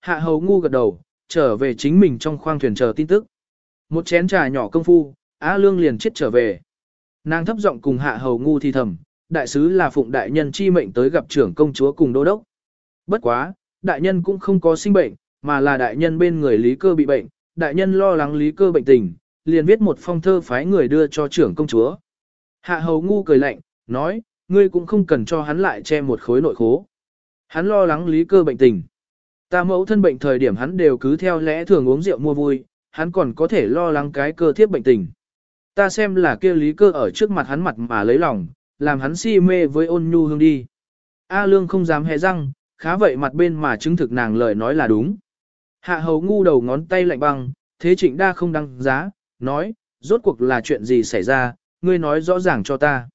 Hạ hầu ngu gật đầu, trở về chính mình trong khoang thuyền chờ tin tức. Một chén trà nhỏ công phu, Á Lương liền chết trở về. Nàng thấp giọng cùng hạ hầu ngu thì thầm, đại sứ là phụng đại nhân chi mệnh tới gặp trưởng công chúa cùng đô đốc. Bất quá, đại nhân cũng không có sinh bệnh, mà là đại nhân bên người lý cơ bị bệnh, đại nhân lo lắng lý cơ bệnh tình, liền viết một phong thơ phái người đưa cho trưởng công chúa. Hạ hầu ngu cười lạnh, nói, ngươi cũng không cần cho hắn lại che một khối nội khố. Hắn lo lắng lý cơ bệnh tình. Ta mẫu thân bệnh thời điểm hắn đều cứ theo lẽ thường uống rượu mua vui, hắn còn có thể lo lắng cái cơ thiếp bệnh tình. Ta xem là kia lý cơ ở trước mặt hắn mặt mà lấy lòng, làm hắn si mê với ôn nhu hương đi. A lương không dám hé răng, khá vậy mặt bên mà chứng thực nàng lời nói là đúng. Hạ hầu ngu đầu ngón tay lạnh băng, thế trịnh đa không đăng giá, nói, rốt cuộc là chuyện gì xảy ra, ngươi nói rõ ràng cho ta.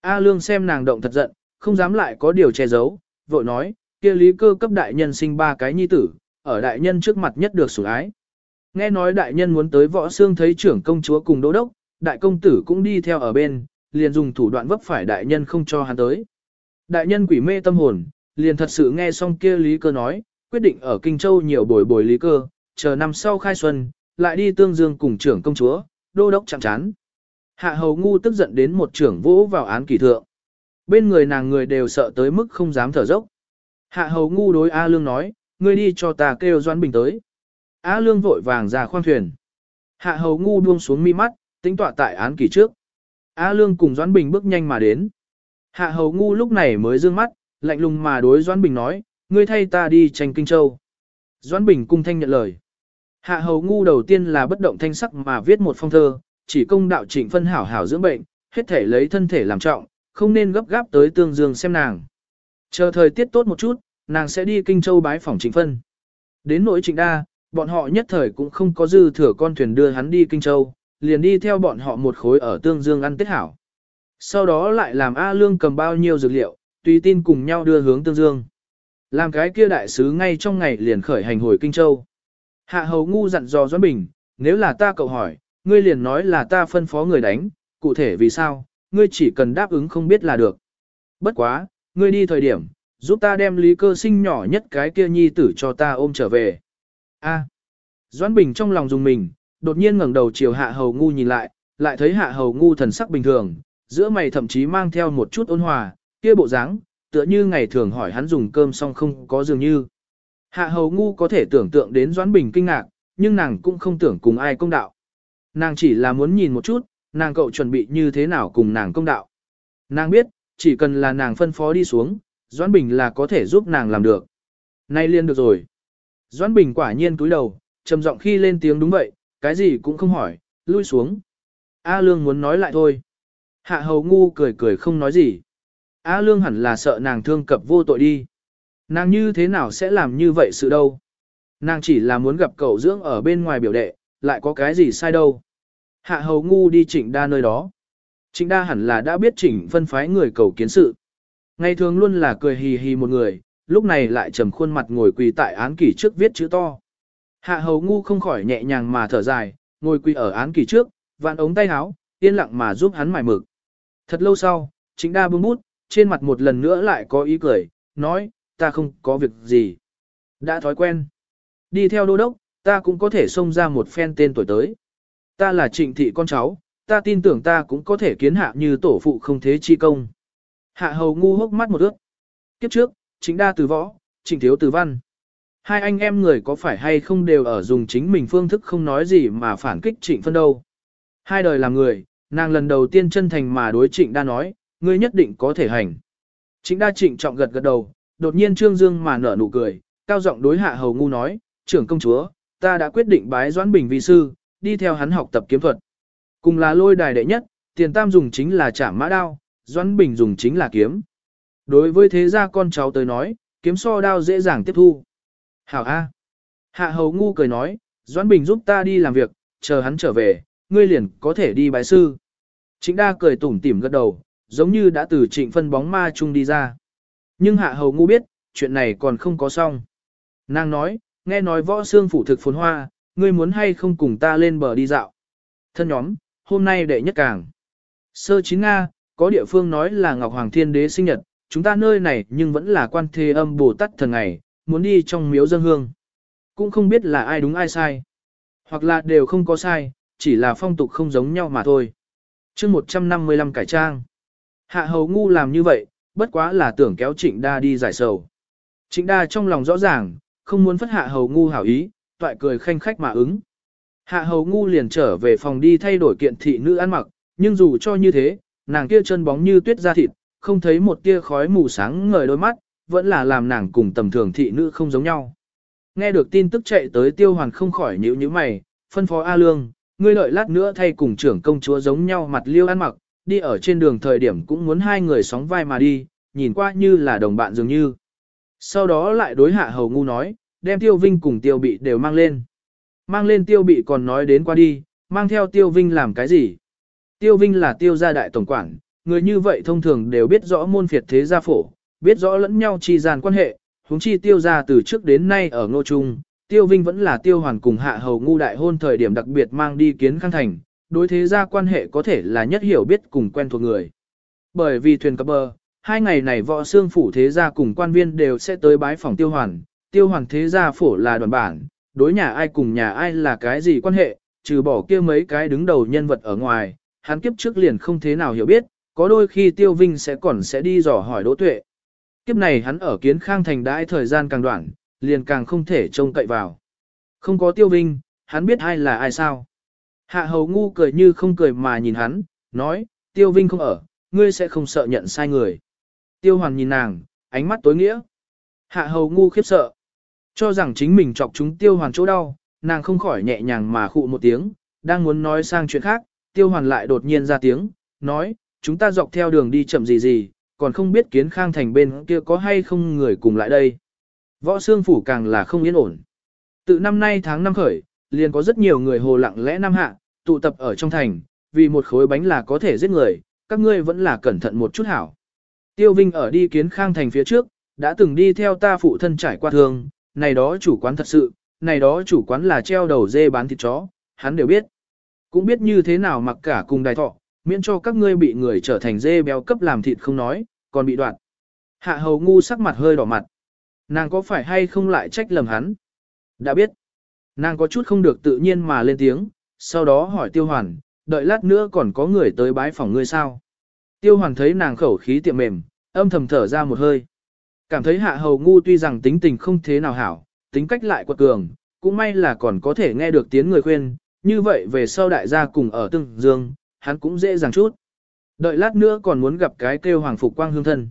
A lương xem nàng động thật giận, không dám lại có điều che giấu, vội nói, kia lý cơ cấp đại nhân sinh ba cái nhi tử, ở đại nhân trước mặt nhất được sủng ái. Nghe nói đại nhân muốn tới võ xương thấy trưởng công chúa cùng đô đốc, đại công tử cũng đi theo ở bên, liền dùng thủ đoạn vấp phải đại nhân không cho hắn tới. Đại nhân quỷ mê tâm hồn, liền thật sự nghe xong kia lý cơ nói, quyết định ở Kinh Châu nhiều bồi bồi lý cơ, chờ năm sau khai xuân, lại đi tương dương cùng trưởng công chúa, đô đốc chẳng chán. Hạ hầu ngu tức giận đến một trưởng vỗ vào án kỳ thượng. Bên người nàng người đều sợ tới mức không dám thở dốc. Hạ hầu ngu đối A Lương nói, ngươi đi cho ta kêu Doãn Bình tới. A Lương vội vàng ra khoang thuyền. Hạ hầu ngu buông xuống mi mắt, tính tọa tại án kỳ trước. A Lương cùng Doãn Bình bước nhanh mà đến. Hạ hầu ngu lúc này mới dương mắt, lạnh lùng mà đối Doãn Bình nói, ngươi thay ta đi tranh Kinh Châu. Doãn Bình cung thanh nhận lời. Hạ hầu ngu đầu tiên là bất động thanh sắc mà viết một phong thơ, chỉ công đạo trịnh phân hảo hảo dưỡng bệnh, hết thể lấy thân thể làm trọng, không nên gấp gáp tới tương dương xem nàng. Chờ thời tiết tốt một chút, nàng sẽ đi Kinh Châu bái phỏng trịnh phân. Đến nỗi trịnh đa, bọn họ nhất thời cũng không có dư thừa con thuyền đưa hắn đi Kinh Châu, liền đi theo bọn họ một khối ở tương dương ăn tết hảo. Sau đó lại làm A Lương cầm bao nhiêu dược liệu, tùy tin cùng nhau đưa hướng tương dương. Làm cái kia đại sứ ngay trong ngày liền khởi hành hồi Kinh Châu. Hạ hầu ngu dặn dò Doãn Bình, nếu là ta cậu hỏi, ngươi liền nói là ta phân phó người đánh, cụ thể vì sao, ngươi chỉ cần đáp ứng không biết là được. Bất quá, ngươi đi thời điểm, giúp ta đem lý cơ sinh nhỏ nhất cái kia nhi tử cho ta ôm trở về. A. À. Doãn Bình trong lòng dùng mình, đột nhiên ngẩng đầu chiều hạ hầu ngu nhìn lại, lại thấy hạ hầu ngu thần sắc bình thường, giữa mày thậm chí mang theo một chút ôn hòa, kia bộ dáng, tựa như ngày thường hỏi hắn dùng cơm xong không có dường như. Hạ hầu ngu có thể tưởng tượng đến Doãn Bình kinh ngạc, nhưng nàng cũng không tưởng cùng ai công đạo. Nàng chỉ là muốn nhìn một chút, nàng cậu chuẩn bị như thế nào cùng nàng công đạo. Nàng biết, chỉ cần là nàng phân phó đi xuống, Doãn Bình là có thể giúp nàng làm được. Nay liên được rồi. Doãn Bình quả nhiên túi đầu, trầm giọng khi lên tiếng đúng vậy, cái gì cũng không hỏi, lui xuống. A Lương muốn nói lại thôi. Hạ hầu ngu cười cười không nói gì. A Lương hẳn là sợ nàng thương cập vô tội đi. Nàng như thế nào sẽ làm như vậy sự đâu. Nàng chỉ là muốn gặp cậu dưỡng ở bên ngoài biểu đệ, lại có cái gì sai đâu. Hạ hầu ngu đi trịnh đa nơi đó. Trịnh đa hẳn là đã biết trịnh phân phái người cầu kiến sự. Ngày thường luôn là cười hì hì một người, lúc này lại trầm khuôn mặt ngồi quỳ tại án kỷ trước viết chữ to. Hạ hầu ngu không khỏi nhẹ nhàng mà thở dài, ngồi quỳ ở án kỷ trước, vạn ống tay áo, yên lặng mà giúp hắn mài mực. Thật lâu sau, trịnh đa bưng bút, trên mặt một lần nữa lại có ý cười, nói, ta không có việc gì. Đã thói quen. Đi theo đô đốc, ta cũng có thể xông ra một phen tên tuổi tới. Ta là trịnh thị con cháu, ta tin tưởng ta cũng có thể kiến hạ như tổ phụ không thế chi công. Hạ hầu ngu hốc mắt một ước. Kiếp trước, chính đa từ võ, trịnh thiếu từ văn. Hai anh em người có phải hay không đều ở dùng chính mình phương thức không nói gì mà phản kích trịnh phân đâu. Hai đời làm người, nàng lần đầu tiên chân thành mà đối trịnh đa nói, ngươi nhất định có thể hành. Trịnh đa trịnh trọng gật gật đầu, đột nhiên trương dương mà nở nụ cười, cao giọng đối hạ hầu ngu nói, trưởng công chúa, ta đã quyết định bái Doãn Bình vi sư, đi theo hắn học tập kiếm thuật. Cùng là lôi đài đệ nhất, tiền tam dùng chính là chạm mã đao, Doãn Bình dùng chính là kiếm. Đối với thế gia con cháu tới nói, kiếm so đao dễ dàng tiếp thu. Hảo A. Hạ hầu ngu cười nói, Doãn Bình giúp ta đi làm việc, chờ hắn trở về, ngươi liền có thể đi bái sư. Chính đa cười tủm tỉm gật đầu, giống như đã từ trịnh phân bóng ma chung đi ra. Nhưng hạ hầu ngu biết, chuyện này còn không có xong. Nàng nói, nghe nói võ xương phủ thực phồn hoa, ngươi muốn hay không cùng ta lên bờ đi dạo. Thân nhóm, hôm nay đệ nhất càng. Sơ chín Nga, có địa phương nói là Ngọc Hoàng Thiên Đế sinh nhật, chúng ta nơi này nhưng vẫn là quan thế âm Bồ Tát thần ngày, muốn đi trong miếu dân hương. cũng không biết là ai đúng ai sai. Hoặc là đều không có sai, chỉ là phong tục không giống nhau mà thôi. chương 155 cải trang. Hạ hầu ngu làm như vậy, bất quá là tưởng kéo trịnh đa đi giải sầu. Trịnh đa trong lòng rõ ràng, không muốn phất hạ hầu ngu hảo ý, toại cười khanh khách mà ứng. Hạ hầu ngu liền trở về phòng đi thay đổi kiện thị nữ ăn mặc, nhưng dù cho như thế, nàng kia chân bóng như tuyết da thịt, không thấy một tia khói mù sáng ngời đôi mắt, vẫn là làm nàng cùng tầm thường thị nữ không giống nhau. Nghe được tin tức chạy tới tiêu hoàn không khỏi nhíu nhíu mày, phân phó A Lương, ngươi đợi lát nữa thay cùng trưởng công chúa giống nhau mặt liêu ăn mặc, đi ở trên đường thời điểm cũng muốn hai người sóng vai mà đi, nhìn qua như là đồng bạn dường như. Sau đó lại đối hạ hầu ngu nói, đem tiêu vinh cùng tiêu bị đều mang lên. Mang lên tiêu bị còn nói đến qua đi, mang theo tiêu vinh làm cái gì? Tiêu vinh là tiêu gia đại tổng quản, người như vậy thông thường đều biết rõ môn phiệt thế gia phổ, biết rõ lẫn nhau chi gian quan hệ, huống chi tiêu gia từ trước đến nay ở ngô trung, tiêu vinh vẫn là tiêu hoàn cùng hạ hầu ngu đại hôn thời điểm đặc biệt mang đi kiến khang thành, đối thế gia quan hệ có thể là nhất hiểu biết cùng quen thuộc người. Bởi vì thuyền cập bờ, hai ngày này võ xương phủ thế gia cùng quan viên đều sẽ tới bái phòng tiêu hoàn, tiêu hoàn thế gia phổ là đoàn bản, đối nhà ai cùng nhà ai là cái gì quan hệ, trừ bỏ kia mấy cái đứng đầu nhân vật ở ngoài, hắn kiếp trước liền không thế nào hiểu biết, có đôi khi tiêu vinh sẽ còn sẽ đi dò hỏi đỗ tuệ. Kiếp này hắn ở kiến khang thành đãi thời gian càng đoạn, liền càng không thể trông cậy vào. Không có tiêu vinh, hắn biết ai là ai sao. Hạ hầu ngu cười như không cười mà nhìn hắn, nói, tiêu vinh không ở, ngươi sẽ không sợ nhận sai người. Tiêu hoàn nhìn nàng, ánh mắt tối nghĩa. Hạ hầu ngu khiếp sợ. Cho rằng chính mình chọc chúng tiêu hoàn chỗ đau, nàng không khỏi nhẹ nhàng mà khụ một tiếng, đang muốn nói sang chuyện khác, tiêu hoàn lại đột nhiên ra tiếng, nói, chúng ta dọc theo đường đi chậm gì gì, còn không biết kiến khang thành bên kia có hay không người cùng lại đây. Võ xương phủ càng là không yên ổn. Từ năm nay tháng năm khởi, liền có rất nhiều người hồ lặng lẽ năm hạ, tụ tập ở trong thành, vì một khối bánh là có thể giết người, các ngươi vẫn là cẩn thận một chút hảo. Tiêu Vinh ở đi kiến khang thành phía trước, đã từng đi theo ta phụ thân trải qua thương, này đó chủ quán thật sự, này đó chủ quán là treo đầu dê bán thịt chó, hắn đều biết. Cũng biết như thế nào mặc cả cùng đài thọ, miễn cho các ngươi bị người trở thành dê béo cấp làm thịt không nói, còn bị đoạn. Hạ hầu ngu sắc mặt hơi đỏ mặt. Nàng có phải hay không lại trách lầm hắn? Đã biết. Nàng có chút không được tự nhiên mà lên tiếng, sau đó hỏi tiêu hoàn, đợi lát nữa còn có người tới bái phòng ngươi sao? Tiêu hoàn thấy nàng khẩu khí tiệm mềm, âm thầm thở ra một hơi. Cảm thấy hạ hầu ngu tuy rằng tính tình không thế nào hảo, tính cách lại quật cường, cũng may là còn có thể nghe được tiếng người khuyên, như vậy về sau đại gia cùng ở tương dương, hắn cũng dễ dàng chút. Đợi lát nữa còn muốn gặp cái kêu hoàng phục quang hương thân.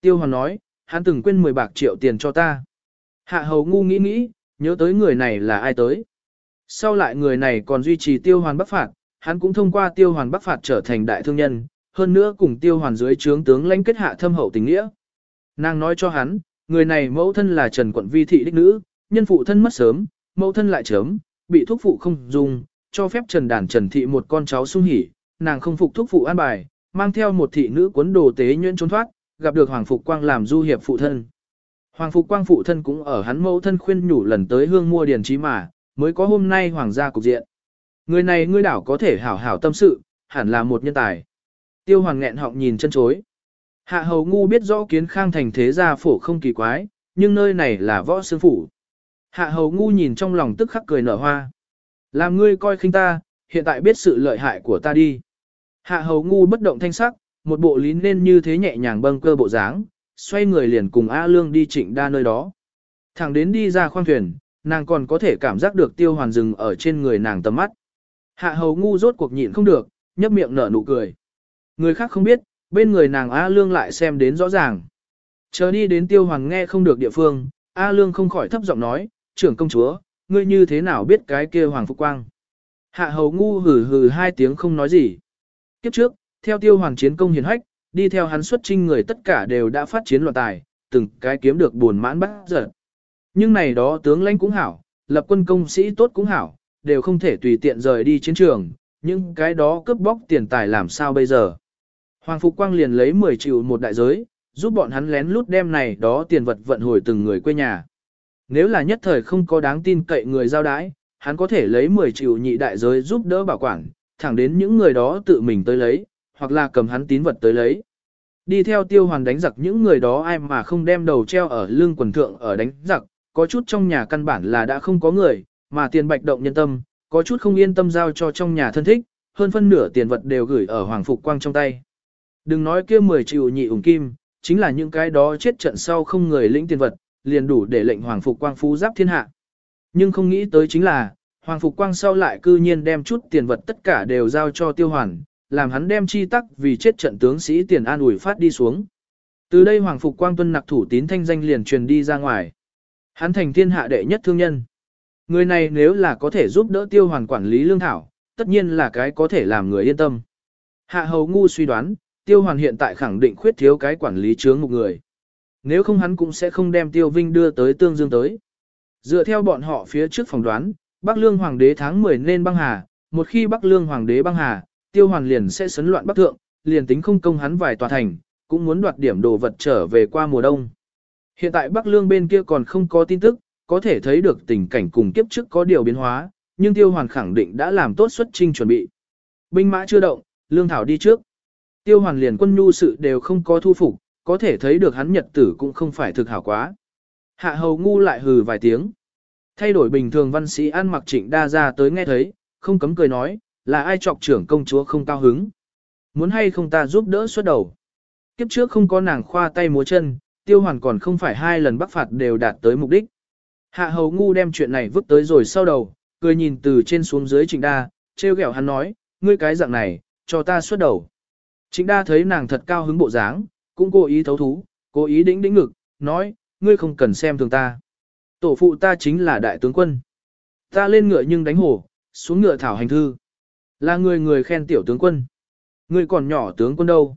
Tiêu hoàng nói, hắn từng quên 10 bạc triệu tiền cho ta. Hạ hầu ngu nghĩ nghĩ, nhớ tới người này là ai tới. Sau lại người này còn duy trì tiêu hoàn bắc phạt, hắn cũng thông qua tiêu hoàn bắc phạt trở thành đại thương nhân, hơn nữa cùng tiêu hoàn dưới trướng tướng lãnh kết hạ thâm hậu tình nghĩa. Nàng nói cho hắn, người này mẫu thân là Trần Quận Vi thị đích nữ, nhân phụ thân mất sớm, mẫu thân lại chớm, bị thuốc phụ không dùng, cho phép Trần Đàn Trần Thị một con cháu sung hỉ, nàng không phục thuốc phụ an bài, mang theo một thị nữ cuốn đồ tế nhuyễn trốn thoát, gặp được Hoàng Phục Quang làm du hiệp phụ thân. Hoàng Phục Quang phụ thân cũng ở hắn mẫu thân khuyên nhủ lần tới hương mua điền trí mà, mới có hôm nay hoàng gia cục diện. Người này ngươi đảo có thể hảo hảo tâm sự, hẳn là một nhân tài. Tiêu hoàng nghẹn họng nhìn chân chối. Hạ hầu ngu biết rõ kiến khang thành thế gia phổ không kỳ quái, nhưng nơi này là võ sương phủ. Hạ hầu ngu nhìn trong lòng tức khắc cười nở hoa. Làm ngươi coi khinh ta, hiện tại biết sự lợi hại của ta đi. Hạ hầu ngu bất động thanh sắc, một bộ lín nên như thế nhẹ nhàng bâng cơ bộ dáng, xoay người liền cùng A Lương đi trịnh đa nơi đó. Thẳng đến đi ra khoang thuyền, nàng còn có thể cảm giác được tiêu hoàn rừng ở trên người nàng tầm mắt. Hạ hầu ngu rốt cuộc nhịn không được, nhấp miệng nở nụ cười. Người khác không biết, bên người nàng A Lương lại xem đến rõ ràng. Chờ đi đến tiêu hoàng nghe không được địa phương, A Lương không khỏi thấp giọng nói, trưởng công chúa, ngươi như thế nào biết cái kia Hoàng Phục Quang. Hạ hầu ngu hừ hừ hai tiếng không nói gì. Kiếp trước, theo tiêu hoàng chiến công hiền hách, đi theo hắn xuất trinh người tất cả đều đã phát chiến loạn tài, từng cái kiếm được buồn mãn bắt giật. Nhưng này đó tướng lãnh cũng hảo, lập quân công sĩ tốt cũng hảo, đều không thể tùy tiện rời đi chiến trường, nhưng cái đó cướp bóc tiền tài làm sao bây giờ. Hoàng Phục Quang liền lấy 10 triệu một đại giới, giúp bọn hắn lén lút đem này đó tiền vật vận hồi từng người quê nhà. Nếu là nhất thời không có đáng tin cậy người giao đái, hắn có thể lấy 10 triệu nhị đại giới giúp đỡ bảo quản, thẳng đến những người đó tự mình tới lấy, hoặc là cầm hắn tín vật tới lấy. Đi theo tiêu hoàn đánh giặc những người đó ai mà không đem đầu treo ở lưng quần thượng ở đánh giặc, có chút trong nhà căn bản là đã không có người, mà tiền bạch động nhân tâm, có chút không yên tâm giao cho trong nhà thân thích, hơn phân nửa tiền vật đều gửi ở Hoàng Phục Quang trong tay. Đừng nói kia 10 triệu nhị ủng kim, chính là những cái đó chết trận sau không người lĩnh tiền vật, liền đủ để lệnh Hoàng Phục Quang phú giáp thiên hạ. Nhưng không nghĩ tới chính là, Hoàng Phục Quang sau lại cư nhiên đem chút tiền vật tất cả đều giao cho tiêu hoàn, làm hắn đem chi tắc vì chết trận tướng sĩ tiền an ủi phát đi xuống. Từ đây Hoàng Phục Quang tuân nặc thủ tín thanh danh liền truyền đi ra ngoài. Hắn thành thiên hạ đệ nhất thương nhân. Người này nếu là có thể giúp đỡ tiêu hoàn quản lý lương thảo, tất nhiên là cái có thể làm người yên tâm. Hạ hầu ngu suy đoán, tiêu hoàn hiện tại khẳng định khuyết thiếu cái quản lý chướng một người. Nếu không hắn cũng sẽ không đem tiêu vinh đưa tới tương dương tới. Dựa theo bọn họ phía trước phỏng đoán, Bắc Lương Hoàng đế tháng 10 nên băng hà, một khi Bắc Lương Hoàng đế băng hà, tiêu hoàn liền sẽ sấn loạn Bắc Thượng, liền tính không công hắn vài tòa thành, cũng muốn đoạt điểm đồ vật trở về qua mùa đông. Hiện tại Bắc Lương bên kia còn không có tin tức, có thể thấy được tình cảnh cùng kiếp trước có điều biến hóa, nhưng tiêu hoàn khẳng định đã làm tốt xuất trinh chuẩn bị. Binh mã chưa động, lương thảo đi trước. Tiêu hoàn liền quân nhu sự đều không có thu phục, có thể thấy được hắn nhật tử cũng không phải thực hảo quá. Hạ hầu ngu lại hừ vài tiếng. Thay đổi bình thường văn sĩ ăn mặc trịnh đa ra tới nghe thấy, không cấm cười nói, là ai chọc trưởng công chúa không cao hứng. Muốn hay không ta giúp đỡ xuất đầu. Kiếp trước không có nàng khoa tay múa chân, tiêu hoàn còn không phải hai lần bắc phạt đều đạt tới mục đích. Hạ hầu ngu đem chuyện này vứt tới rồi sau đầu, cười nhìn từ trên xuống dưới trịnh đa, treo gẹo hắn nói, ngươi cái dạng này, cho ta xuất đầu. Trịnh đa thấy nàng thật cao hứng bộ dáng, cũng cố ý thấu thú, cố ý đĩnh đĩnh ngực, nói, ngươi không cần xem thường ta. Tổ phụ ta chính là đại tướng quân. Ta lên ngựa nhưng đánh hổ, xuống ngựa thảo hành thư. Là người người khen tiểu tướng quân. Ngươi còn nhỏ tướng quân đâu.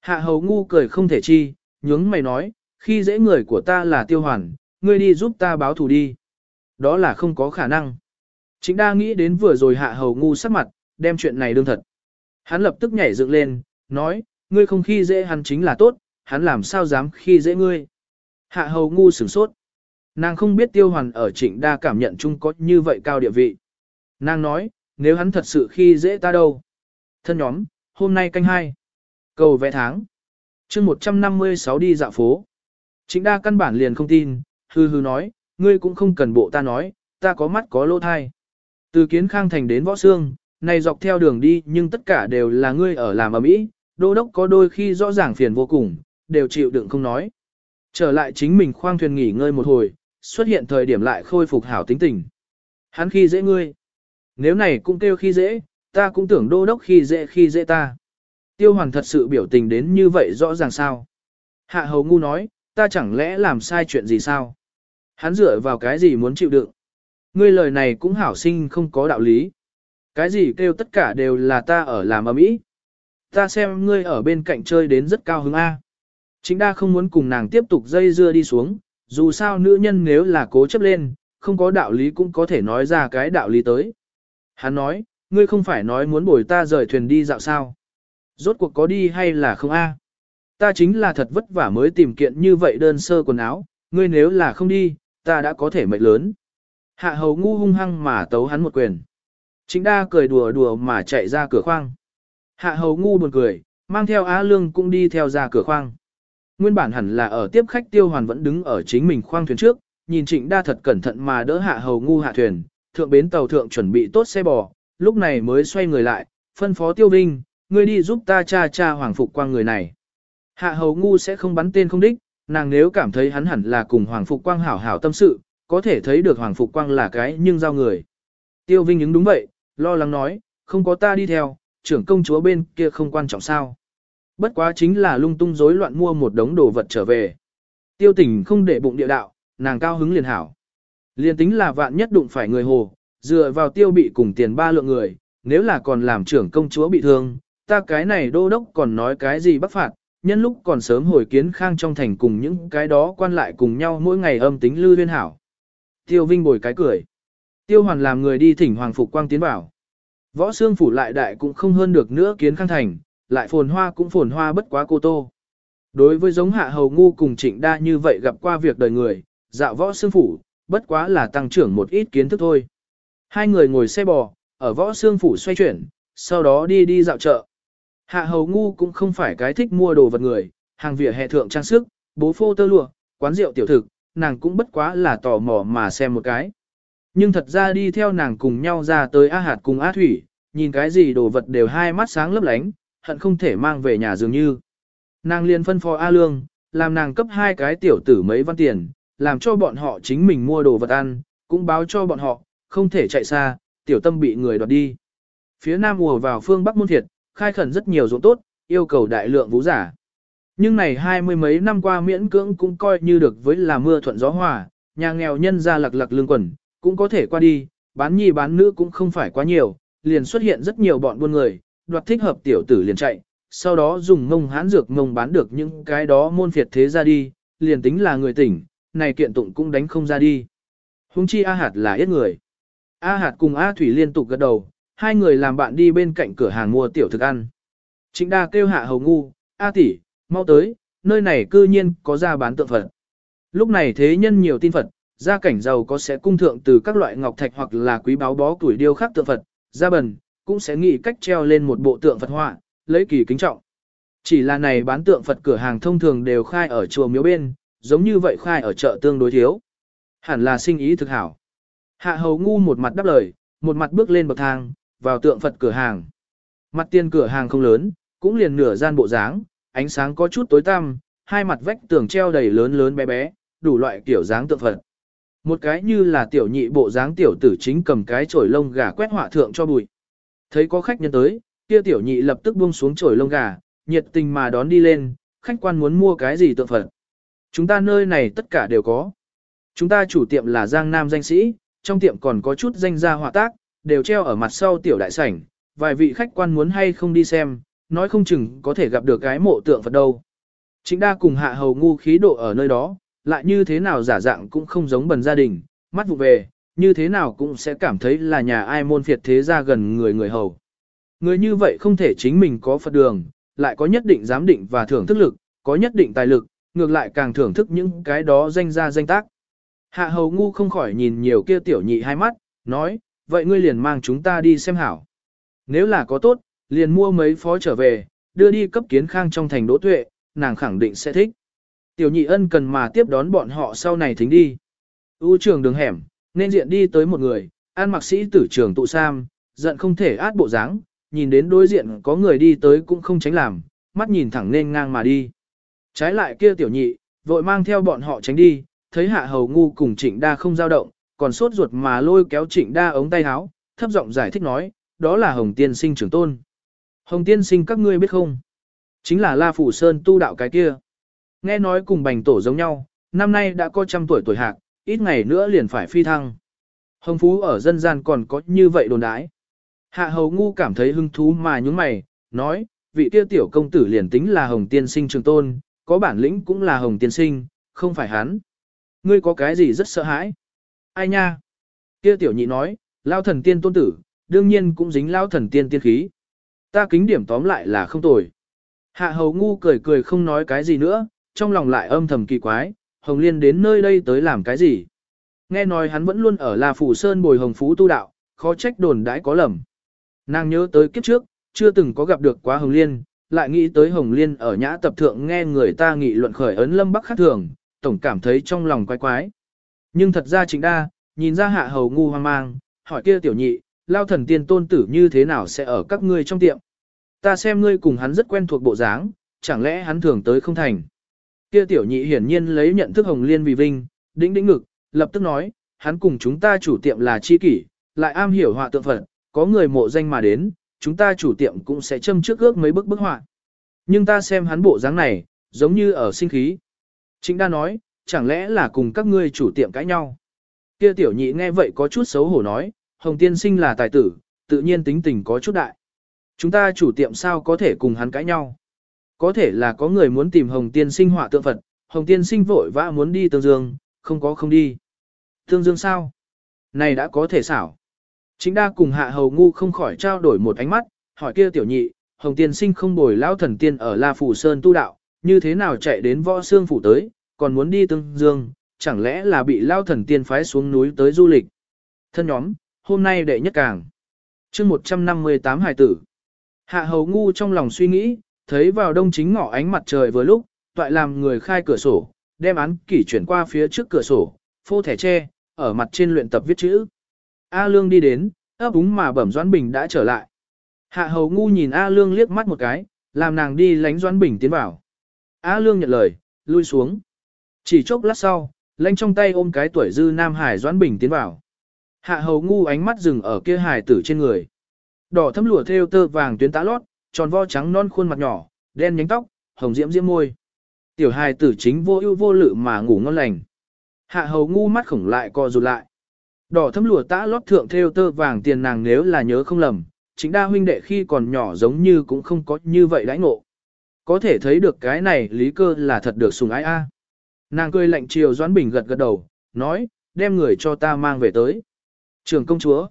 Hạ hầu ngu cười không thể chi, nhướng mày nói, khi dễ người của ta là tiêu hoàn, ngươi đi giúp ta báo thù đi. Đó là không có khả năng. Chính đa nghĩ đến vừa rồi hạ hầu ngu sắc mặt, đem chuyện này đương thật. Hắn lập tức nhảy dựng lên, nói, ngươi không khi dễ hắn chính là tốt, hắn làm sao dám khi dễ ngươi. Hạ hầu ngu sửng sốt. Nàng không biết tiêu hoàn ở trịnh đa cảm nhận chung có như vậy cao địa vị. Nàng nói, nếu hắn thật sự khi dễ ta đâu. Thân nhóm, hôm nay canh hai. Cầu vẽ tháng. chương 156 đi dạo phố. Trịnh đa căn bản liền không tin, hư hư nói, ngươi cũng không cần bộ ta nói, ta có mắt có lỗ thai. Từ kiến khang thành đến võ xương, này dọc theo đường đi nhưng tất cả đều là ngươi ở làm ở mỹ, đô đốc có đôi khi rõ ràng phiền vô cùng, đều chịu đựng không nói. Trở lại chính mình khoang thuyền nghỉ ngơi một hồi, xuất hiện thời điểm lại khôi phục hảo tính tình. Hắn khi dễ ngươi. Nếu này cũng kêu khi dễ, ta cũng tưởng đô đốc khi dễ khi dễ ta. Tiêu hoàn thật sự biểu tình đến như vậy rõ ràng sao. Hạ hầu ngu nói, ta chẳng lẽ làm sai chuyện gì sao? Hắn dựa vào cái gì muốn chịu đựng? Ngươi lời này cũng hảo sinh không có đạo lý. Cái gì kêu tất cả đều là ta ở làm ầm ĩ. Ta xem ngươi ở bên cạnh chơi đến rất cao hứng A. Chính đa không muốn cùng nàng tiếp tục dây dưa đi xuống, dù sao nữ nhân nếu là cố chấp lên, không có đạo lý cũng có thể nói ra cái đạo lý tới. Hắn nói, ngươi không phải nói muốn bồi ta rời thuyền đi dạo sao. Rốt cuộc có đi hay là không a? Ta chính là thật vất vả mới tìm kiện như vậy đơn sơ quần áo, ngươi nếu là không đi, ta đã có thể mệnh lớn. Hạ hầu ngu hung hăng mà tấu hắn một quyền. Chính đa cười đùa đùa mà chạy ra cửa khoang. Hạ hầu ngu buồn cười, mang theo Á Lương cũng đi theo ra cửa khoang. Nguyên bản hẳn là ở tiếp khách tiêu hoàn vẫn đứng ở chính mình khoang thuyền trước, nhìn trịnh đa thật cẩn thận mà đỡ hạ hầu ngu hạ thuyền, thượng bến tàu thượng chuẩn bị tốt xe bò, lúc này mới xoay người lại, phân phó tiêu vinh, ngươi đi giúp ta cha cha hoàng phục quang người này. Hạ hầu ngu sẽ không bắn tên không đích, nàng nếu cảm thấy hắn hẳn là cùng hoàng phục quang hảo hảo tâm sự, có thể thấy được hoàng phục quang là cái nhưng giao người. Tiêu vinh ứng đúng vậy, lo lắng nói, không có ta đi theo, trưởng công chúa bên kia không quan trọng sao. Bất quá chính là lung tung rối loạn mua một đống đồ vật trở về. Tiêu tỉnh không để bụng địa đạo, nàng cao hứng liền hảo. Liền tính là vạn nhất đụng phải người hồ, dựa vào tiêu bị cùng tiền ba lượng người, nếu là còn làm trưởng công chúa bị thương, ta cái này đô đốc còn nói cái gì bắt phạt, nhân lúc còn sớm hồi kiến khang trong thành cùng những cái đó quan lại cùng nhau mỗi ngày âm tính lư liên hảo. Tiêu Vinh bồi cái cười. Tiêu Hoàn làm người đi thỉnh Hoàng Phục Quang tiến bảo. Võ xương phủ lại đại cũng không hơn được nữa kiến khang thành, lại phồn hoa cũng phồn hoa bất quá cô tô. Đối với giống hạ hầu ngu cùng trịnh đa như vậy gặp qua việc đời người, dạo võ xương phủ, bất quá là tăng trưởng một ít kiến thức thôi. Hai người ngồi xe bò, ở võ xương phủ xoay chuyển, sau đó đi đi dạo chợ. Hạ hầu ngu cũng không phải cái thích mua đồ vật người, hàng vỉa hè thượng trang sức, bố phô tơ lụa, quán rượu tiểu thực, nàng cũng bất quá là tò mò mà xem một cái. Nhưng thật ra đi theo nàng cùng nhau ra tới A Hạt cùng A Thủy, nhìn cái gì đồ vật đều hai mắt sáng lấp lánh, hận không thể mang về nhà dường như. Nàng liền phân phó A Lương, làm nàng cấp hai cái tiểu tử mấy văn tiền, làm cho bọn họ chính mình mua đồ vật ăn, cũng báo cho bọn họ, không thể chạy xa, tiểu tâm bị người đoạt đi. Phía nam mùa vào phương Bắc môn thiệt, khai khẩn rất nhiều ruộng tốt, yêu cầu đại lượng vũ giả. Nhưng này hai mươi mấy năm qua miễn cưỡng cũng coi như được với là mưa thuận gió hòa, nhà nghèo nhân ra lặc lặc lương quần, cũng có thể qua đi, bán nhi bán nữ cũng không phải quá nhiều, liền xuất hiện rất nhiều bọn buôn người, đoạt thích hợp tiểu tử liền chạy, sau đó dùng mông hán dược mông bán được những cái đó môn phiệt thế ra đi, liền tính là người tỉnh, này kiện tụng cũng đánh không ra đi. Hùng chi A Hạt là ít người. A Hạt cùng A Thủy liên tục gật đầu, hai người làm bạn đi bên cạnh cửa hàng mua tiểu thực ăn. Trịnh đa kêu hạ hầu ngu, A tỷ, mau tới, nơi này cư nhiên có ra bán tượng Phật. Lúc này thế nhân nhiều tin Phật, gia cảnh giàu có sẽ cung thượng từ các loại ngọc thạch hoặc là quý báu bó tuổi điêu khắc tượng Phật, gia bần, cũng sẽ nghĩ cách treo lên một bộ tượng Phật họa, lấy kỳ kính trọng. Chỉ là này bán tượng Phật cửa hàng thông thường đều khai ở chùa miếu bên, giống như vậy khai ở chợ tương đối thiếu. Hẳn là sinh ý thực hảo. Hạ hầu ngu một mặt đáp lời, một mặt bước lên bậc thang, vào tượng Phật cửa hàng. Mặt tiền cửa hàng không lớn, cũng liền nửa gian bộ dáng, ánh sáng có chút tối tăm, hai mặt vách tường treo đầy lớn lớn bé bé, đủ loại kiểu dáng tượng Phật. Một cái như là tiểu nhị bộ dáng tiểu tử chính cầm cái chổi lông gà quét họa thượng cho bụi. Thấy có khách nhân tới, kia tiểu nhị lập tức buông xuống chổi lông gà, nhiệt tình mà đón đi lên, khách quan muốn mua cái gì tượng Phật. Chúng ta nơi này tất cả đều có. Chúng ta chủ tiệm là Giang Nam danh sĩ, trong tiệm còn có chút danh gia họa tác, đều treo ở mặt sau tiểu đại sảnh, vài vị khách quan muốn hay không đi xem, nói không chừng có thể gặp được cái mộ tượng Phật đâu. Chính đa cùng hạ hầu ngu khí độ ở nơi đó, lại như thế nào giả dạng cũng không giống bần gia đình, mắt vụ về, như thế nào cũng sẽ cảm thấy là nhà ai môn phiệt thế ra gần người người hầu. Người như vậy không thể chính mình có Phật đường, lại có nhất định giám định và thưởng thức lực, có nhất định tài lực, ngược lại càng thưởng thức những cái đó danh ra danh tác. Hạ hầu ngu không khỏi nhìn nhiều kia tiểu nhị hai mắt, nói, vậy ngươi liền mang chúng ta đi xem hảo. Nếu là có tốt, liền mua mấy phó trở về, đưa đi cấp kiến khang trong thành đỗ tuệ, nàng khẳng định sẽ thích. Tiểu nhị ân cần mà tiếp đón bọn họ sau này thính đi. U trường đường hẻm, nên diện đi tới một người, an mặc sĩ tử trường tụ sam, giận không thể át bộ dáng, nhìn đến đối diện có người đi tới cũng không tránh làm, mắt nhìn thẳng nên ngang mà đi. Trái lại kia tiểu nhị, vội mang theo bọn họ tránh đi, thấy hạ hầu ngu cùng trịnh đa không giao động, còn sốt ruột mà lôi kéo trịnh đa ống tay áo, thấp giọng giải thích nói, đó là hồng tiên sinh trưởng tôn. Hồng tiên sinh các ngươi biết không? Chính là La Phủ Sơn tu đạo cái kia. Nghe nói cùng bành tổ giống nhau, năm nay đã có trăm tuổi tuổi hạc, ít ngày nữa liền phải phi thăng. Hồng Phú ở dân gian còn có như vậy đồn đãi. Hạ hầu ngu cảm thấy hứng thú mà nhúng mày, nói, vị Tiêu tiểu công tử liền tính là hồng tiên sinh trường tôn, có bản lĩnh cũng là hồng tiên sinh, không phải hắn. Ngươi có cái gì rất sợ hãi? Ai nha? Kia tiểu nhị nói, lao thần tiên tôn tử, đương nhiên cũng dính lao thần tiên tiên khí. Ta kính điểm tóm lại là không tồi. Hạ hầu ngu cười cười không nói cái gì nữa, trong lòng lại âm thầm kỳ quái, Hồng Liên đến nơi đây tới làm cái gì? Nghe nói hắn vẫn luôn ở La Phủ Sơn bồi Hồng Phú tu đạo, khó trách đồn đãi có lầm. Nàng nhớ tới kiếp trước, chưa từng có gặp được quá Hồng Liên, lại nghĩ tới Hồng Liên ở nhã tập thượng nghe người ta nghị luận khởi ấn lâm bắc khác thường, tổng cảm thấy trong lòng quái quái. Nhưng thật ra chính đa, nhìn ra hạ hầu ngu hoang mang, hỏi kia tiểu nhị, lao thần tiên tôn tử như thế nào sẽ ở các ngươi trong tiệm. Ta xem ngươi cùng hắn rất quen thuộc bộ dáng, chẳng lẽ hắn thường tới không thành. Kia tiểu nhị hiển nhiên lấy nhận thức hồng liên vì vinh, đĩnh đĩnh ngực, lập tức nói, hắn cùng chúng ta chủ tiệm là chi kỷ, lại am hiểu họa tượng Phật, có người mộ danh mà đến, chúng ta chủ tiệm cũng sẽ châm trước ước mấy bức bức họa. Nhưng ta xem hắn bộ dáng này, giống như ở sinh khí. Chính đa nói, chẳng lẽ là cùng các ngươi chủ tiệm cãi nhau. Kia tiểu nhị nghe vậy có chút xấu hổ nói, Hồng tiên sinh là tài tử, tự nhiên tính tình có chút đại. Chúng ta chủ tiệm sao có thể cùng hắn cãi nhau. Có thể là có người muốn tìm Hồng tiên sinh họa tượng Phật, Hồng tiên sinh vội vã muốn đi Tương Dương, không có không đi. Tương Dương sao? Này đã có thể xảo. Chính đa cùng hạ hầu ngu không khỏi trao đổi một ánh mắt, hỏi kia tiểu nhị, Hồng tiên sinh không bồi lão thần tiên ở La Phủ Sơn tu đạo, như thế nào chạy đến võ xương phủ tới, còn muốn đi Tương Dương, chẳng lẽ là bị lao thần tiên phái xuống núi tới du lịch. Thân nhóm, hôm nay đệ nhất càng. chương 158 hài tử. Hạ hầu ngu trong lòng suy nghĩ, thấy vào đông chính ngọ ánh mặt trời vừa lúc, toại làm người khai cửa sổ, đem án kỷ chuyển qua phía trước cửa sổ, phô thẻ tre, ở mặt trên luyện tập viết chữ. A Lương đi đến, ấp úng mà bẩm Doãn Bình đã trở lại. Hạ hầu ngu nhìn A Lương liếc mắt một cái, làm nàng đi lánh Doãn Bình tiến vào. A Lương nhận lời, lui xuống. Chỉ chốc lát sau, lanh trong tay ôm cái tuổi dư Nam Hải Doãn Bình tiến vào. Hạ hầu ngu ánh mắt dừng ở kia hải tử trên người. Đỏ thấm lụa theo tơ vàng tuyến tá lót, tròn vo trắng non khuôn mặt nhỏ, đen nhánh tóc, hồng diễm diễm môi. Tiểu hài tử chính vô ưu vô lự mà ngủ ngon lành. Hạ hầu ngu mắt khổng lại co rụt lại. Đỏ thấm lùa tã lót thượng theo tơ vàng tiền nàng nếu là nhớ không lầm, chính đa huynh đệ khi còn nhỏ giống như cũng không có như vậy đãi ngộ. Có thể thấy được cái này lý cơ là thật được sùng ái a. Nàng cười lạnh chiều Doãn Bình gật gật đầu, nói, đem người cho ta mang về tới. Trường công chúa.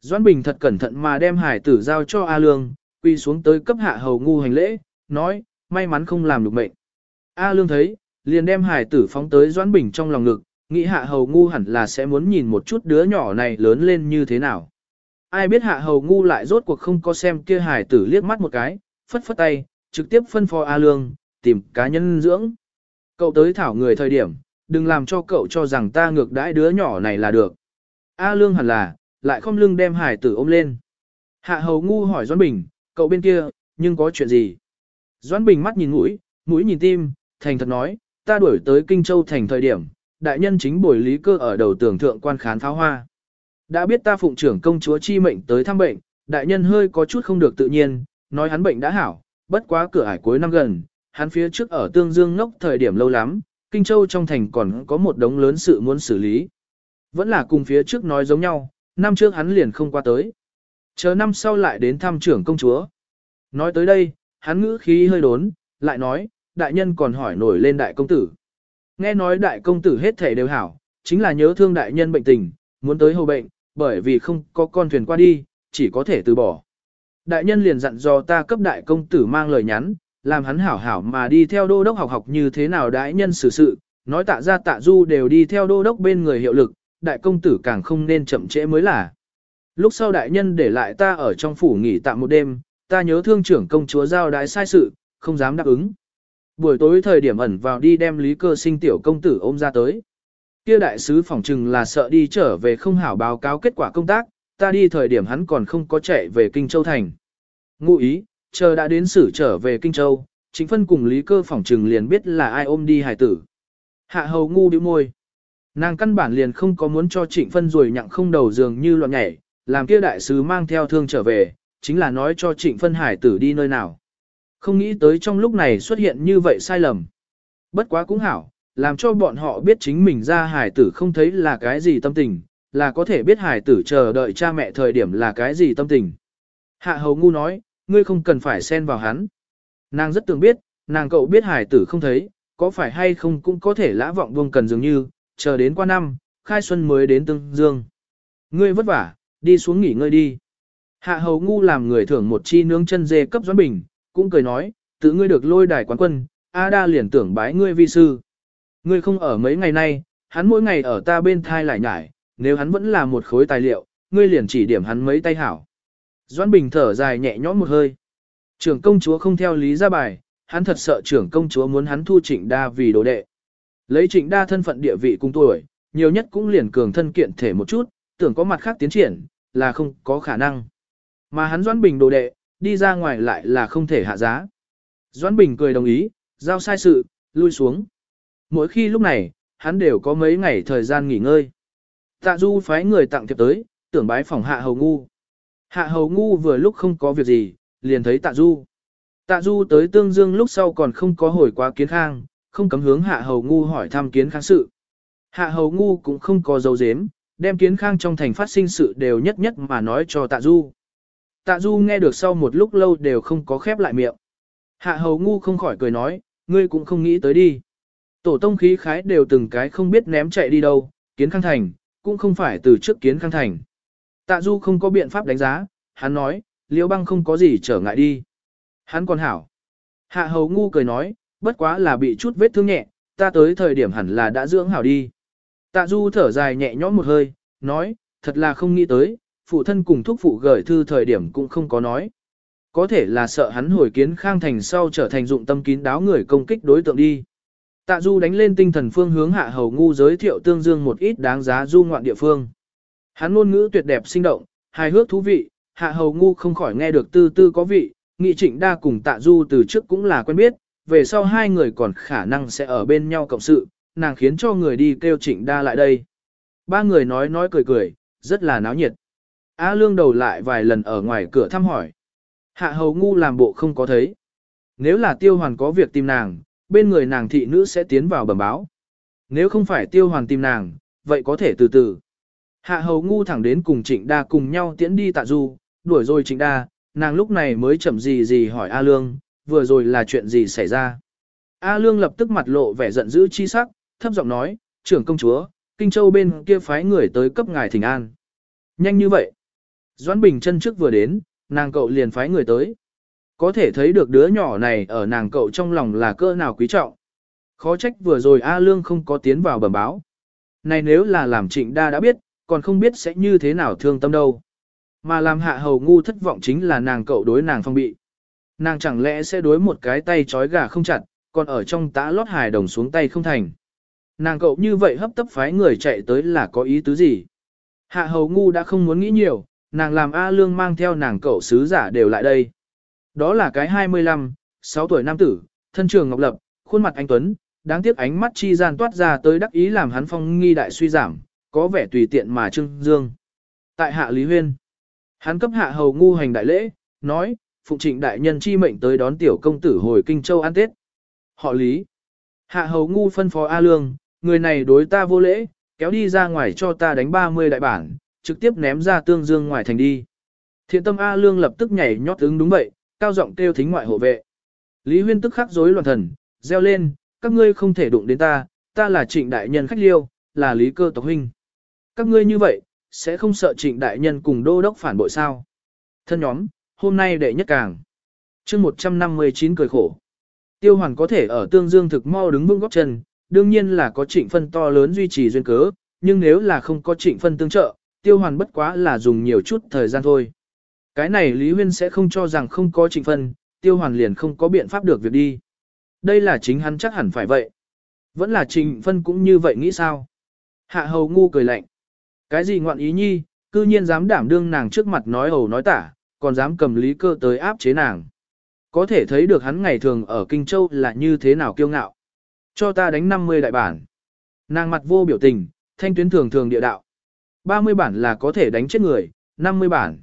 Doãn Bình thật cẩn thận mà đem hải tử giao cho A Lương, quy xuống tới cấp hạ hầu ngu hành lễ, nói, may mắn không làm được mệnh. A Lương thấy, liền đem hải tử phóng tới Doãn Bình trong lòng ngực, nghĩ hạ hầu ngu hẳn là sẽ muốn nhìn một chút đứa nhỏ này lớn lên như thế nào. Ai biết hạ hầu ngu lại rốt cuộc không có xem kia hải tử liếc mắt một cái, phất phất tay, trực tiếp phân phó A Lương, tìm cá nhân dưỡng. Cậu tới thảo người thời điểm, đừng làm cho cậu cho rằng ta ngược đãi đứa nhỏ này là được. A Lương hẳn là, lại không lưng đem hải tử ôm lên. Hạ hầu ngu hỏi Doãn Bình, cậu bên kia, nhưng có chuyện gì? Doãn Bình mắt nhìn mũi, mũi nhìn tim, thành thật nói, ta đuổi tới Kinh Châu thành thời điểm, đại nhân chính bồi lý cơ ở đầu tường thượng quan khán pháo hoa. Đã biết ta phụng trưởng công chúa chi mệnh tới thăm bệnh, đại nhân hơi có chút không được tự nhiên, nói hắn bệnh đã hảo, bất quá cửa ải cuối năm gần, hắn phía trước ở Tương Dương ngốc thời điểm lâu lắm, Kinh Châu trong thành còn có một đống lớn sự muốn xử lý. Vẫn là cùng phía trước nói giống nhau, năm trước hắn liền không qua tới. Chờ năm sau lại đến thăm trưởng công chúa. Nói tới đây, hắn ngữ khí hơi đốn, lại nói, đại nhân còn hỏi nổi lên đại công tử. Nghe nói đại công tử hết thể đều hảo, chính là nhớ thương đại nhân bệnh tình, muốn tới hầu bệnh, bởi vì không có con thuyền qua đi, chỉ có thể từ bỏ. Đại nhân liền dặn dò ta cấp đại công tử mang lời nhắn, làm hắn hảo hảo mà đi theo đô đốc học học như thế nào đại nhân xử sự, nói tạ ra tạ du đều đi theo đô đốc bên người hiệu lực, đại công tử càng không nên chậm trễ mới là. Lúc sau đại nhân để lại ta ở trong phủ nghỉ tạm một đêm, ta nhớ thương trưởng công chúa giao đái sai sự, không dám đáp ứng. Buổi tối thời điểm ẩn vào đi đem lý cơ sinh tiểu công tử ôm ra tới. Kia đại sứ phỏng trừng là sợ đi trở về không hảo báo cáo kết quả công tác, ta đi thời điểm hắn còn không có chạy về Kinh Châu Thành. Ngụ ý, chờ đã đến xử trở về Kinh Châu, chính phân cùng lý cơ phỏng trừng liền biết là ai ôm đi hải tử. Hạ hầu ngu điệu môi. Nàng căn bản liền không có muốn cho trịnh phân rồi nhặng không đầu giường như loạn nhảy, làm kia đại sứ mang theo thương trở về, chính là nói cho trịnh phân hải tử đi nơi nào. Không nghĩ tới trong lúc này xuất hiện như vậy sai lầm. Bất quá cũng hảo, làm cho bọn họ biết chính mình ra hải tử không thấy là cái gì tâm tình, là có thể biết hải tử chờ đợi cha mẹ thời điểm là cái gì tâm tình. Hạ hầu ngu nói, ngươi không cần phải xen vào hắn. Nàng rất tưởng biết, nàng cậu biết hải tử không thấy, có phải hay không cũng có thể lã vọng buông cần dường như, chờ đến qua năm, khai xuân mới đến tương dương. Ngươi vất vả, đi xuống nghỉ ngơi đi. Hạ hầu ngu làm người thưởng một chi nướng chân dê cấp doãn bình, cũng cười nói, tự ngươi được lôi đài quán quân, A đa liền tưởng bái ngươi vi sư. Ngươi không ở mấy ngày nay, hắn mỗi ngày ở ta bên thai lại nhải, nếu hắn vẫn là một khối tài liệu, ngươi liền chỉ điểm hắn mấy tay hảo. Doãn Bình thở dài nhẹ nhõm một hơi. Trưởng công chúa không theo lý ra bài, hắn thật sợ trưởng công chúa muốn hắn thu trịnh đa vì đồ đệ. Lấy trịnh đa thân phận địa vị cùng tuổi, nhiều nhất cũng liền cường thân kiện thể một chút, tưởng có mặt khác tiến triển, là không có khả năng. Mà hắn Doãn Bình đồ đệ, đi ra ngoài lại là không thể hạ giá. Doãn Bình cười đồng ý, giao sai sự, lui xuống. Mỗi khi lúc này, hắn đều có mấy ngày thời gian nghỉ ngơi. Tạ Du phái người tặng thiệp tới, tưởng bái phòng Hạ Hầu Ngu. Hạ Hầu Ngu vừa lúc không có việc gì, liền thấy Tạ Du. Tạ Du tới Tương Dương lúc sau còn không có hồi quá kiến khang, không cấm hướng Hạ Hầu Ngu hỏi thăm kiến khang sự. Hạ Hầu Ngu cũng không có dấu dếm, đem kiến khang trong thành phát sinh sự đều nhất nhất mà nói cho Tạ Du. Tạ Du nghe được sau một lúc lâu đều không có khép lại miệng. Hạ hầu ngu không khỏi cười nói, ngươi cũng không nghĩ tới đi. Tổ tông khí khái đều từng cái không biết ném chạy đi đâu, kiến khang thành, cũng không phải từ trước kiến khang thành. Tạ Du không có biện pháp đánh giá, hắn nói, liễu băng không có gì trở ngại đi. Hắn còn hảo. Hạ hầu ngu cười nói, bất quá là bị chút vết thương nhẹ, ta tới thời điểm hẳn là đã dưỡng hảo đi. Tạ Du thở dài nhẹ nhõm một hơi, nói, thật là không nghĩ tới, phụ thân cùng thúc phụ gửi thư thời điểm cũng không có nói. Có thể là sợ hắn hồi kiến khang thành sau trở thành dụng tâm kín đáo người công kích đối tượng đi. Tạ Du đánh lên tinh thần phương hướng hạ hầu ngu giới thiệu tương dương một ít đáng giá du ngoạn địa phương. Hắn ngôn ngữ tuyệt đẹp sinh động, hài hước thú vị, hạ hầu ngu không khỏi nghe được tư tư có vị, nghị trịnh đa cùng tạ du từ trước cũng là quen biết, về sau hai người còn khả năng sẽ ở bên nhau cộng sự, nàng khiến cho người đi kêu trịnh đa lại đây. Ba người nói nói cười cười, rất là náo nhiệt. A lương đầu lại vài lần ở ngoài cửa thăm hỏi. Hạ hầu ngu làm bộ không có thấy. Nếu là tiêu hoàn có việc tìm nàng, bên người nàng thị nữ sẽ tiến vào bẩm báo. Nếu không phải tiêu hoàn tìm nàng, vậy có thể từ từ. Hạ hầu ngu thẳng đến cùng trịnh đa cùng nhau tiễn đi tạ du, đuổi rồi trịnh đa, nàng lúc này mới chậm gì gì hỏi A Lương, vừa rồi là chuyện gì xảy ra. A Lương lập tức mặt lộ vẻ giận dữ chi sắc, thấp giọng nói, trưởng công chúa, Kinh Châu bên kia phái người tới cấp ngài thỉnh an. Nhanh như vậy. Doãn Bình chân trước vừa đến, nàng cậu liền phái người tới. Có thể thấy được đứa nhỏ này ở nàng cậu trong lòng là cỡ nào quý trọng. Khó trách vừa rồi A Lương không có tiến vào bẩm báo. Này nếu là làm trịnh đa đã biết, còn không biết sẽ như thế nào thương tâm đâu. Mà làm hạ hầu ngu thất vọng chính là nàng cậu đối nàng phong bị. Nàng chẳng lẽ sẽ đối một cái tay trói gà không chặt, còn ở trong tã lót hài đồng xuống tay không thành. Nàng cậu như vậy hấp tấp phái người chạy tới là có ý tứ gì. Hạ hầu ngu đã không muốn nghĩ nhiều, nàng làm A Lương mang theo nàng cậu sứ giả đều lại đây. Đó là cái 25, 6 tuổi nam tử, thân trường ngọc lập, khuôn mặt anh Tuấn, đáng tiếc ánh mắt chi gian toát ra tới đắc ý làm hắn phong nghi đại suy giảm, có vẻ tùy tiện mà trưng dương. Tại hạ Lý Huyên, hắn cấp hạ hầu ngu hành đại lễ, nói, phụng trịnh đại nhân chi mệnh tới đón tiểu công tử hồi Kinh Châu ăn Tết. Họ Lý. Hạ hầu ngu phân phó A Lương, người này đối ta vô lễ, kéo đi ra ngoài cho ta đánh 30 đại bản, trực tiếp ném ra tương dương ngoài thành đi. Thiện tâm A Lương lập tức nhảy nhót ứng đúng vậy, cao giọng kêu thính ngoại hộ vệ. Lý Huyên tức khắc rối loạn thần, reo lên, các ngươi không thể đụng đến ta, ta là trịnh đại nhân khách liêu, là lý cơ tộc huynh. Các ngươi như vậy, sẽ không sợ trịnh đại nhân cùng đô đốc phản bội sao. Thân nhóm, hôm nay đệ nhất càng. chương 159 cười khổ. Tiêu hoàn có thể ở tương dương thực mau đứng vững góc chân, đương nhiên là có trịnh phân to lớn duy trì duyên cớ, nhưng nếu là không có trịnh phân tương trợ, tiêu hoàn bất quá là dùng nhiều chút thời gian thôi. Cái này Lý Huyên sẽ không cho rằng không có trịnh phân, tiêu hoàn liền không có biện pháp được việc đi. Đây là chính hắn chắc hẳn phải vậy. Vẫn là trịnh phân cũng như vậy nghĩ sao? Hạ hầu ngu cười lạnh. Cái gì ngoạn ý nhi, cư nhiên dám đảm đương nàng trước mặt nói hầu nói tả, còn dám cầm lý cơ tới áp chế nàng. Có thể thấy được hắn ngày thường ở Kinh Châu là như thế nào kiêu ngạo. Cho ta đánh 50 đại bản. Nàng mặt vô biểu tình, thanh tuyến thường thường địa đạo. 30 bản là có thể đánh chết người, 50 bản.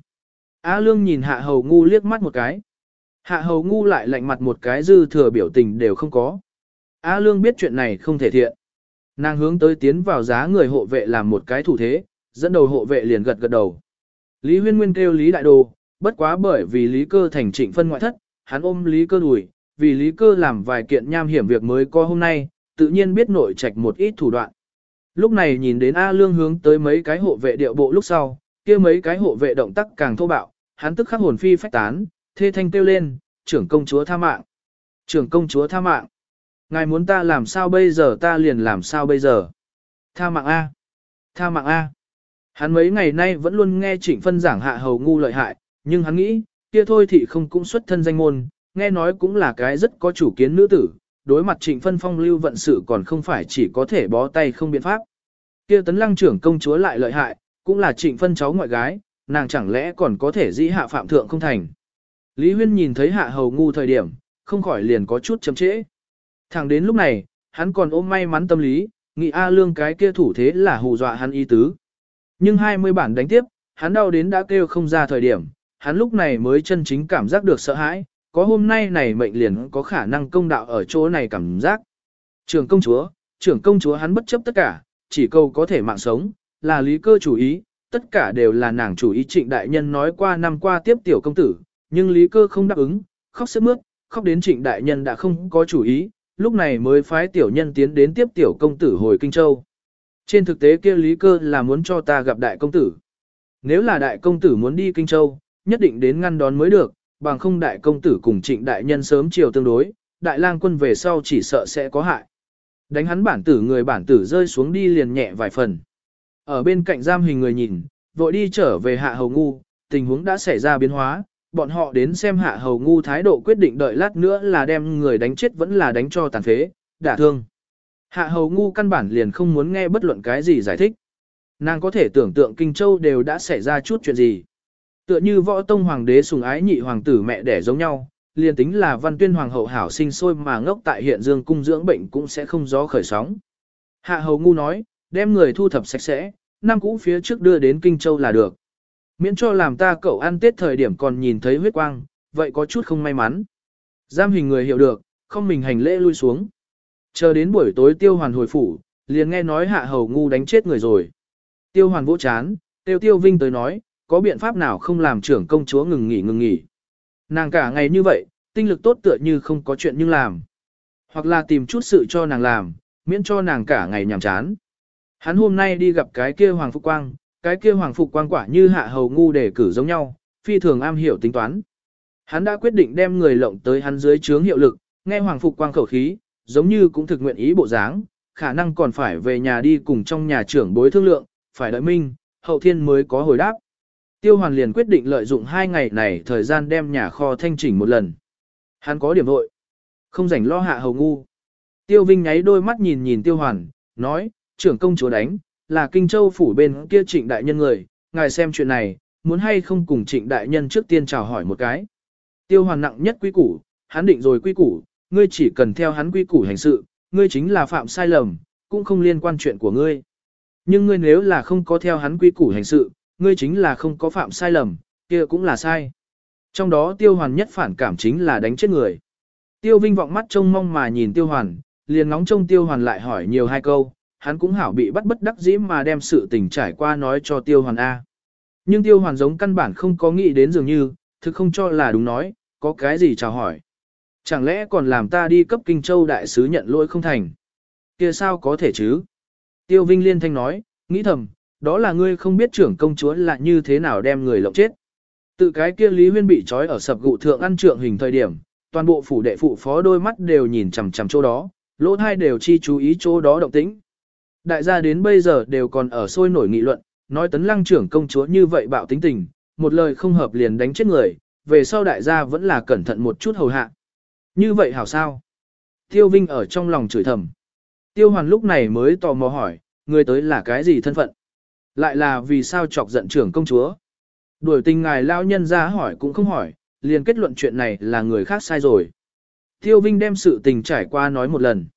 Á Lương nhìn Hạ Hầu Ngu liếc mắt một cái. Hạ Hầu Ngu lại lạnh mặt một cái dư thừa biểu tình đều không có. Á Lương biết chuyện này không thể thiện. Nàng hướng tới tiến vào giá người hộ vệ làm một cái thủ thế, dẫn đầu hộ vệ liền gật gật đầu. Lý Huyên Nguyên kêu Lý Đại Đồ, bất quá bởi vì Lý Cơ thành trịnh phân ngoại thất, hắn ôm Lý Cơ đùi, vì Lý Cơ làm vài kiện nham hiểm việc mới có hôm nay, tự nhiên biết nội trạch một ít thủ đoạn. Lúc này nhìn đến A Lương hướng tới mấy cái hộ vệ điệu bộ lúc sau, kia mấy cái hộ vệ động tác càng thô bạo, hắn tức khắc hồn phi phách tán, thê thanh kêu lên, trưởng công chúa tha mạng. Trưởng công chúa tha mạng. Ngài muốn ta làm sao bây giờ ta liền làm sao bây giờ. Tha mạng A. Tha mạng A. Hắn mấy ngày nay vẫn luôn nghe trịnh phân giảng hạ hầu ngu lợi hại, nhưng hắn nghĩ, kia thôi thì không cũng xuất thân danh môn, nghe nói cũng là cái rất có chủ kiến nữ tử, đối mặt trịnh phân phong lưu vận sự còn không phải chỉ có thể bó tay không biện pháp. Kia tấn lăng trưởng công chúa lại lợi hại, cũng là trịnh phân cháu ngoại gái, nàng chẳng lẽ còn có thể dĩ hạ phạm thượng không thành. Lý Huyên nhìn thấy hạ hầu ngu thời điểm, không khỏi liền có chút chấm trễ. Thẳng đến lúc này, hắn còn ôm may mắn tâm lý, nghĩ A lương cái kia thủ thế là hù dọa hắn y tứ. Nhưng 20 bản đánh tiếp, hắn đau đến đã kêu không ra thời điểm, hắn lúc này mới chân chính cảm giác được sợ hãi, có hôm nay này mệnh liền có khả năng công đạo ở chỗ này cảm giác. Trưởng công chúa, trưởng công chúa hắn bất chấp tất cả, chỉ câu có thể mạng sống, là lý cơ chủ ý, tất cả đều là nàng chủ ý trịnh đại nhân nói qua năm qua tiếp tiểu công tử, nhưng lý cơ không đáp ứng, khóc sức mướt, khóc đến trịnh đại nhân đã không có chủ ý, lúc này mới phái tiểu nhân tiến đến tiếp tiểu công tử hồi Kinh Châu. Trên thực tế kia lý cơ là muốn cho ta gặp đại công tử. Nếu là đại công tử muốn đi Kinh Châu, nhất định đến ngăn đón mới được, bằng không đại công tử cùng trịnh đại nhân sớm chiều tương đối, đại lang quân về sau chỉ sợ sẽ có hại. Đánh hắn bản tử người bản tử rơi xuống đi liền nhẹ vài phần. Ở bên cạnh giam hình người nhìn, vội đi trở về hạ hầu ngu, tình huống đã xảy ra biến hóa, bọn họ đến xem hạ hầu ngu thái độ quyết định đợi lát nữa là đem người đánh chết vẫn là đánh cho tàn phế, đả thương. Hạ hầu ngu căn bản liền không muốn nghe bất luận cái gì giải thích. Nàng có thể tưởng tượng Kinh Châu đều đã xảy ra chút chuyện gì. Tựa như võ tông hoàng đế sùng ái nhị hoàng tử mẹ đẻ giống nhau, liền tính là văn tuyên hoàng hậu hảo sinh sôi mà ngốc tại hiện dương cung dưỡng bệnh cũng sẽ không gió khởi sóng. Hạ hầu ngu nói, đem người thu thập sạch sẽ, năm cũ phía trước đưa đến Kinh Châu là được. Miễn cho làm ta cậu ăn tết thời điểm còn nhìn thấy huyết quang, vậy có chút không may mắn. Giam hình người hiểu được, không mình hành lễ lui xuống. Chờ đến buổi tối tiêu hoàn hồi phủ, liền nghe nói hạ hầu ngu đánh chết người rồi. Tiêu hoàn vỗ chán, tiêu tiêu vinh tới nói, có biện pháp nào không làm trưởng công chúa ngừng nghỉ ngừng nghỉ. Nàng cả ngày như vậy, tinh lực tốt tựa như không có chuyện nhưng làm. Hoặc là tìm chút sự cho nàng làm, miễn cho nàng cả ngày nhàm chán. Hắn hôm nay đi gặp cái kia Hoàng Phục Quang, cái kia Hoàng Phục Quang quả như hạ hầu ngu để cử giống nhau, phi thường am hiểu tính toán. Hắn đã quyết định đem người lộng tới hắn dưới trướng hiệu lực, nghe Hoàng Phục Quang khẩu khí, giống như cũng thực nguyện ý bộ dáng, khả năng còn phải về nhà đi cùng trong nhà trưởng bối thương lượng, phải đợi minh, hậu thiên mới có hồi đáp. Tiêu Hoàn liền quyết định lợi dụng hai ngày này thời gian đem nhà kho thanh chỉnh một lần. Hắn có điểm vội, không rảnh lo hạ hầu ngu. Tiêu Vinh nháy đôi mắt nhìn nhìn Tiêu Hoàn, nói, trưởng công chúa đánh, là Kinh Châu phủ bên kia trịnh đại nhân người, ngài xem chuyện này, muốn hay không cùng trịnh đại nhân trước tiên chào hỏi một cái. Tiêu Hoàn nặng nhất quý củ, hắn định rồi quý củ, ngươi chỉ cần theo hắn quý củ hành sự, ngươi chính là phạm sai lầm, cũng không liên quan chuyện của ngươi. Nhưng ngươi nếu là không có theo hắn quy củ hành sự, ngươi chính là không có phạm sai lầm, kia cũng là sai. Trong đó tiêu hoàn nhất phản cảm chính là đánh chết người. Tiêu Vinh vọng mắt trông mong mà nhìn tiêu hoàn, liền ngóng trông tiêu hoàn lại hỏi nhiều hai câu, hắn cũng hảo bị bắt bất đắc dĩ mà đem sự tình trải qua nói cho tiêu hoàn A. Nhưng tiêu hoàn giống căn bản không có nghĩ đến dường như, thực không cho là đúng nói, có cái gì chào hỏi. Chẳng lẽ còn làm ta đi cấp Kinh Châu đại sứ nhận lỗi không thành? kia sao có thể chứ? Tiêu Vinh liên thanh nói, nghĩ thầm, đó là ngươi không biết trưởng công chúa là như thế nào đem người lộng chết. Tự cái kia Lý Huyên bị trói ở sập gụ thượng ăn trượng hình thời điểm, toàn bộ phủ đệ phụ phó đôi mắt đều nhìn chằm chằm chỗ đó, lỗ thai đều chi chú ý chỗ đó động tĩnh. Đại gia đến bây giờ đều còn ở sôi nổi nghị luận, nói tấn lăng trưởng công chúa như vậy bạo tính tình, một lời không hợp liền đánh chết người, về sau đại gia vẫn là cẩn thận một chút hầu hạ. Như vậy hảo sao? Tiêu Vinh ở trong lòng chửi thầm. Tiêu Hoàn lúc này mới tò mò hỏi, người tới là cái gì thân phận? Lại là vì sao chọc giận trưởng công chúa? Đuổi tình ngài lao nhân ra hỏi cũng không hỏi, liền kết luận chuyện này là người khác sai rồi. Tiêu Vinh đem sự tình trải qua nói một lần.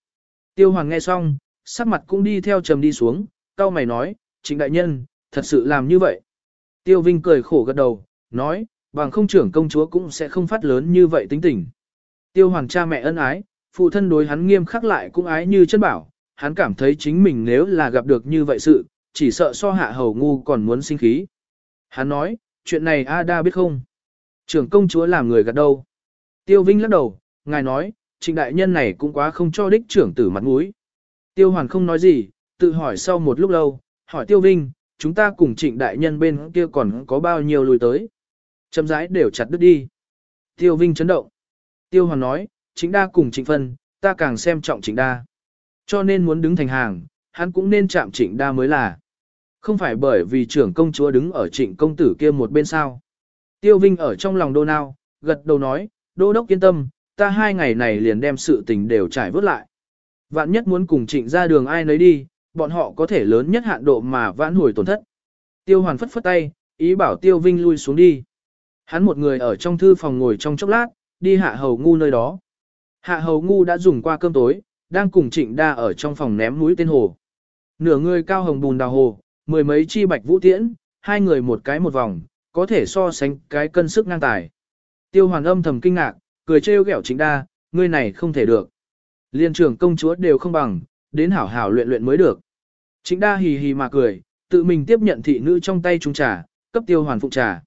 Tiêu Hoàng nghe xong, sắc mặt cũng đi theo trầm đi xuống, cao mày nói, chính đại nhân, thật sự làm như vậy. Tiêu Vinh cười khổ gật đầu, nói, bằng không trưởng công chúa cũng sẽ không phát lớn như vậy tính tình. Tiêu Hoàng cha mẹ ân ái, phụ thân đối hắn nghiêm khắc lại cũng ái như chân bảo, hắn cảm thấy chính mình nếu là gặp được như vậy sự, chỉ sợ so hạ hầu ngu còn muốn sinh khí. Hắn nói, chuyện này Ada biết không? Trưởng công chúa làm người gạt đâu? Tiêu Vinh lắc đầu, ngài nói, trịnh đại nhân này cũng quá không cho đích trưởng tử mặt mũi. Tiêu Hoàn không nói gì, tự hỏi sau một lúc lâu, hỏi Tiêu Vinh, chúng ta cùng trịnh đại nhân bên kia còn có bao nhiêu lùi tới. Chấm rãi đều chặt đứt đi. Tiêu Vinh chấn động. Tiêu Hoàn nói, chính đa cùng trịnh phân, ta càng xem trọng trịnh đa. Cho nên muốn đứng thành hàng, hắn cũng nên chạm trịnh đa mới là. Không phải bởi vì trưởng công chúa đứng ở trịnh công tử kia một bên sao. Tiêu Vinh ở trong lòng đô nao, gật đầu nói, đô đốc yên tâm, ta hai ngày này liền đem sự tình đều trải vớt lại. Vạn nhất muốn cùng trịnh ra đường ai nấy đi, bọn họ có thể lớn nhất hạn độ mà vãn hồi tổn thất. Tiêu Hoàn phất phất tay, ý bảo Tiêu Vinh lui xuống đi. Hắn một người ở trong thư phòng ngồi trong chốc lát, đi hạ hầu ngu nơi đó. Hạ hầu ngu đã dùng qua cơm tối, đang cùng trịnh đa ở trong phòng ném núi tên hồ. Nửa người cao hồng bùn đào hồ, mười mấy chi bạch vũ tiễn, hai người một cái một vòng, có thể so sánh cái cân sức ngang tài. Tiêu hoàn âm thầm kinh ngạc, cười trêu ghẹo chính đa, ngươi này không thể được. Liên trưởng công chúa đều không bằng, đến hảo hảo luyện luyện mới được. chính đa hì hì mà cười, tự mình tiếp nhận thị nữ trong tay trung trà, cấp tiêu hoàn phụ trà.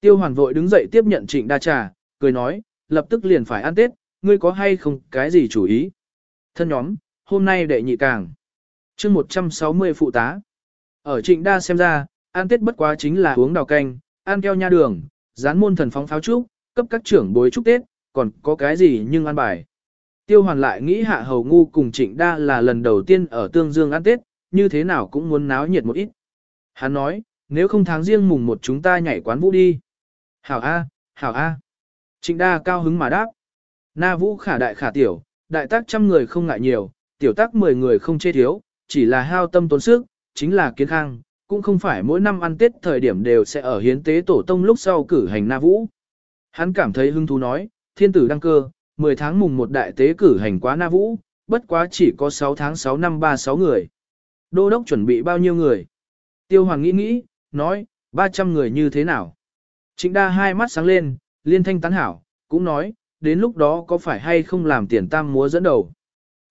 Tiêu hoàn vội đứng dậy tiếp nhận trịnh đa trà, cười nói, lập tức liền phải ăn Tết, ngươi có hay không cái gì chủ ý? Thân nhóm, hôm nay đệ nhị càng chương 160 phụ tá. Ở trịnh đa xem ra, ăn Tết bất quá chính là uống đào canh, ăn keo nha đường, dán môn thần phóng pháo trúc, cấp các trưởng bối chúc Tết, còn có cái gì nhưng ăn bài. Tiêu hoàn lại nghĩ hạ hầu ngu cùng trịnh đa là lần đầu tiên ở tương dương ăn Tết, như thế nào cũng muốn náo nhiệt một ít. Hắn nói, nếu không tháng riêng mùng một chúng ta nhảy quán vũ đi. Hảo A, hảo A. Trịnh đa cao hứng mà đáp. Na vũ khả đại khả tiểu, đại tác trăm người không ngại nhiều, tiểu tác 10 người không chê thiếu, chỉ là hao tâm tốn sức, chính là kiến khang, cũng không phải mỗi năm ăn Tết thời điểm đều sẽ ở hiến tế tổ tông lúc sau cử hành na vũ. Hắn cảm thấy hứng thú nói, thiên tử đăng cơ, 10 tháng mùng một đại tế cử hành quá na vũ, bất quá chỉ có 6 tháng 6 năm 36 người. Đô đốc chuẩn bị bao nhiêu người? Tiêu Hoàng nghĩ nghĩ, nói, 300 người như thế nào? Trịnh đa hai mắt sáng lên, liên thanh tán hảo, cũng nói, đến lúc đó có phải hay không làm tiền tam múa dẫn đầu.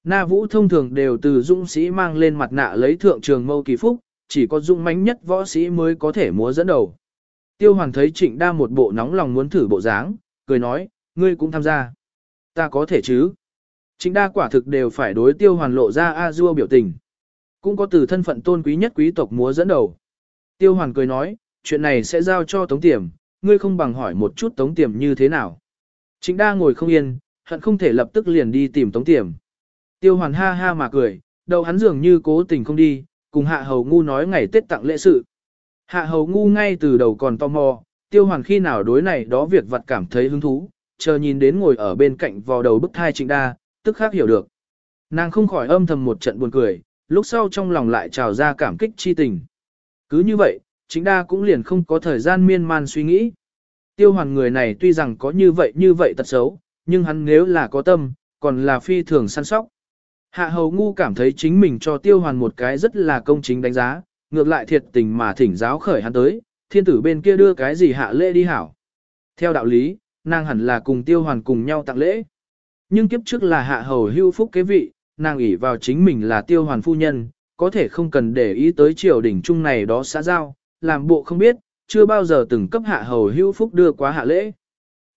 Na vũ thông thường đều từ dũng sĩ mang lên mặt nạ lấy thượng trường mâu kỳ phúc, chỉ có dũng mãnh nhất võ sĩ mới có thể múa dẫn đầu. Tiêu Hoàn thấy trịnh đa một bộ nóng lòng muốn thử bộ dáng, cười nói, ngươi cũng tham gia. Ta có thể chứ. Trịnh đa quả thực đều phải đối tiêu hoàn lộ ra a dua biểu tình. Cũng có từ thân phận tôn quý nhất quý tộc múa dẫn đầu. Tiêu hoàn cười nói, chuyện này sẽ giao cho tống tiềm, ngươi không bằng hỏi một chút tống tiềm như thế nào. Trịnh đa ngồi không yên, hận không thể lập tức liền đi tìm tống tiềm. Tiêu hoàn ha ha mà cười, đầu hắn dường như cố tình không đi, cùng hạ hầu ngu nói ngày Tết tặng lễ sự. Hạ hầu ngu ngay từ đầu còn tò mò, tiêu hoàn khi nào đối này đó việc vật cảm thấy hứng thú, chờ nhìn đến ngồi ở bên cạnh vò đầu bức thai trịnh đa, tức khác hiểu được. Nàng không khỏi âm thầm một trận buồn cười, lúc sau trong lòng lại trào ra cảm kích chi tình. Cứ như vậy, chính đa cũng liền không có thời gian miên man suy nghĩ. Tiêu hoàn người này tuy rằng có như vậy như vậy tật xấu, nhưng hắn nếu là có tâm, còn là phi thường săn sóc. Hạ hầu ngu cảm thấy chính mình cho tiêu hoàn một cái rất là công chính đánh giá, ngược lại thiệt tình mà thỉnh giáo khởi hắn tới, thiên tử bên kia đưa cái gì hạ lễ đi hảo. Theo đạo lý, nàng hẳn là cùng tiêu hoàn cùng nhau tặng lễ. Nhưng kiếp trước là hạ hầu hưu phúc kế vị, nàng ủy vào chính mình là tiêu hoàn phu nhân, có thể không cần để ý tới triều đỉnh chung này đó xã giao, làm bộ không biết, chưa bao giờ từng cấp hạ hầu hưu phúc đưa quá hạ lễ.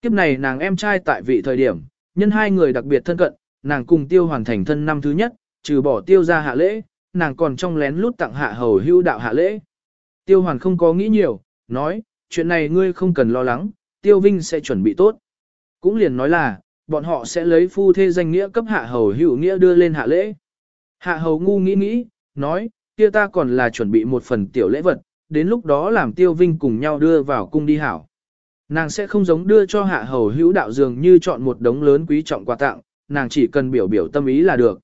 Kiếp này nàng em trai tại vị thời điểm, nhân hai người đặc biệt thân cận, nàng cùng tiêu hoàn thành thân năm thứ nhất, trừ bỏ tiêu ra hạ lễ, nàng còn trong lén lút tặng hạ hầu hưu đạo hạ lễ. Tiêu hoàn không có nghĩ nhiều, nói, chuyện này ngươi không cần lo lắng, tiêu vinh sẽ chuẩn bị tốt. Cũng liền nói là, bọn họ sẽ lấy phu thê danh nghĩa cấp hạ hầu hữu nghĩa đưa lên hạ lễ. Hạ hầu ngu nghĩ nghĩ, nói, kia ta còn là chuẩn bị một phần tiểu lễ vật, đến lúc đó làm tiêu vinh cùng nhau đưa vào cung đi hảo. Nàng sẽ không giống đưa cho hạ hầu hữu đạo dường như chọn một đống lớn quý trọng quà tặng, nàng chỉ cần biểu biểu tâm ý là được.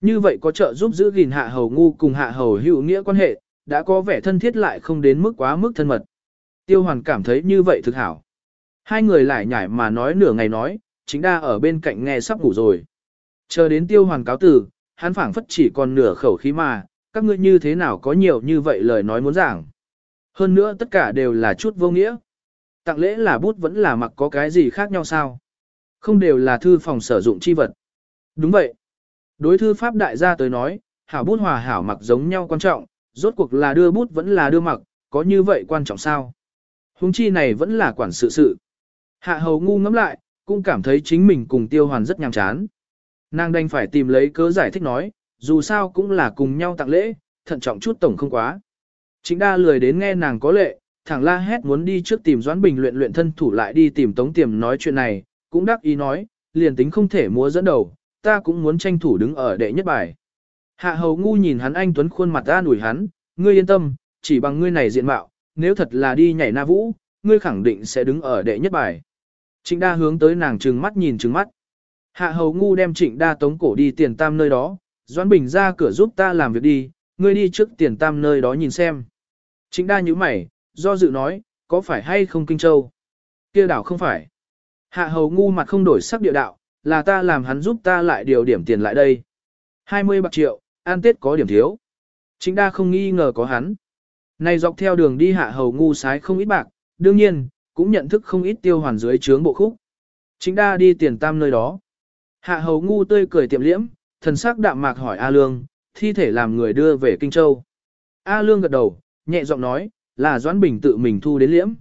Như vậy có trợ giúp giữ gìn hạ hầu ngu cùng hạ hầu hữu nghĩa quan hệ, đã có vẻ thân thiết lại không đến mức quá mức thân mật. Tiêu hoàn cảm thấy như vậy thực hảo. Hai người lại nhảy mà nói nửa ngày nói, chính đa ở bên cạnh nghe sắp ngủ rồi. Chờ đến tiêu hoàn cáo tử, hắn phảng phất chỉ còn nửa khẩu khí mà, các ngươi như thế nào có nhiều như vậy lời nói muốn giảng. Hơn nữa tất cả đều là chút vô nghĩa. Tặng lễ là bút vẫn là mặc có cái gì khác nhau sao? Không đều là thư phòng sử dụng chi vật. Đúng vậy. Đối thư pháp đại gia tới nói, hảo bút hòa hảo mặc giống nhau quan trọng, rốt cuộc là đưa bút vẫn là đưa mặc, có như vậy quan trọng sao? Hùng chi này vẫn là quản sự sự. Hạ hầu ngu ngẫm lại, cũng cảm thấy chính mình cùng tiêu hoàn rất nhàm chán. Nàng đành phải tìm lấy cớ giải thích nói, dù sao cũng là cùng nhau tặng lễ, thận trọng chút tổng không quá. Chính đa lười đến nghe nàng có lệ, thẳng la hét muốn đi trước tìm Doãn Bình luyện luyện thân thủ lại đi tìm Tống Tiềm nói chuyện này, cũng đắc ý nói, liền tính không thể múa dẫn đầu, ta cũng muốn tranh thủ đứng ở đệ nhất bài. Hạ hầu ngu nhìn hắn anh Tuấn khuôn mặt ta nủi hắn, ngươi yên tâm, chỉ bằng ngươi này diện mạo, nếu thật là đi nhảy na vũ, ngươi khẳng định sẽ đứng ở đệ nhất bài. Trịnh đa hướng tới nàng trừng mắt nhìn trừng mắt. Hạ hầu ngu đem trịnh đa tống cổ đi tiền tam nơi đó, Doãn Bình ra cửa giúp ta làm việc đi, ngươi đi trước tiền tam nơi đó nhìn xem. Trịnh đa như mày, do dự nói, có phải hay không Kinh Châu? kia đảo không phải. Hạ hầu ngu mặt không đổi sắc địa đạo, là ta làm hắn giúp ta lại điều điểm tiền lại đây. 20 bạc triệu, an tết có điểm thiếu. Chính đa không nghi ngờ có hắn. Này dọc theo đường đi hạ hầu ngu sái không ít bạc, đương nhiên, cũng nhận thức không ít tiêu hoàn dưới trướng bộ khúc. Chính đa đi tiền tam nơi đó. Hạ hầu ngu tươi cười tiệm liễm, thần sắc đạm mạc hỏi A Lương, thi thể làm người đưa về Kinh Châu. A Lương gật đầu, nhẹ giọng nói, là Doãn Bình tự mình thu đến liễm.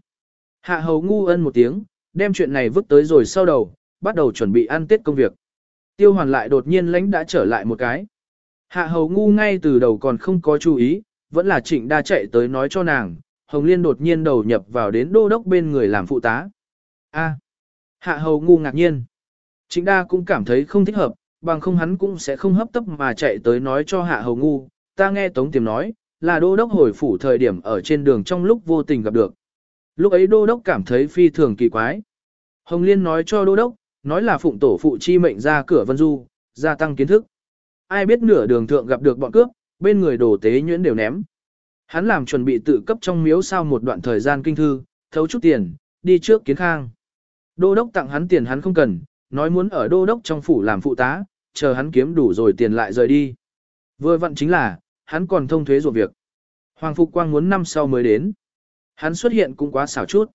Hạ hầu ngu ân một tiếng, đem chuyện này vứt tới rồi sau đầu, bắt đầu chuẩn bị ăn tết công việc. Tiêu hoàn lại đột nhiên lãnh đã trở lại một cái. Hạ hầu ngu ngay từ đầu còn không có chú ý, vẫn là trịnh đa chạy tới nói cho nàng, Hồng Liên đột nhiên đầu nhập vào đến đô đốc bên người làm phụ tá. A. hạ hầu ngu ngạc nhiên. Trịnh đa cũng cảm thấy không thích hợp, bằng không hắn cũng sẽ không hấp tấp mà chạy tới nói cho hạ hầu ngu. Ta nghe Tống Tiềm nói, là đô đốc hồi phủ thời điểm ở trên đường trong lúc vô tình gặp được. Lúc ấy đô đốc cảm thấy phi thường kỳ quái. Hồng Liên nói cho đô đốc, nói là phụng tổ phụ chi mệnh ra cửa Vân Du, gia tăng kiến thức. ai biết nửa đường thượng gặp được bọn cướp, bên người đồ tế nhuyễn đều ném. Hắn làm chuẩn bị tự cấp trong miếu sau một đoạn thời gian kinh thư, thấu chút tiền, đi trước kiến khang. Đô đốc tặng hắn tiền hắn không cần, nói muốn ở đô đốc trong phủ làm phụ tá, chờ hắn kiếm đủ rồi tiền lại rời đi. Vừa vặn chính là, hắn còn thông thuế ruột việc. Hoàng Phục Quang muốn năm sau mới đến. Hắn xuất hiện cũng quá xảo chút.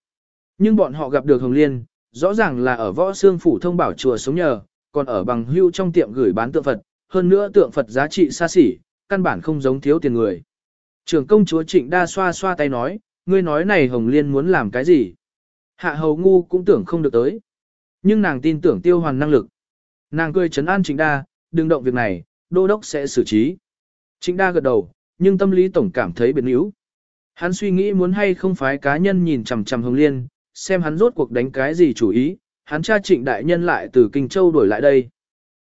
Nhưng bọn họ gặp được Hồng Liên, rõ ràng là ở võ xương phủ thông bảo chùa sống nhờ, còn ở bằng hưu trong tiệm gửi bán tượng Phật, hơn nữa tượng Phật giá trị xa xỉ, căn bản không giống thiếu tiền người. Trưởng công chúa Trịnh Đa xoa xoa tay nói, ngươi nói này Hồng Liên muốn làm cái gì? Hạ hầu ngu cũng tưởng không được tới. Nhưng nàng tin tưởng tiêu hoàn năng lực. Nàng cười chấn an Trịnh Đa, đừng động việc này, đô đốc sẽ xử trí. Trịnh Đa gật đầu, nhưng tâm lý tổng cảm thấy biệt níu. Hắn suy nghĩ muốn hay không phái cá nhân nhìn chằm chằm Hồng Liên, xem hắn rốt cuộc đánh cái gì chủ ý, hắn cha trịnh đại nhân lại từ Kinh Châu đổi lại đây.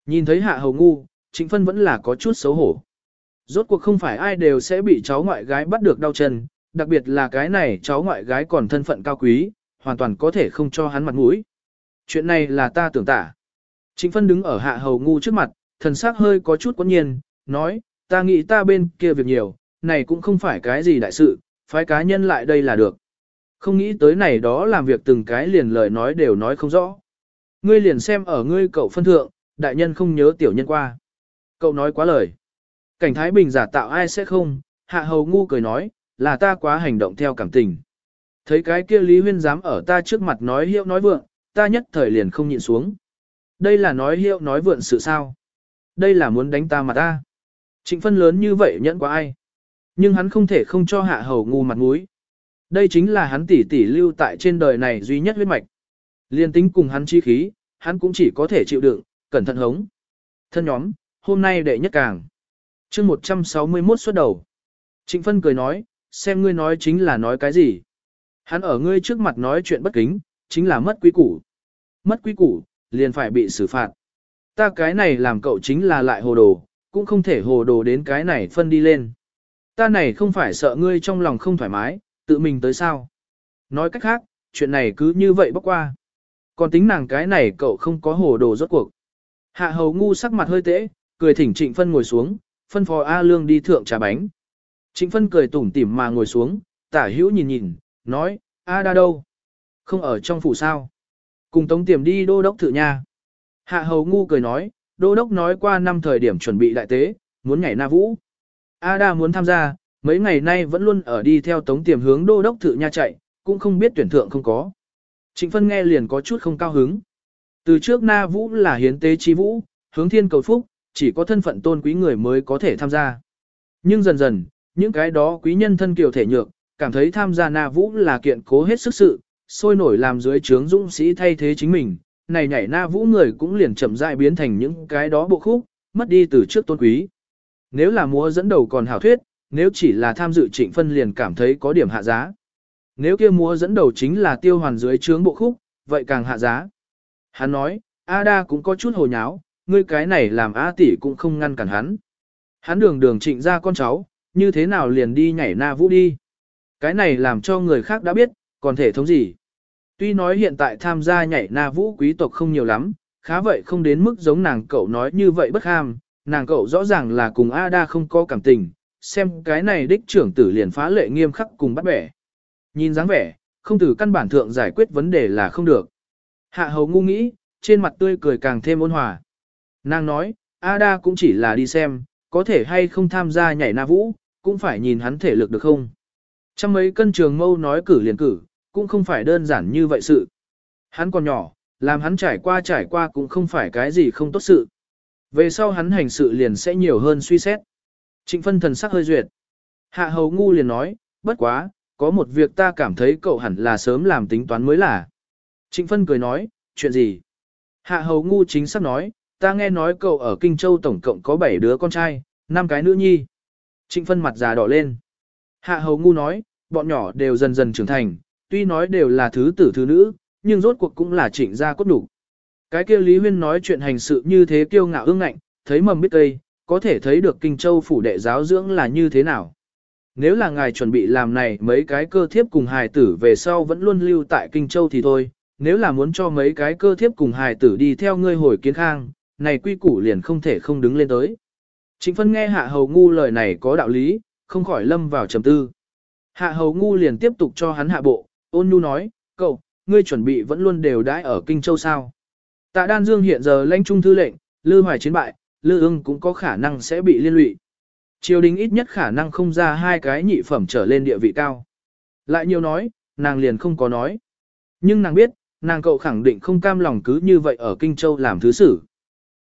Nhìn thấy hạ hầu ngu, trịnh phân vẫn là có chút xấu hổ. Rốt cuộc không phải ai đều sẽ bị cháu ngoại gái bắt được đau chân, đặc biệt là cái này cháu ngoại gái còn thân phận cao quý, hoàn toàn có thể không cho hắn mặt mũi. Chuyện này là ta tưởng tả. Trịnh phân đứng ở hạ hầu ngu trước mặt, thần sắc hơi có chút quẫn nhiên, nói, ta nghĩ ta bên kia việc nhiều, này cũng không phải cái gì đại sự, phái cá nhân lại đây là được. Không nghĩ tới này đó làm việc từng cái liền lời nói đều nói không rõ. Ngươi liền xem ở ngươi cậu phân thượng, đại nhân không nhớ tiểu nhân qua. Cậu nói quá lời. Cảnh Thái Bình giả tạo ai sẽ không, hạ hầu ngu cười nói, là ta quá hành động theo cảm tình. Thấy cái kia Lý Huyên dám ở ta trước mặt nói hiệu nói vượng, ta nhất thời liền không nhịn xuống. Đây là nói hiệu nói vượng sự sao. Đây là muốn đánh ta mà ta. Trịnh phân lớn như vậy nhẫn quá ai. Nhưng hắn không thể không cho hạ hầu ngu mặt mũi. Đây chính là hắn tỷ tỷ lưu tại trên đời này duy nhất huyết mạch. Liên tính cùng hắn chi khí, hắn cũng chỉ có thể chịu đựng, cẩn thận hống. Thân nhóm, hôm nay đệ nhất càng. chương 161 xuất đầu. Trịnh Phân cười nói, xem ngươi nói chính là nói cái gì. Hắn ở ngươi trước mặt nói chuyện bất kính, chính là mất quý củ. Mất quý củ, liền phải bị xử phạt. Ta cái này làm cậu chính là lại hồ đồ, cũng không thể hồ đồ đến cái này phân đi lên. Ta này không phải sợ ngươi trong lòng không thoải mái, tự mình tới sao. Nói cách khác, chuyện này cứ như vậy bóc qua. Còn tính nàng cái này cậu không có hồ đồ rốt cuộc. Hạ hầu ngu sắc mặt hơi tễ, cười thỉnh trịnh phân ngồi xuống, phân phò A Lương đi thượng trà bánh. Trịnh phân cười tủm tỉm mà ngồi xuống, tả hữu nhìn nhìn, nói, A đa đâu? Không ở trong phủ sao? Cùng tống tiềm đi đô đốc thử nha. Hạ hầu ngu cười nói, đô đốc nói qua năm thời điểm chuẩn bị đại tế, muốn nhảy na vũ. Ada muốn tham gia, mấy ngày nay vẫn luôn ở đi theo tống tiềm hướng đô đốc thự nha chạy, cũng không biết tuyển thượng không có. Trịnh phân nghe liền có chút không cao hứng. Từ trước na vũ là hiến tế chi vũ, hướng thiên cầu phúc, chỉ có thân phận tôn quý người mới có thể tham gia. Nhưng dần dần, những cái đó quý nhân thân kiều thể nhược, cảm thấy tham gia na vũ là kiện cố hết sức sự, sôi nổi làm dưới trướng dũng sĩ thay thế chính mình, này nhảy na vũ người cũng liền chậm rãi biến thành những cái đó bộ khúc, mất đi từ trước tôn quý. Nếu là múa dẫn đầu còn hảo thuyết, nếu chỉ là tham dự trịnh phân liền cảm thấy có điểm hạ giá. Nếu kia múa dẫn đầu chính là tiêu hoàn dưới trướng bộ khúc, vậy càng hạ giá. Hắn nói, A đa cũng có chút hồ nháo, ngươi cái này làm A tỷ cũng không ngăn cản hắn. Hắn đường đường trịnh ra con cháu, như thế nào liền đi nhảy na vũ đi. Cái này làm cho người khác đã biết, còn thể thống gì. Tuy nói hiện tại tham gia nhảy na vũ quý tộc không nhiều lắm, khá vậy không đến mức giống nàng cậu nói như vậy bất ham, nàng cậu rõ ràng là cùng Ada không có cảm tình, xem cái này đích trưởng tử liền phá lệ nghiêm khắc cùng bắt bẻ. Nhìn dáng vẻ, không từ căn bản thượng giải quyết vấn đề là không được. Hạ hầu ngu nghĩ, trên mặt tươi cười càng thêm ôn hòa. Nàng nói, Ada cũng chỉ là đi xem, có thể hay không tham gia nhảy na vũ, cũng phải nhìn hắn thể lực được không. Trăm mấy cân trường mâu nói cử liền cử, cũng không phải đơn giản như vậy sự. Hắn còn nhỏ, làm hắn trải qua trải qua cũng không phải cái gì không tốt sự. Về sau hắn hành sự liền sẽ nhiều hơn suy xét. Trịnh phân thần sắc hơi duyệt. Hạ hầu ngu liền nói, bất quá, có một việc ta cảm thấy cậu hẳn là sớm làm tính toán mới là. Trịnh phân cười nói, chuyện gì? Hạ hầu ngu chính xác nói, ta nghe nói cậu ở Kinh Châu tổng cộng có 7 đứa con trai, 5 cái nữ nhi. Trịnh phân mặt già đỏ lên. Hạ hầu ngu nói, bọn nhỏ đều dần dần trưởng thành, tuy nói đều là thứ tử thứ nữ, nhưng rốt cuộc cũng là trịnh gia cốt đủ. Cái kia Lý Huyên nói chuyện hành sự như thế kiêu ngạo ương ngạnh, thấy mầm biết cây, có thể thấy được Kinh Châu phủ đệ giáo dưỡng là như thế nào. Nếu là ngài chuẩn bị làm này mấy cái cơ thiếp cùng hài tử về sau vẫn luôn lưu tại Kinh Châu thì thôi, nếu là muốn cho mấy cái cơ thiếp cùng hài tử đi theo ngươi hồi kiến khang, này quy củ liền không thể không đứng lên tới. Chính Phân nghe Hạ Hầu Ngu lời này có đạo lý, không khỏi lâm vào trầm tư. Hạ Hầu Ngu liền tiếp tục cho hắn hạ bộ, ôn nhu nói, cậu, ngươi chuẩn bị vẫn luôn đều đãi ở Kinh Châu sao. Tạ Đan Dương hiện giờ lãnh trung thư lệnh, Lư Hoài chiến bại, Lư ưng cũng có khả năng sẽ bị liên lụy. Triều đình ít nhất khả năng không ra hai cái nhị phẩm trở lên địa vị cao. Lại nhiều nói, nàng liền không có nói. Nhưng nàng biết, nàng cậu khẳng định không cam lòng cứ như vậy ở Kinh Châu làm thứ sử.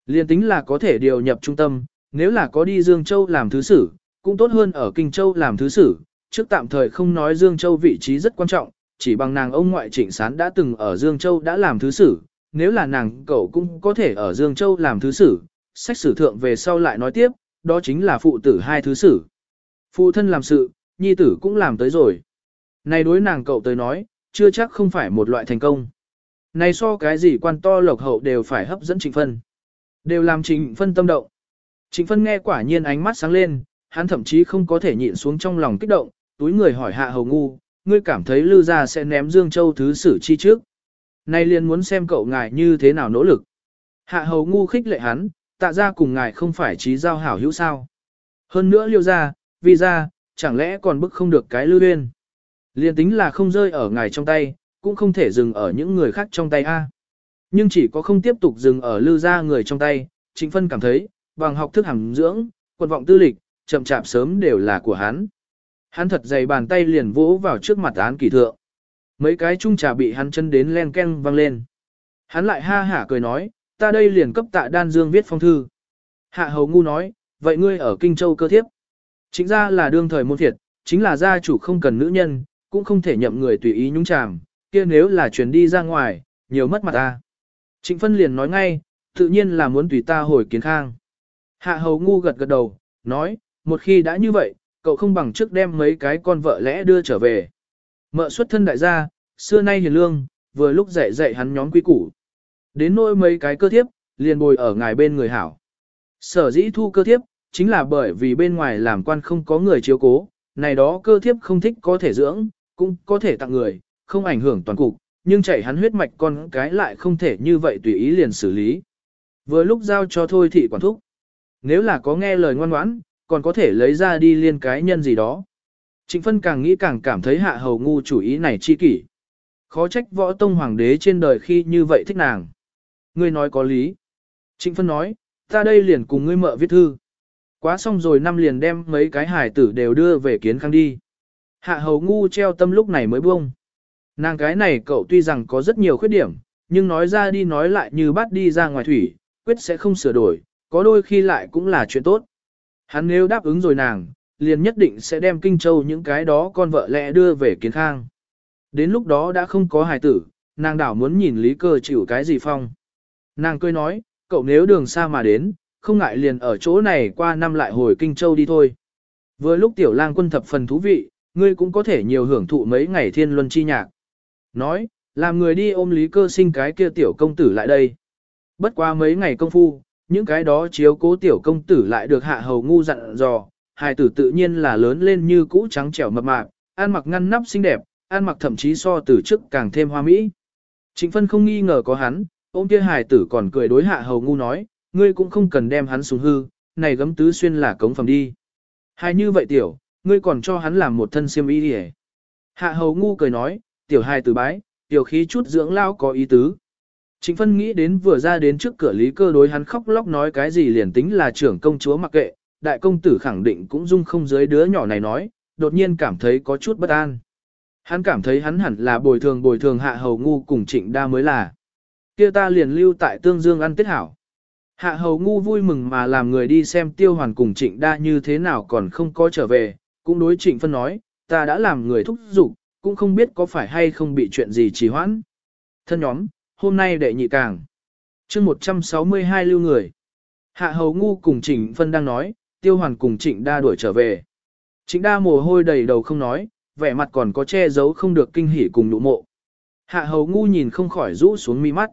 Liên tính là có thể điều nhập trung tâm, nếu là có đi Dương Châu làm thứ sử, cũng tốt hơn ở Kinh Châu làm thứ sử. Trước tạm thời không nói Dương Châu vị trí rất quan trọng, chỉ bằng nàng ông ngoại trịnh sán đã từng ở Dương Châu đã làm thứ sử. Nếu là nàng cậu cũng có thể ở Dương Châu làm thứ sử, sách sử thượng về sau lại nói tiếp, đó chính là phụ tử hai thứ sử. Phụ thân làm sự, nhi tử cũng làm tới rồi. Này đối nàng cậu tới nói, chưa chắc không phải một loại thành công. Này so cái gì quan to lộc hậu đều phải hấp dẫn trịnh phân. Đều làm trịnh phân tâm động. Trịnh phân nghe quả nhiên ánh mắt sáng lên, hắn thậm chí không có thể nhịn xuống trong lòng kích động, túi người hỏi hạ hầu ngu, ngươi cảm thấy lư gia sẽ ném Dương Châu thứ sử chi trước nay liền muốn xem cậu ngài như thế nào nỗ lực. Hạ hầu ngu khích lệ hắn, tạ ra cùng ngài không phải trí giao hảo hữu sao. Hơn nữa liêu ra, vì ra, chẳng lẽ còn bức không được cái lưu uyên. Liên tính là không rơi ở ngài trong tay, cũng không thể dừng ở những người khác trong tay a. Nhưng chỉ có không tiếp tục dừng ở lưu ra người trong tay, chính phân cảm thấy, bằng học thức hàm dưỡng, quần vọng tư lịch, chậm chạp sớm đều là của hắn. Hắn thật dày bàn tay liền vỗ vào trước mặt án kỳ thượng. Mấy cái chung trà bị hắn chân đến len ken văng lên. Hắn lại ha hả cười nói, ta đây liền cấp tạ đan dương viết phong thư. Hạ hầu ngu nói, vậy ngươi ở Kinh Châu cơ thiếp. Chính ra là đương thời môn thiệt, chính là gia chủ không cần nữ nhân, cũng không thể nhậm người tùy ý nhúng chàm, kia nếu là chuyển đi ra ngoài, nhiều mất mặt ta. Trịnh phân liền nói ngay, tự nhiên là muốn tùy ta hồi kiến khang. Hạ hầu ngu gật gật đầu, nói, một khi đã như vậy, cậu không bằng trước đem mấy cái con vợ lẽ đưa trở về. Mợ xuất thân đại gia, xưa nay hiền lương, vừa lúc dạy dạy hắn nhóm quy củ. Đến nỗi mấy cái cơ thiếp, liền bồi ở ngài bên người hảo. Sở dĩ thu cơ thiếp, chính là bởi vì bên ngoài làm quan không có người chiếu cố, này đó cơ thiếp không thích có thể dưỡng, cũng có thể tặng người, không ảnh hưởng toàn cục, nhưng chảy hắn huyết mạch con cái lại không thể như vậy tùy ý liền xử lý. Vừa lúc giao cho thôi thị quản thúc. Nếu là có nghe lời ngoan ngoãn, còn có thể lấy ra đi liên cái nhân gì đó. Trịnh phân càng nghĩ càng cảm thấy hạ hầu ngu chủ ý này chi kỷ. Khó trách võ tông hoàng đế trên đời khi như vậy thích nàng. Ngươi nói có lý. Trịnh phân nói, ta đây liền cùng ngươi mợ viết thư. Quá xong rồi năm liền đem mấy cái hải tử đều đưa về kiến khang đi. Hạ hầu ngu treo tâm lúc này mới buông. Nàng cái này cậu tuy rằng có rất nhiều khuyết điểm, nhưng nói ra đi nói lại như bắt đi ra ngoài thủy, quyết sẽ không sửa đổi, có đôi khi lại cũng là chuyện tốt. Hắn nếu đáp ứng rồi nàng, liền nhất định sẽ đem Kinh Châu những cái đó con vợ lẽ đưa về kiến khang. Đến lúc đó đã không có hài tử, nàng đảo muốn nhìn lý cơ chịu cái gì phong. Nàng cười nói, cậu nếu đường xa mà đến, không ngại liền ở chỗ này qua năm lại hồi Kinh Châu đi thôi. Vừa lúc tiểu lang quân thập phần thú vị, ngươi cũng có thể nhiều hưởng thụ mấy ngày thiên luân chi nhạc. Nói, làm người đi ôm lý cơ sinh cái kia tiểu công tử lại đây. Bất qua mấy ngày công phu, những cái đó chiếu cố tiểu công tử lại được hạ hầu ngu dặn dò, hài tử tự nhiên là lớn lên như cũ trắng trẻo mập mạp, ăn mặc ngăn nắp xinh đẹp, ăn mặc thậm chí so từ trước càng thêm hoa mỹ. Trịnh phân không nghi ngờ có hắn, ôm kia hài tử còn cười đối hạ hầu ngu nói, ngươi cũng không cần đem hắn xuống hư, này gấm tứ xuyên là cống phẩm đi. Hai như vậy tiểu, ngươi còn cho hắn làm một thân xiêm y đi Hạ hầu ngu cười nói, tiểu hài tử bái, tiểu khí chút dưỡng lao có ý tứ. Trịnh phân nghĩ đến vừa ra đến trước cửa lý cơ đối hắn khóc lóc nói cái gì liền tính là trưởng công chúa mặc kệ, đại công tử khẳng định cũng dung không dưới đứa nhỏ này nói, đột nhiên cảm thấy có chút bất an. Hắn cảm thấy hắn hẳn là bồi thường bồi thường hạ hầu ngu cùng trịnh đa mới là. kia ta liền lưu tại tương dương ăn tết hảo. Hạ hầu ngu vui mừng mà làm người đi xem tiêu hoàn cùng trịnh đa như thế nào còn không có trở về, cũng đối trịnh phân nói, ta đã làm người thúc giục, cũng không biết có phải hay không bị chuyện gì trì hoãn. Thân nhóm, hôm nay đệ nhị càng. chương 162 lưu người. Hạ hầu ngu cùng trịnh phân đang nói, tiêu hoàn cùng trịnh đa đuổi trở về. Trịnh đa mồ hôi đầy đầu không nói, vẻ mặt còn có che giấu không được kinh hỉ cùng nụ mộ. Hạ hầu ngu nhìn không khỏi rũ xuống mi mắt.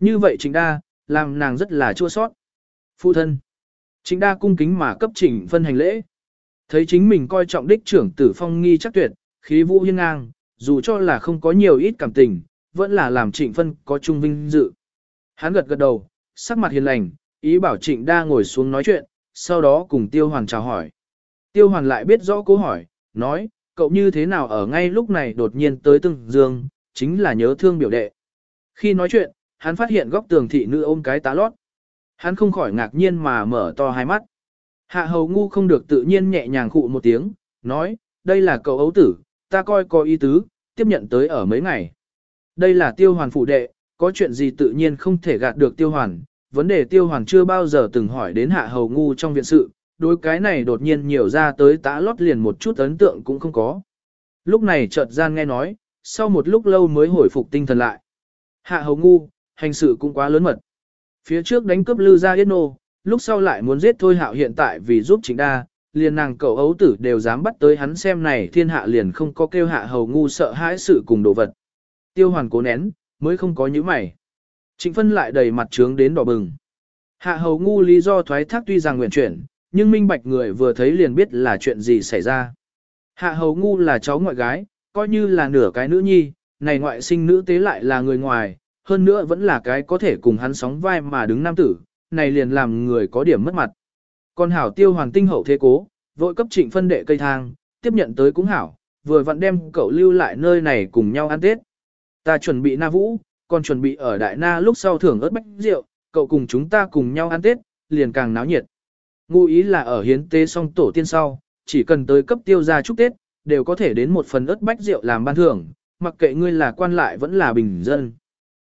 Như vậy trịnh đa, làm nàng rất là chua sót. Phụ thân. Trịnh đa cung kính mà cấp trịnh phân hành lễ. Thấy chính mình coi trọng đích trưởng tử phong nghi chắc tuyệt, khí vũ hiên ngang, dù cho là không có nhiều ít cảm tình, vẫn là làm trịnh phân có trung vinh dự. Hắn gật gật đầu, sắc mặt hiền lành, ý bảo trịnh đa ngồi xuống nói chuyện, sau đó cùng tiêu hoàn chào hỏi. Tiêu hoàn lại biết rõ câu hỏi, nói, cậu như thế nào ở ngay lúc này đột nhiên tới tương dương, chính là nhớ thương biểu đệ. Khi nói chuyện, hắn phát hiện góc tường thị nữ ôm cái tá lót. Hắn không khỏi ngạc nhiên mà mở to hai mắt. Hạ hầu ngu không được tự nhiên nhẹ nhàng khụ một tiếng, nói, đây là cậu ấu tử, ta coi có ý tứ, tiếp nhận tới ở mấy ngày. Đây là tiêu hoàn phụ đệ, có chuyện gì tự nhiên không thể gạt được tiêu hoàn, vấn đề tiêu hoàn chưa bao giờ từng hỏi đến hạ hầu ngu trong viện sự, đối cái này đột nhiên nhiều ra tới tá lót liền một chút ấn tượng cũng không có. Lúc này chợt gian nghe nói, sau một lúc lâu mới hồi phục tinh thần lại. Hạ hầu ngu, hành sự cũng quá lớn mật. Phía trước đánh cướp lư ra yết nô, lúc sau lại muốn giết thôi hạo hiện tại vì giúp chính đa, liền nàng cậu ấu tử đều dám bắt tới hắn xem này thiên hạ liền không có kêu hạ hầu ngu sợ hãi sự cùng đồ vật. Tiêu hoàn cố nén, mới không có những mày. Trịnh phân lại đầy mặt trướng đến đỏ bừng. Hạ hầu ngu lý do thoái thác tuy rằng nguyện chuyển, nhưng minh bạch người vừa thấy liền biết là chuyện gì xảy ra. Hạ hầu ngu là cháu ngoại gái, coi như là nửa cái nữ nhi, này ngoại sinh nữ tế lại là người ngoài, hơn nữa vẫn là cái có thể cùng hắn sóng vai mà đứng nam tử, này liền làm người có điểm mất mặt. Còn hảo tiêu Hoàng tinh hậu thế cố, vội cấp trịnh phân đệ cây thang, tiếp nhận tới cũng hảo, vừa vặn đem cậu lưu lại nơi này cùng nhau ăn tết. Ta chuẩn bị na vũ, còn chuẩn bị ở đại na lúc sau thưởng ớt bách rượu, cậu cùng chúng ta cùng nhau ăn tết, liền càng náo nhiệt. Ngụ ý là ở hiến tế xong tổ tiên sau, chỉ cần tới cấp tiêu gia chúc tết, đều có thể đến một phần ớt bách rượu làm ban thưởng, mặc kệ ngươi là quan lại vẫn là bình dân.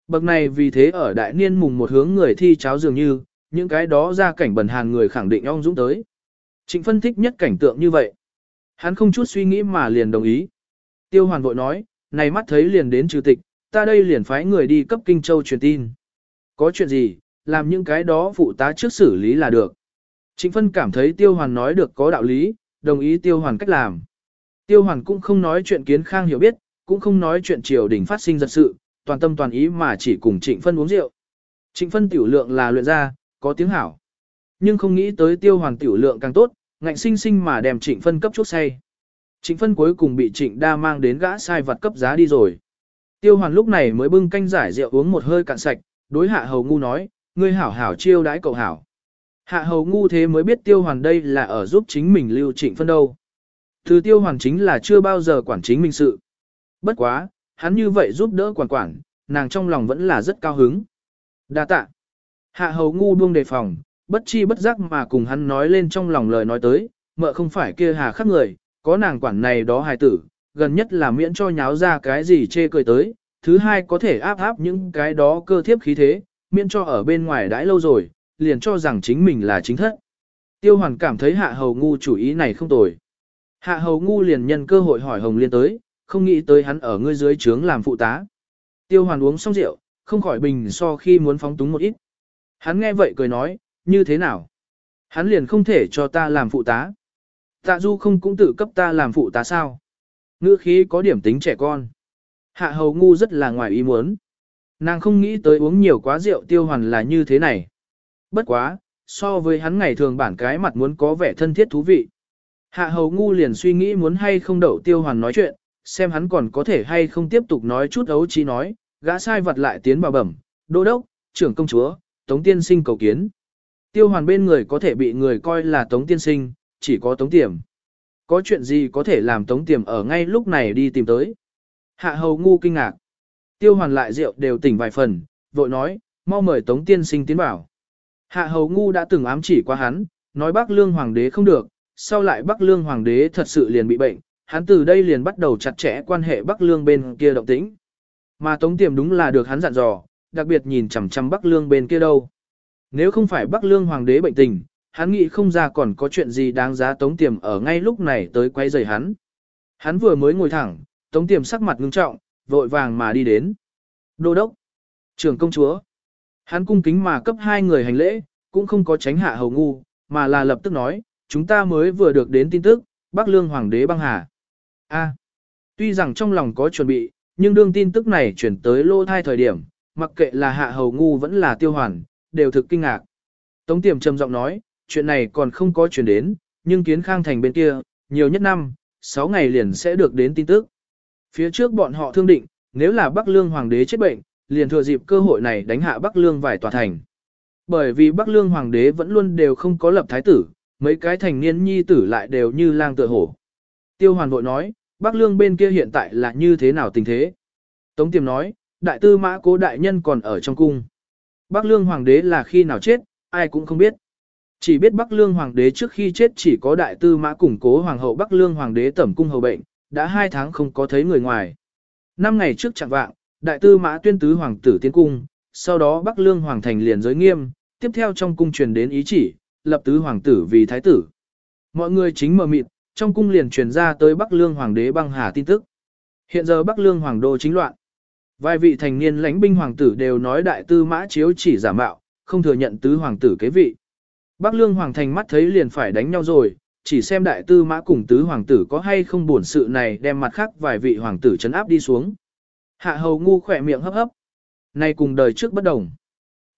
Bậc này vì thế ở đại niên mùng một hướng người thi cháo dường như, những cái đó ra cảnh bẩn hàn người khẳng định ong dũng tới. Trịnh phân thích nhất cảnh tượng như vậy. Hắn không chút suy nghĩ mà liền đồng ý. Tiêu hoàn vội nói, này mắt thấy liền đến trừ tịch, ta đây liền phái người đi cấp Kinh Châu truyền tin. Có chuyện gì, làm những cái đó phụ tá trước xử lý là được. Trịnh phân cảm thấy tiêu hoàn nói được có đạo lý, đồng ý tiêu hoàn cách làm. Tiêu hoàn cũng không nói chuyện kiến khang hiểu biết, cũng không nói chuyện triều đình phát sinh giật sự, toàn tâm toàn ý mà chỉ cùng trịnh phân uống rượu. Trịnh phân tiểu lượng là luyện ra, có tiếng hảo. Nhưng không nghĩ tới tiêu hoàn tiểu lượng càng tốt, ngạnh sinh sinh mà đem trịnh phân cấp chút say. Trịnh phân cuối cùng bị trịnh đa mang đến gã sai vật cấp giá đi rồi. Tiêu hoàn lúc này mới bưng canh giải rượu uống một hơi cạn sạch, đối hạ hầu ngu nói, ngươi hảo hảo chiêu đãi cậu hảo. Hạ hầu ngu thế mới biết tiêu hoàn đây là ở giúp chính mình lưu trịnh phân đâu. Thứ tiêu hoàn chính là chưa bao giờ quản chính mình sự. Bất quá, hắn như vậy giúp đỡ quản quản, nàng trong lòng vẫn là rất cao hứng. Đa tạ. Hạ hầu ngu buông đề phòng, bất chi bất giác mà cùng hắn nói lên trong lòng lời nói tới, mợ không phải kia hà khắc người, có nàng quản này đó hài tử, gần nhất là miễn cho nháo ra cái gì chê cười tới, thứ hai có thể áp áp những cái đó cơ thiếp khí thế, miễn cho ở bên ngoài đãi lâu rồi, liền cho rằng chính mình là chính thất. Tiêu hoàn cảm thấy hạ hầu ngu chủ ý này không tồi. Hạ hầu ngu liền nhân cơ hội hỏi hồng liên tới, không nghĩ tới hắn ở ngươi dưới trướng làm phụ tá. Tiêu hoàn uống xong rượu, không khỏi bình so khi muốn phóng túng một ít. Hắn nghe vậy cười nói, như thế nào? Hắn liền không thể cho ta làm phụ tá. Tạ du không cũng tự cấp ta làm phụ tá sao? Ngữ khí có điểm tính trẻ con. Hạ hầu ngu rất là ngoài ý muốn. Nàng không nghĩ tới uống nhiều quá rượu tiêu hoàn là như thế này. Bất quá, so với hắn ngày thường bản cái mặt muốn có vẻ thân thiết thú vị. Hạ hầu ngu liền suy nghĩ muốn hay không đậu tiêu hoàn nói chuyện, xem hắn còn có thể hay không tiếp tục nói chút ấu trí nói, gã sai vật lại tiến vào bẩm, đô đốc, trưởng công chúa, tống tiên sinh cầu kiến. Tiêu hoàn bên người có thể bị người coi là tống tiên sinh, chỉ có tống tiềm. Có chuyện gì có thể làm tống tiềm ở ngay lúc này đi tìm tới. Hạ hầu ngu kinh ngạc. Tiêu hoàn lại rượu đều tỉnh vài phần, vội nói, mau mời tống tiên sinh tiến bảo. Hạ hầu ngu đã từng ám chỉ qua hắn, nói bác lương hoàng đế không được, sau lại bác lương hoàng đế thật sự liền bị bệnh, hắn từ đây liền bắt đầu chặt chẽ quan hệ Bắc Lương bên kia động tĩnh. Mà Tống Tiềm đúng là được hắn dặn dò, đặc biệt nhìn chằm chằm Bắc Lương bên kia đâu. Nếu không phải Bắc Lương hoàng đế bệnh tình, hắn nghĩ không ra còn có chuyện gì đáng giá Tống Tiềm ở ngay lúc này tới quay rời hắn. Hắn vừa mới ngồi thẳng, Tống Tiềm sắc mặt ngưng trọng, vội vàng mà đi đến. Đô đốc, trưởng công chúa. Hắn cung kính mà cấp hai người hành lễ, cũng không có tránh hạ hầu ngu, mà là lập tức nói, chúng ta mới vừa được đến tin tức, Bắc Lương Hoàng đế băng hà. A. tuy rằng trong lòng có chuẩn bị, nhưng đương tin tức này chuyển tới lô thai thời điểm, mặc kệ là hạ hầu ngu vẫn là tiêu hoàn, đều thực kinh ngạc. Tống tiềm trầm giọng nói, chuyện này còn không có chuyển đến, nhưng kiến khang thành bên kia, nhiều nhất năm, 6 ngày liền sẽ được đến tin tức. Phía trước bọn họ thương định, nếu là Bắc Lương Hoàng đế chết bệnh, liền thừa dịp cơ hội này đánh hạ Bắc Lương vài tòa thành. Bởi vì Bắc Lương Hoàng đế vẫn luôn đều không có lập thái tử, mấy cái thành niên nhi tử lại đều như lang tựa hổ. Tiêu hoàn vội nói, Bắc Lương bên kia hiện tại là như thế nào tình thế? Tống tiềm nói, đại tư mã cố đại nhân còn ở trong cung. Bắc Lương Hoàng đế là khi nào chết, ai cũng không biết. Chỉ biết Bắc Lương Hoàng đế trước khi chết chỉ có đại tư mã củng cố Hoàng hậu Bắc Lương Hoàng đế tẩm cung hầu bệnh, đã hai tháng không có thấy người ngoài. Năm ngày trước chẳng vạng, đại tư mã tuyên tứ hoàng tử tiến cung, sau đó Bắc Lương Hoàng thành liền giới nghiêm, tiếp theo trong cung truyền đến ý chỉ, lập tứ hoàng tử vì thái tử. Mọi người chính mờ mịt, trong cung liền truyền ra tới Bắc Lương Hoàng đế băng hà tin tức. Hiện giờ Bắc Lương Hoàng đô chính loạn. Vài vị thành niên lãnh binh hoàng tử đều nói đại tư mã chiếu chỉ giả mạo, không thừa nhận tứ hoàng tử kế vị. Bắc Lương Hoàng thành mắt thấy liền phải đánh nhau rồi, chỉ xem đại tư mã cùng tứ hoàng tử có hay không buồn sự này đem mặt khác vài vị hoàng tử chấn áp đi xuống. Hạ hầu ngu khỏe miệng hấp hấp. Này cùng đời trước bất đồng.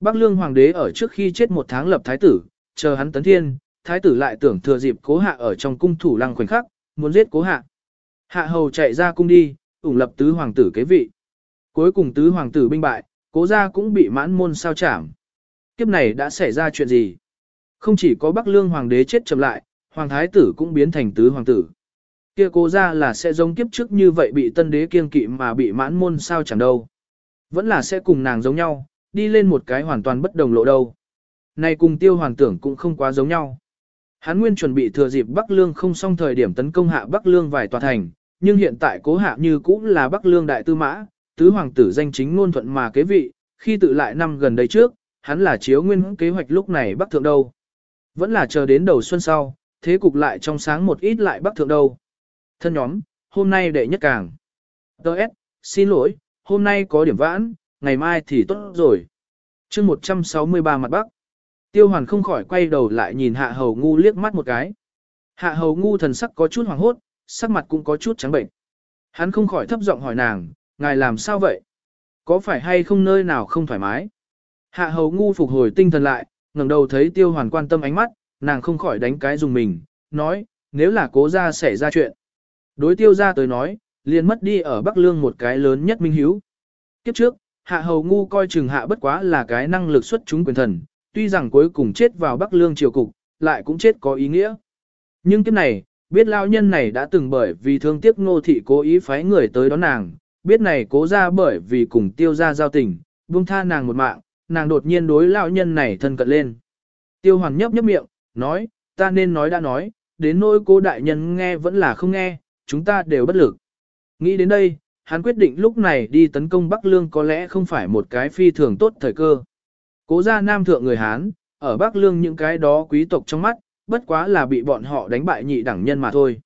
Bắc Lương Hoàng đế ở trước khi chết một tháng lập thái tử, chờ hắn tấn thiên, thái tử lại tưởng thừa dịp cố hạ ở trong cung thủ lăng khoảnh khắc, muốn giết cố hạ. Hạ hầu chạy ra cung đi, ủng lập tứ hoàng tử kế vị. Cuối cùng tứ hoàng tử binh bại, cố gia cũng bị mãn môn sao chảm. Kiếp này đã xảy ra chuyện gì? Không chỉ có Bắc Lương hoàng đế chết chậm lại, hoàng thái tử cũng biến thành tứ hoàng tử. Kia cố ra là sẽ giống kiếp trước như vậy bị tân đế kiêng kỵ mà bị mãn môn sao chẳng đâu. Vẫn là sẽ cùng nàng giống nhau, đi lên một cái hoàn toàn bất đồng lộ đâu. Này cùng tiêu hoàng tưởng cũng không quá giống nhau. Hắn nguyên chuẩn bị thừa dịp Bắc Lương không xong thời điểm tấn công hạ Bắc Lương vài tòa thành, nhưng hiện tại cố hạ như cũng là Bắc Lương đại tư mã, tứ hoàng tử danh chính ngôn thuận mà kế vị, khi tự lại năm gần đây trước, hắn là chiếu nguyên kế hoạch lúc này Bắc thượng đâu. Vẫn là chờ đến đầu xuân sau, thế cục lại trong sáng một ít lại Bắc thượng đâu. Thân nhóm, hôm nay đệ nhất càng. Đợt, xin lỗi, hôm nay có điểm vãn, ngày mai thì tốt rồi. chương 163 mặt Bắc. Tiêu hoàn không khỏi quay đầu lại nhìn hạ hầu ngu liếc mắt một cái. Hạ hầu ngu thần sắc có chút hoàng hốt, sắc mặt cũng có chút trắng bệnh. Hắn không khỏi thấp giọng hỏi nàng, ngài làm sao vậy? Có phải hay không nơi nào không thoải mái? Hạ hầu ngu phục hồi tinh thần lại, ngẩng đầu thấy tiêu hoàn quan tâm ánh mắt, nàng không khỏi đánh cái dùng mình, nói, nếu là cố ra xảy ra chuyện. Đối tiêu ra tới nói, liền mất đi ở Bắc Lương một cái lớn nhất minh hiếu. Kiếp trước, hạ hầu ngu coi chừng hạ bất quá là cái năng lực xuất chúng quyền thần, tuy rằng cuối cùng chết vào Bắc Lương triều cục, lại cũng chết có ý nghĩa. Nhưng kiếp này, biết lao nhân này đã từng bởi vì thương tiếc nô thị cố ý phái người tới đón nàng, biết này cố ra bởi vì cùng tiêu ra giao tình, buông tha nàng một mạng, nàng đột nhiên đối lão nhân này thân cận lên. Tiêu hoàn nhấp nhấp miệng, nói, ta nên nói đã nói, đến nỗi cô đại nhân nghe vẫn là không nghe, chúng ta đều bất lực. Nghĩ đến đây, hắn quyết định lúc này đi tấn công Bắc Lương có lẽ không phải một cái phi thường tốt thời cơ. Cố gia nam thượng người Hán, ở Bắc Lương những cái đó quý tộc trong mắt, bất quá là bị bọn họ đánh bại nhị đẳng nhân mà thôi.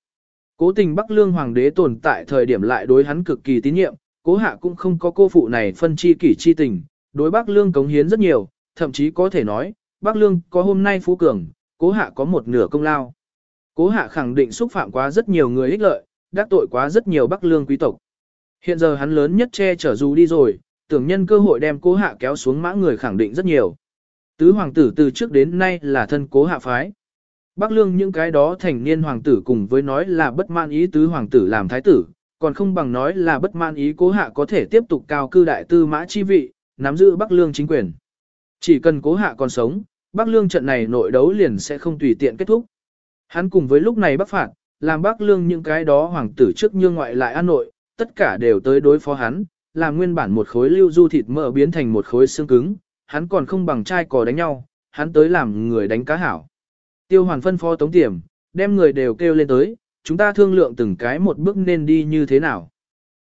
Cố tình Bắc Lương hoàng đế tồn tại thời điểm lại đối hắn cực kỳ tín nhiệm, cố hạ cũng không có cô phụ này phân chi kỷ chi tình, đối Bắc Lương cống hiến rất nhiều, thậm chí có thể nói, Bắc Lương có hôm nay phú cường, cố hạ có một nửa công lao. Cố hạ khẳng định xúc phạm quá rất nhiều người ích lợi, đắc tội quá rất nhiều Bắc Lương quý tộc. Hiện giờ hắn lớn nhất che chở dù đi rồi, tưởng nhân cơ hội đem cố hạ kéo xuống mã người khẳng định rất nhiều. Tứ hoàng tử từ trước đến nay là thân cố hạ phái. Bắc lương những cái đó thành niên hoàng tử cùng với nói là bất mãn ý tứ hoàng tử làm thái tử, còn không bằng nói là bất mãn ý cố hạ có thể tiếp tục cao cư đại tư mã chi vị, nắm giữ Bắc lương chính quyền. Chỉ cần cố hạ còn sống, Bắc lương trận này nội đấu liền sẽ không tùy tiện kết thúc. Hắn cùng với lúc này bắc phạt, làm Bắc lương những cái đó hoàng tử trước như ngoại lại an nội, tất cả đều tới đối phó hắn, làm nguyên bản một khối lưu du thịt mỡ biến thành một khối xương cứng, hắn còn không bằng trai cò đánh nhau, hắn tới làm người đánh cá hảo. Tiêu hoàn phân phó tống tiềm, đem người đều kêu lên tới, chúng ta thương lượng từng cái một bước nên đi như thế nào.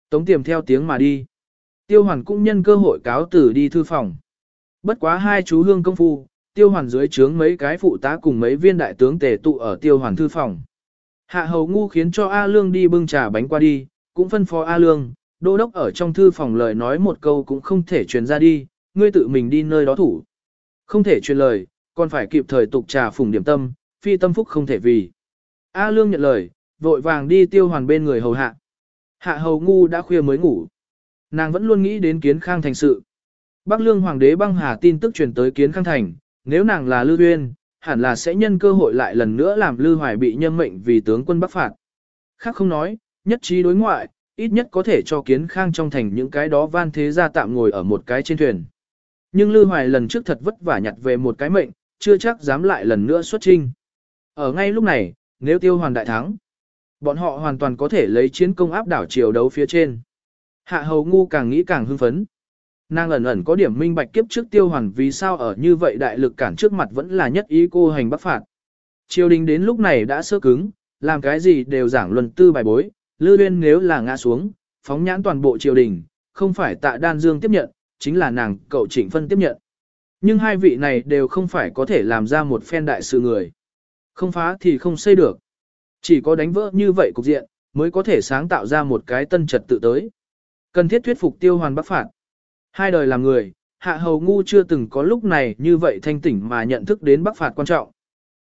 Tống tiềm theo tiếng mà đi. Tiêu hoàn cũng nhân cơ hội cáo tử đi thư phòng. Bất quá hai chú hương công phu, tiêu hoàn dưới trướng mấy cái phụ tá cùng mấy viên đại tướng tề tụ ở tiêu hoàn thư phòng. Hạ hầu ngu khiến cho A Lương đi bưng trà bánh qua đi, cũng phân phó A Lương, đô đốc ở trong thư phòng lời nói một câu cũng không thể truyền ra đi, ngươi tự mình đi nơi đó thủ. Không thể truyền lời, còn phải kịp thời tục trà phùng điểm tâm, phi tâm phúc không thể vì. A Lương nhận lời, vội vàng đi tiêu hoàn bên người hầu hạ. Hạ hầu ngu đã khuya mới ngủ. Nàng vẫn luôn nghĩ đến kiến khang thành sự. Bắc Lương Hoàng đế băng hà tin tức truyền tới kiến khang thành, nếu nàng là Lư Uyên, hẳn là sẽ nhân cơ hội lại lần nữa làm Lư Hoài bị nhân mệnh vì tướng quân Bắc phạt. Khác không nói, nhất trí đối ngoại, ít nhất có thể cho kiến khang trong thành những cái đó van thế gia tạm ngồi ở một cái trên thuyền. Nhưng Lư Hoài lần trước thật vất vả nhặt về một cái mệnh, chưa chắc dám lại lần nữa xuất trinh. Ở ngay lúc này, nếu tiêu hoàn đại thắng, bọn họ hoàn toàn có thể lấy chiến công áp đảo triều đấu phía trên. Hạ hầu ngu càng nghĩ càng hưng phấn. Nàng ẩn ẩn có điểm minh bạch kiếp trước tiêu hoàn vì sao ở như vậy đại lực cản trước mặt vẫn là nhất ý cô hành bắc phạt. Triều đình đến lúc này đã sơ cứng, làm cái gì đều giảng luận tư bài bối, lư Uyên nếu là ngã xuống, phóng nhãn toàn bộ triều đình, không phải tạ đan dương tiếp nhận, chính là nàng cậu trịnh phân tiếp nhận. Nhưng hai vị này đều không phải có thể làm ra một phen đại sự người. Không phá thì không xây được. Chỉ có đánh vỡ như vậy cục diện, mới có thể sáng tạo ra một cái tân trật tự tới. Cần thiết thuyết phục tiêu hoàn bắc phạt. Hai đời làm người, hạ hầu ngu chưa từng có lúc này như vậy thanh tỉnh mà nhận thức đến bắc phạt quan trọng.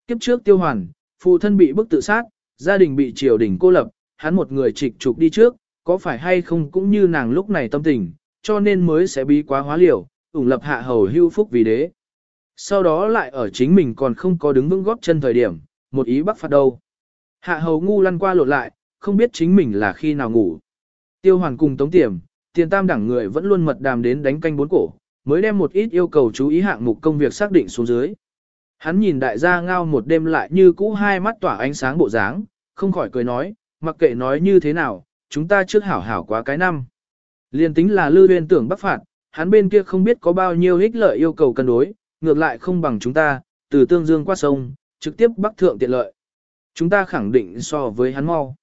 Kiếp trước tiêu hoàn, phụ thân bị bức tự sát, gia đình bị triều đình cô lập, hắn một người trịch trục đi trước, có phải hay không cũng như nàng lúc này tâm tình, cho nên mới sẽ bí quá hóa liều, ủng lập hạ hầu hưu phúc vì đế. Sau đó lại ở chính mình còn không có đứng vững góp chân thời điểm, một ý bắc phạt đâu. Hạ hầu ngu lăn qua lột lại, không biết chính mình là khi nào ngủ. Tiêu hoàn cùng tống tiềm, tiền tam đẳng người vẫn luôn mật đàm đến đánh canh bốn cổ, mới đem một ít yêu cầu chú ý hạng mục công việc xác định xuống dưới. Hắn nhìn đại gia ngao một đêm lại như cũ hai mắt tỏa ánh sáng bộ dáng, không khỏi cười nói, mặc kệ nói như thế nào, chúng ta trước hảo hảo quá cái năm. Liên tính là lưu viên tưởng bắc phạt, hắn bên kia không biết có bao nhiêu ích lợi yêu cầu cân đối, ngược lại không bằng chúng ta, từ tương dương qua sông, trực tiếp bắc thượng tiện lợi. Chúng ta khẳng định so với hắn mau.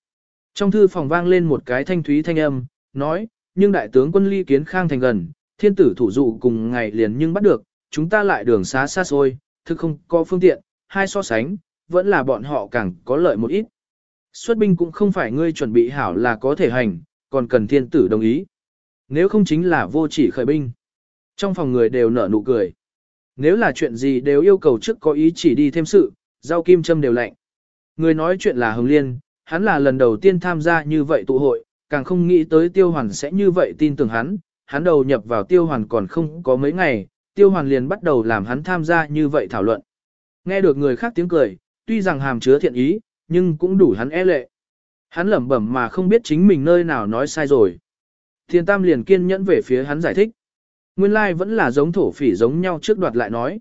Trong thư phòng vang lên một cái thanh thúy thanh âm, nói, nhưng đại tướng quân ly kiến khang thành gần, thiên tử thủ dụ cùng ngày liền nhưng bắt được, chúng ta lại đường xá xa xôi, thực không có phương tiện, hai so sánh, vẫn là bọn họ càng có lợi một ít. Xuất binh cũng không phải ngươi chuẩn bị hảo là có thể hành, còn cần thiên tử đồng ý. Nếu không chính là vô chỉ khởi binh. Trong phòng người đều nở nụ cười. Nếu là chuyện gì đều yêu cầu trước có ý chỉ đi thêm sự, giao kim châm đều lạnh. Người nói chuyện là Hồng Liên, hắn là lần đầu tiên tham gia như vậy tụ hội, càng không nghĩ tới tiêu hoàn sẽ như vậy tin tưởng hắn. Hắn đầu nhập vào tiêu hoàn còn không có mấy ngày, tiêu hoàn liền bắt đầu làm hắn tham gia như vậy thảo luận. Nghe được người khác tiếng cười, tuy rằng hàm chứa thiện ý, nhưng cũng đủ hắn e lệ. Hắn lẩm bẩm mà không biết chính mình nơi nào nói sai rồi. Thiên Tam liền kiên nhẫn về phía hắn giải thích. Nguyên lai like vẫn là giống thổ phỉ giống nhau trước đoạt lại nói.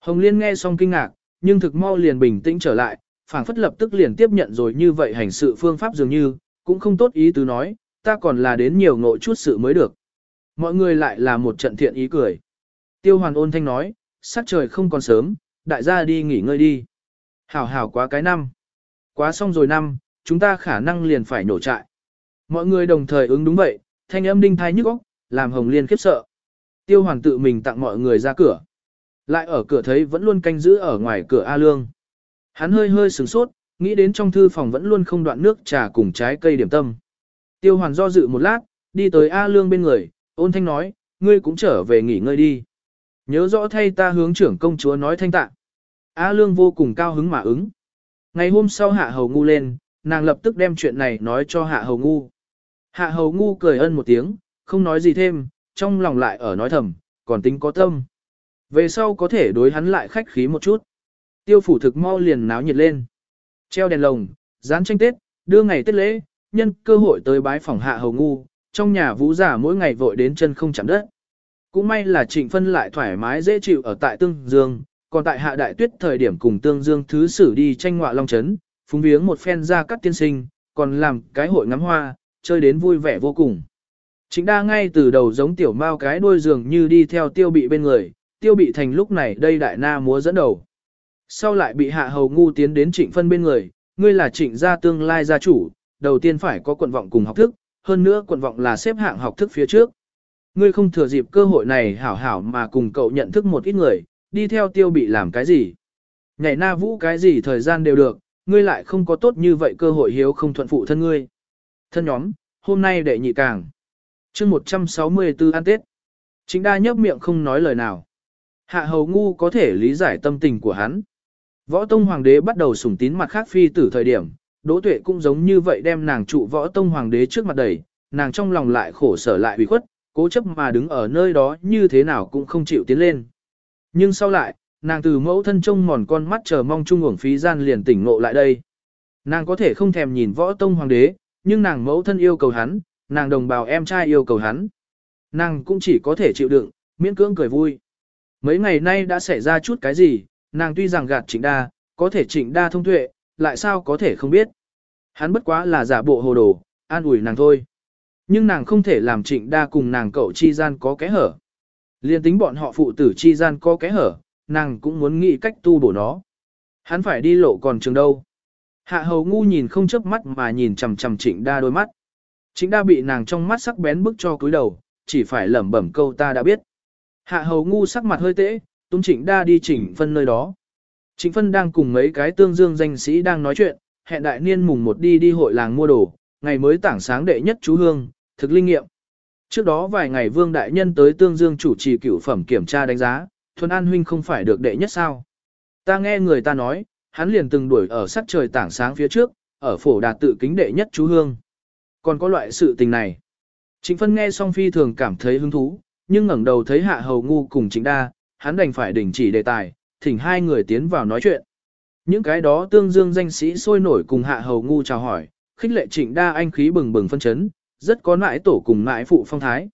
Hồng Liên nghe xong kinh ngạc, nhưng thực mau liền bình tĩnh trở lại, phảng phất lập tức liền tiếp nhận rồi như vậy hành sự phương pháp dường như, cũng không tốt ý tứ nói, ta còn là đến nhiều ngộ chút sự mới được. Mọi người lại là một trận thiện ý cười. Tiêu hoàn ôn thanh nói, sắc trời không còn sớm, đại gia đi nghỉ ngơi đi. Hảo hảo quá cái năm. Quá xong rồi năm, chúng ta khả năng liền phải nổ trại. Mọi người đồng thời ứng đúng vậy, thanh âm đinh thai nhức óc, làm Hồng Liên khiếp sợ. Tiêu Hoàng tự mình tặng mọi người ra cửa. Lại ở cửa thấy vẫn luôn canh giữ ở ngoài cửa A Lương. Hắn hơi hơi sửng sốt, nghĩ đến trong thư phòng vẫn luôn không đoạn nước trà cùng trái cây điểm tâm. Tiêu Hoàn do dự một lát, đi tới A Lương bên người, ôn thanh nói, ngươi cũng trở về nghỉ ngơi đi. Nhớ rõ thay ta hướng trưởng công chúa nói thanh tạ. A Lương vô cùng cao hứng mà ứng. Ngày hôm sau Hạ Hầu Ngu lên, nàng lập tức đem chuyện này nói cho Hạ Hầu Ngu. Hạ Hầu Ngu cười ân một tiếng, không nói gì thêm, trong lòng lại ở nói thầm, còn tính có tâm. Về sau có thể đối hắn lại khách khí một chút. Tiêu phủ thực mau liền náo nhiệt lên. Treo đèn lồng, dán tranh Tết, đưa ngày Tết lễ, nhân cơ hội tới bái phòng Hạ Hầu Ngu, trong nhà vũ giả mỗi ngày vội đến chân không chạm đất. Cũng may là trịnh phân lại thoải mái dễ chịu ở tại Tương Dương, còn tại hạ đại tuyết thời điểm cùng Tương Dương thứ sử đi tranh ngọa long chấn, phúng viếng một phen ra các tiên sinh, còn làm cái hội ngắm hoa, chơi đến vui vẻ vô cùng. Chính đa ngay từ đầu giống tiểu mao cái đuôi dường như đi theo tiêu bị bên người, tiêu bị thành lúc này đây đại na múa dẫn đầu. Sau lại bị hạ hầu ngu tiến đến trịnh phân bên người, ngươi là trịnh gia tương lai gia chủ, đầu tiên phải có quận vọng cùng học thức, hơn nữa quận vọng là xếp hạng học thức phía trước. Ngươi không thừa dịp cơ hội này hảo hảo mà cùng cậu nhận thức một ít người, đi theo tiêu bị làm cái gì. Nhảy na vũ cái gì thời gian đều được, ngươi lại không có tốt như vậy cơ hội hiếu không thuận phụ thân ngươi. Thân nhóm, hôm nay đệ nhị càng. chương 164 ăn Tết. Chính đa nhấp miệng không nói lời nào. Hạ hầu ngu có thể lý giải tâm tình của hắn. Võ Tông Hoàng đế bắt đầu sủng tín mặt khác phi tử thời điểm, Đỗ Tuệ cũng giống như vậy đem nàng trụ Võ Tông Hoàng đế trước mặt đẩy, nàng trong lòng lại khổ sở lại ủy khuất, cố chấp mà đứng ở nơi đó như thế nào cũng không chịu tiến lên. Nhưng sau lại, nàng từ mẫu thân trông mòn con mắt chờ mong trung uổng phí gian liền tỉnh ngộ lại đây. Nàng có thể không thèm nhìn Võ Tông Hoàng đế, nhưng nàng mẫu thân yêu cầu hắn, nàng đồng bào em trai yêu cầu hắn. Nàng cũng chỉ có thể chịu đựng, miễn cưỡng cười vui. Mấy ngày nay đã xảy ra chút cái gì, nàng tuy rằng gạt trịnh đa, có thể trịnh đa thông tuệ, lại sao có thể không biết. Hắn bất quá là giả bộ hồ đồ, an ủi nàng thôi. Nhưng nàng không thể làm trịnh đa cùng nàng cậu chi gian có kẽ hở. Liên tính bọn họ phụ tử chi gian có kẽ hở, nàng cũng muốn nghĩ cách tu bổ nó. Hắn phải đi lộ còn trường đâu. Hạ hầu ngu nhìn không chớp mắt mà nhìn chằm chằm trịnh đa đôi mắt. Trịnh đa bị nàng trong mắt sắc bén bức cho cúi đầu, chỉ phải lẩm bẩm câu ta đã biết. Hạ hầu ngu sắc mặt hơi tễ, tung trịnh đa đi chỉnh phân nơi đó. Trịnh phân đang cùng mấy cái tương dương danh sĩ đang nói chuyện, hẹn đại niên mùng một đi đi hội làng mua đồ, ngày mới tảng sáng đệ nhất chú hương, thực linh nghiệm. Trước đó vài ngày vương đại nhân tới tương dương chủ trì cửu phẩm kiểm tra đánh giá, thuần an huynh không phải được đệ nhất sao. Ta nghe người ta nói, hắn liền từng đuổi ở sắc trời tảng sáng phía trước, ở phổ đạt tự kính đệ nhất chú hương. Còn có loại sự tình này. Trịnh phân nghe song phi thường cảm thấy hứng thú, nhưng ngẩng đầu thấy hạ hầu ngu cùng trịnh đa, hắn đành phải đình chỉ đề tài, thỉnh hai người tiến vào nói chuyện. Những cái đó tương dương danh sĩ sôi nổi cùng hạ hầu ngu chào hỏi, khích lệ trịnh đa anh khí bừng bừng phân chấn, rất có nãi tổ cùng nãi phụ phong thái.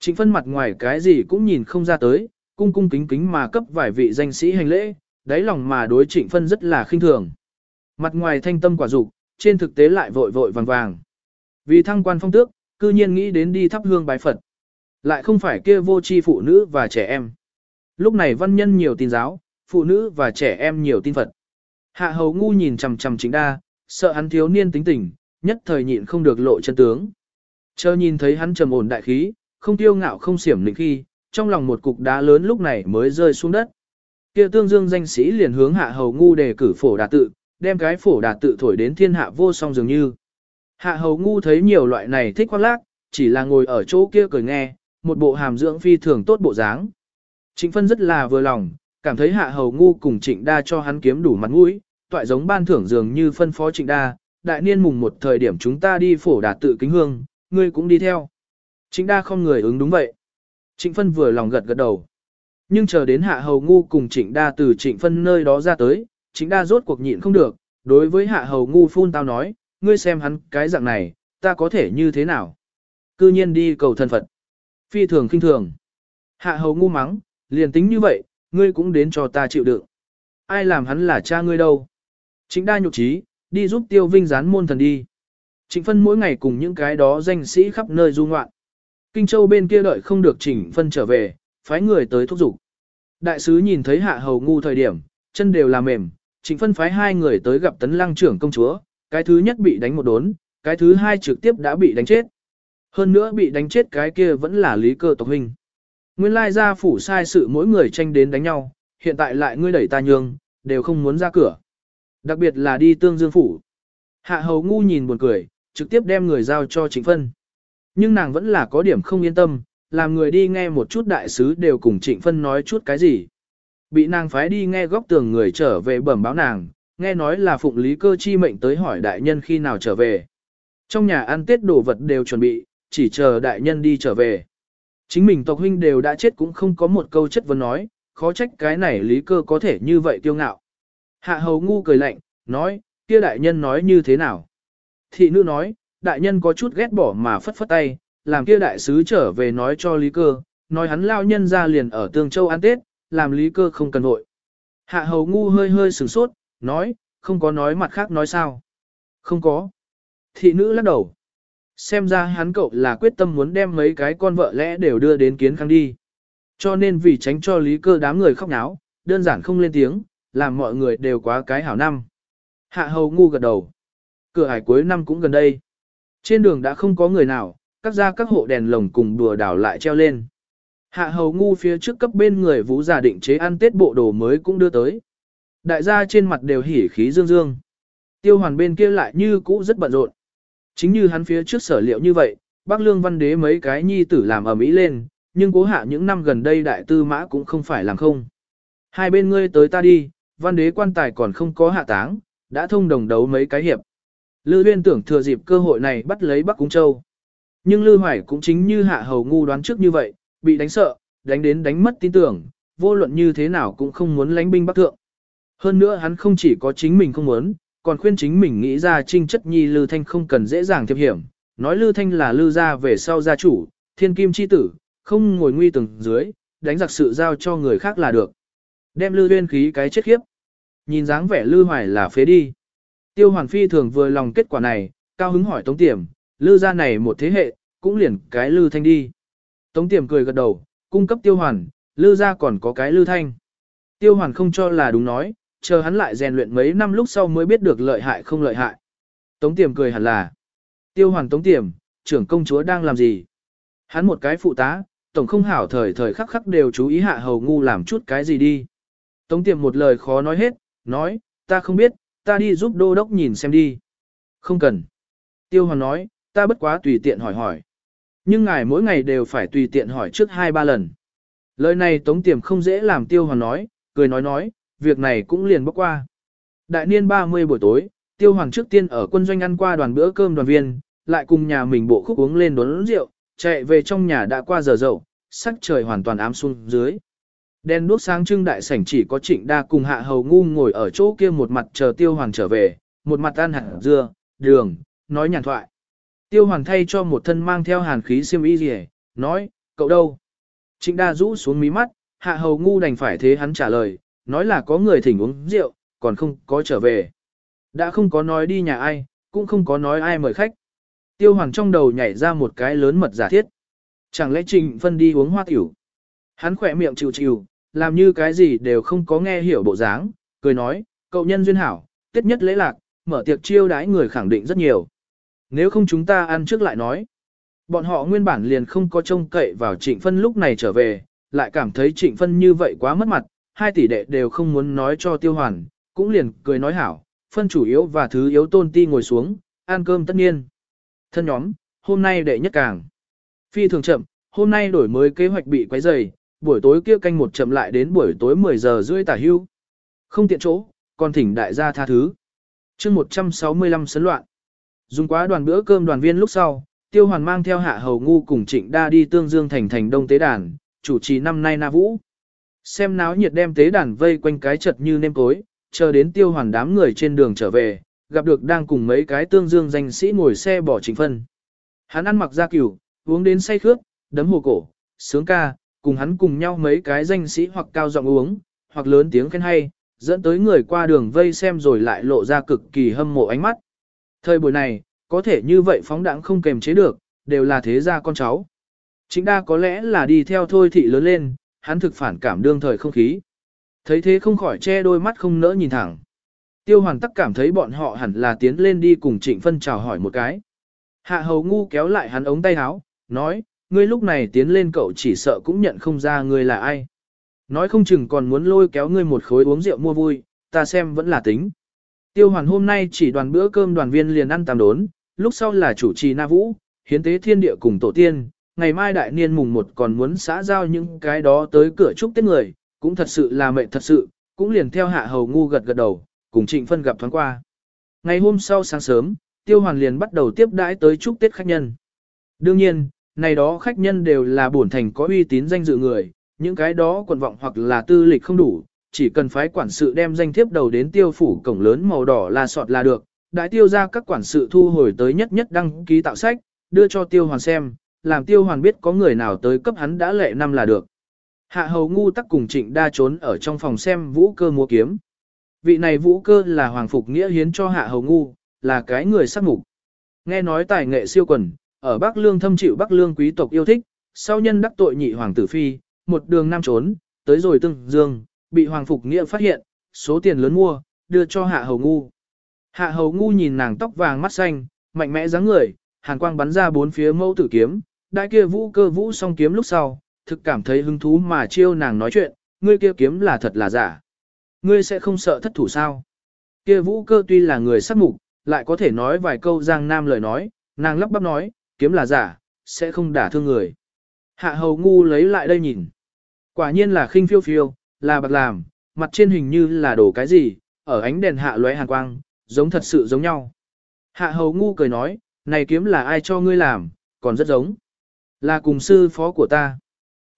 Trịnh phân mặt ngoài cái gì cũng nhìn không ra tới, cung cung kính kính mà cấp vài vị danh sĩ hành lễ, đáy lòng mà đối trịnh phân rất là khinh thường. Mặt ngoài thanh tâm quả dục, trên thực tế lại vội vội vàng vàng. Vì thăng quan phong tước, cư nhiên nghĩ đến đi thắp hương bái Phật. Lại không phải kia vô tri phụ nữ và trẻ em. Lúc này văn nhân nhiều tin giáo, phụ nữ và trẻ em nhiều tin Phật. Hạ hầu ngu nhìn chằm chằm chính đa, sợ hắn thiếu niên tính tình, nhất thời nhịn không được lộ chân tướng. Chờ nhìn thấy hắn trầm ổn đại khí, không tiêu ngạo không xiểm nịnh khi, trong lòng một cục đá lớn lúc này mới rơi xuống đất. Kia tương dương danh sĩ liền hướng hạ hầu ngu đề cử phổ đà tự, đem cái phổ đà tự thổi đến thiên hạ vô song dường như. Hạ hầu ngu thấy nhiều loại này thích khoác lác, chỉ là ngồi ở chỗ kia cười nghe, một bộ hàm dưỡng phi thường tốt bộ dáng. Trịnh phân rất là vừa lòng, cảm thấy hạ hầu ngu cùng trịnh đa cho hắn kiếm đủ mặt mũi, toại giống ban thưởng dường như phân phó trịnh đa, đại niên mùng một thời điểm chúng ta đi phổ đạt tự kính hương, ngươi cũng đi theo. Trịnh đa không người ứng đúng vậy. Trịnh phân vừa lòng gật gật đầu. Nhưng chờ đến hạ hầu ngu cùng trịnh đa từ trịnh phân nơi đó ra tới, trịnh đa rốt cuộc nhịn không được, đối với hạ hầu ngu phun tao nói, ngươi xem hắn cái dạng này, ta có thể như thế nào? Cư nhiên đi cầu thân Phật. Phi thường kinh thường. Hạ hầu ngu mắng, liền tính như vậy, ngươi cũng đến cho ta chịu đựng. Ai làm hắn là cha ngươi đâu? Trịnh đa nhục trí, đi giúp tiêu vinh gián môn thần đi. Trịnh phân mỗi ngày cùng những cái đó danh sĩ khắp nơi du ngoạn. Kinh Châu bên kia đợi không được Trịnh phân trở về, phái người tới thúc giục. Đại sứ nhìn thấy hạ hầu ngu thời điểm, chân đều là mềm, Trịnh phân phái hai người tới gặp tấn lăng trưởng công chúa, cái thứ nhất bị đánh một đốn, cái thứ hai trực tiếp đã bị đánh chết. Hơn nữa bị đánh chết cái kia vẫn là lý cơ tộc huynh. Nguyên lai gia phủ sai sự mỗi người tranh đến đánh nhau, hiện tại lại ngươi đẩy ta nhường, đều không muốn ra cửa. Đặc biệt là đi tương dương phủ. Hạ hầu ngu nhìn buồn cười, trực tiếp đem người giao cho trịnh phân. Nhưng nàng vẫn là có điểm không yên tâm, làm người đi nghe một chút đại sứ đều cùng trịnh phân nói chút cái gì. Bị nàng phái đi nghe góc tường người trở về bẩm báo nàng, nghe nói là phụng lý cơ chi mệnh tới hỏi đại nhân khi nào trở về. Trong nhà ăn tết đồ vật đều chuẩn bị, chỉ chờ đại nhân đi trở về. Chính mình tộc huynh đều đã chết cũng không có một câu chất vấn nói, khó trách cái này lý cơ có thể như vậy tiêu ngạo. Hạ hầu ngu cười lạnh, nói, kia đại nhân nói như thế nào? Thị nữ nói, đại nhân có chút ghét bỏ mà phất phất tay, làm kia đại sứ trở về nói cho lý cơ, nói hắn lao nhân ra liền ở Tương Châu ăn Tết, làm lý cơ không cần vội. Hạ hầu ngu hơi hơi sửng sốt, nói, không có nói mặt khác nói sao. Không có. Thị nữ lắc đầu. Xem ra hắn cậu là quyết tâm muốn đem mấy cái con vợ lẽ đều đưa đến kiến khang đi. Cho nên vì tránh cho lý cơ đám người khóc náo, đơn giản không lên tiếng, làm mọi người đều quá cái hảo năm. Hạ hầu ngu gật đầu. Cửa hải cuối năm cũng gần đây. Trên đường đã không có người nào, các gia các hộ đèn lồng cùng đùa đảo lại treo lên. Hạ hầu ngu phía trước cấp bên người vũ giả định chế ăn tết bộ đồ mới cũng đưa tới. Đại gia trên mặt đều hỉ khí dương dương. Tiêu hoàn bên kia lại như cũ rất bận rộn. Chính như hắn phía trước sở liệu như vậy, bác lương văn đế mấy cái nhi tử làm ở mỹ lên, nhưng cố hạ những năm gần đây đại tư mã cũng không phải làm không. Hai bên ngươi tới ta đi, văn đế quan tài còn không có hạ táng, đã thông đồng đấu mấy cái hiệp. Lư Uyên tưởng thừa dịp cơ hội này bắt lấy Bắc Cung Châu. Nhưng Lư Hoài cũng chính như hạ hầu ngu đoán trước như vậy, bị đánh sợ, đánh đến đánh mất tin tưởng, vô luận như thế nào cũng không muốn lánh binh Bắc Thượng. Hơn nữa hắn không chỉ có chính mình không muốn, còn khuyên chính mình nghĩ ra trinh chất nhi Lư Thanh không cần dễ dàng thiệp hiểm, nói Lư Thanh là Lư gia về sau gia chủ, thiên kim chi tử, không ngồi nguy từng dưới, đánh giặc sự giao cho người khác là được. Đem lư Uyên khí cái chết khiếp. Nhìn dáng vẻ lư hoài là phế đi. Tiêu hoàn phi thường vừa lòng kết quả này, cao hứng hỏi tống tiềm, lư gia này một thế hệ, cũng liền cái lư thanh đi. Tống tiềm cười gật đầu, cung cấp tiêu hoàn, lư gia còn có cái lư thanh. Tiêu hoàn không cho là đúng nói, chờ hắn lại rèn luyện mấy năm lúc sau mới biết được lợi hại không lợi hại. Tống tiềm cười hẳn là. Tiêu hoàn tống tiềm, trưởng công chúa đang làm gì? Hắn một cái phụ tá, tổng không hảo thời thời khắc khắc đều chú ý hạ hầu ngu làm chút cái gì đi. Tống tiềm một lời khó nói hết, nói, ta không biết, ta đi giúp đô đốc nhìn xem đi. Không cần. Tiêu hoàn nói, ta bất quá tùy tiện hỏi hỏi. Nhưng ngài mỗi ngày đều phải tùy tiện hỏi trước hai ba lần. Lời này tống tiềm không dễ làm tiêu hoàn nói, cười nói nói, việc này cũng liền bốc qua. Đại niên 30 buổi tối, tiêu hoàng trước tiên ở quân doanh ăn qua đoàn bữa cơm đoàn viên, lại cùng nhà mình bộ khúc uống lên đốn rượu, chạy về trong nhà đã qua giờ dậu, sắc trời hoàn toàn ám xuống dưới. Đèn đuốc sáng trưng đại sảnh chỉ có trịnh đa cùng hạ hầu ngu ngồi ở chỗ kia một mặt chờ tiêu hoàng trở về, một mặt ăn hạt dưa, đường, nói nhàn thoại. Tiêu hoàng thay cho một thân mang theo hàn khí xiêm y gì nói, cậu đâu? Trịnh đa rũ xuống mí mắt, hạ hầu ngu đành phải thế hắn trả lời, nói là có người thỉnh uống rượu, còn không có trở về. Đã không có nói đi nhà ai, cũng không có nói ai mời khách. Tiêu hoàng trong đầu nhảy ra một cái lớn mật giả thiết. Chẳng lẽ Trịnh Phân đi uống hoa tiểu? Hắn khỏe miệng chịu chịu, làm như cái gì đều không có nghe hiểu bộ dáng, cười nói, cậu nhân duyên hảo, tiết nhất lễ lạc, mở tiệc chiêu đãi người khẳng định rất nhiều. Nếu không chúng ta ăn trước lại nói. Bọn họ nguyên bản liền không có trông cậy vào trịnh phân lúc này trở về, lại cảm thấy trịnh phân như vậy quá mất mặt, hai tỷ đệ đều không muốn nói cho tiêu hoàn, cũng liền cười nói hảo, phân chủ yếu và thứ yếu tôn ti ngồi xuống, ăn cơm tất nhiên. Thân nhóm, hôm nay đệ nhất càng. Phi thường chậm, hôm nay đổi mới kế hoạch bị quấy dày, buổi tối kia canh một chậm lại đến buổi tối 10 giờ rưỡi tả hưu. Không tiện chỗ, còn thỉnh đại gia tha thứ. chương 165 sấn loạn. Dùng quá đoàn bữa cơm đoàn viên lúc sau, Tiêu Hoàn mang theo hạ hầu ngu cùng trịnh đa đi tương dương thành thành đông tế đàn, chủ trì năm nay na vũ. Xem náo nhiệt đem tế đàn vây quanh cái chật như nêm cối, chờ đến Tiêu Hoàn đám người trên đường trở về, gặp được đang cùng mấy cái tương dương danh sĩ ngồi xe bỏ chính phân. Hắn ăn mặc da cửu, uống đến say khướt, đấm hồ cổ, sướng ca, cùng hắn cùng nhau mấy cái danh sĩ hoặc cao giọng uống, hoặc lớn tiếng khen hay, dẫn tới người qua đường vây xem rồi lại lộ ra cực kỳ hâm mộ ánh mắt. Thời buổi này, có thể như vậy phóng đẳng không kềm chế được, đều là thế gia con cháu. Chính đa có lẽ là đi theo thôi thị lớn lên, hắn thực phản cảm đương thời không khí. Thấy thế không khỏi che đôi mắt không nỡ nhìn thẳng. Tiêu hoàn tắc cảm thấy bọn họ hẳn là tiến lên đi cùng trịnh phân chào hỏi một cái. Hạ hầu ngu kéo lại hắn ống tay áo, nói, ngươi lúc này tiến lên cậu chỉ sợ cũng nhận không ra ngươi là ai. Nói không chừng còn muốn lôi kéo ngươi một khối uống rượu mua vui, ta xem vẫn là tính. Tiêu hoàn hôm nay chỉ đoàn bữa cơm đoàn viên liền ăn tam đốn, lúc sau là chủ trì na vũ, hiến tế thiên địa cùng tổ tiên, ngày mai đại niên mùng một còn muốn xã giao những cái đó tới cửa chúc tết người, cũng thật sự là mệnh thật sự, cũng liền theo hạ hầu ngu gật gật đầu, cùng trịnh phân gặp thoáng qua. Ngày hôm sau sáng sớm, tiêu hoàn liền bắt đầu tiếp đãi tới chúc tết khách nhân. Đương nhiên, này đó khách nhân đều là bổn thành có uy tín danh dự người, những cái đó quần vọng hoặc là tư lịch không đủ, chỉ cần phái quản sự đem danh thiếp đầu đến tiêu phủ cổng lớn màu đỏ là sọt là được, đại tiêu ra các quản sự thu hồi tới nhất nhất đăng ký tạo sách, đưa cho tiêu hoàn xem, làm tiêu hoàn biết có người nào tới cấp hắn đã lệ năm là được. Hạ hầu ngu tắc cùng trịnh đa trốn ở trong phòng xem vũ cơ múa kiếm. Vị này vũ cơ là hoàng phục nghĩa hiến cho hạ hầu ngu, là cái người sắc mục. Nghe nói tài nghệ siêu quần, ở Bắc Lương thâm chịu Bắc Lương quý tộc yêu thích, sau nhân đắc tội nhị hoàng tử phi, một đường nam trốn, tới rồi tương dương, bị hoàng phục nghĩa phát hiện, số tiền lớn mua, đưa cho hạ hầu ngu. Hạ hầu ngu nhìn nàng tóc vàng mắt xanh, mạnh mẽ dáng người, hàn quang bắn ra bốn phía mẫu tử kiếm, đại kia vũ cơ vũ song kiếm lúc sau, thực cảm thấy hứng thú mà chiêu nàng nói chuyện, ngươi kia kiếm là thật là giả. Ngươi sẽ không sợ thất thủ sao? Kia vũ cơ tuy là người sắc mục, lại có thể nói vài câu giang nam lời nói, nàng lắp bắp nói, kiếm là giả, sẽ không đả thương người. Hạ hầu ngu lấy lại đây nhìn. Quả nhiên là khinh phiêu phiêu, là bạc làm, mặt trên hình như là đổ cái gì, ở ánh đèn hạ lóe hàn quang, giống thật sự giống nhau. Hạ hầu ngu cười nói, này kiếm là ai cho ngươi làm, còn rất giống. Là cùng sư phó của ta.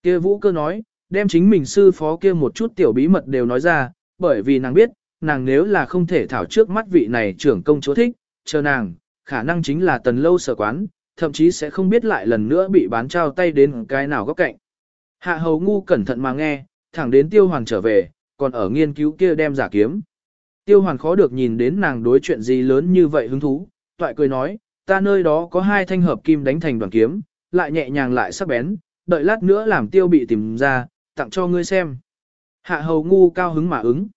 kia vũ cơ nói, đem chính mình sư phó kia một chút tiểu bí mật đều nói ra, bởi vì nàng biết, nàng nếu là không thể thảo trước mắt vị này trưởng công chúa thích, chờ nàng, khả năng chính là tần lâu sở quán, thậm chí sẽ không biết lại lần nữa bị bán trao tay đến cái nào góc cạnh. Hạ hầu ngu cẩn thận mà nghe, thẳng đến tiêu hoàn trở về, còn ở nghiên cứu kia đem giả kiếm. Tiêu hoàn khó được nhìn đến nàng đối chuyện gì lớn như vậy hứng thú, toại cười nói, ta nơi đó có hai thanh hợp kim đánh thành đoàn kiếm, lại nhẹ nhàng lại sắc bén, đợi lát nữa làm tiêu bị tìm ra, tặng cho ngươi xem. Hạ hầu ngu cao hứng mà ứng.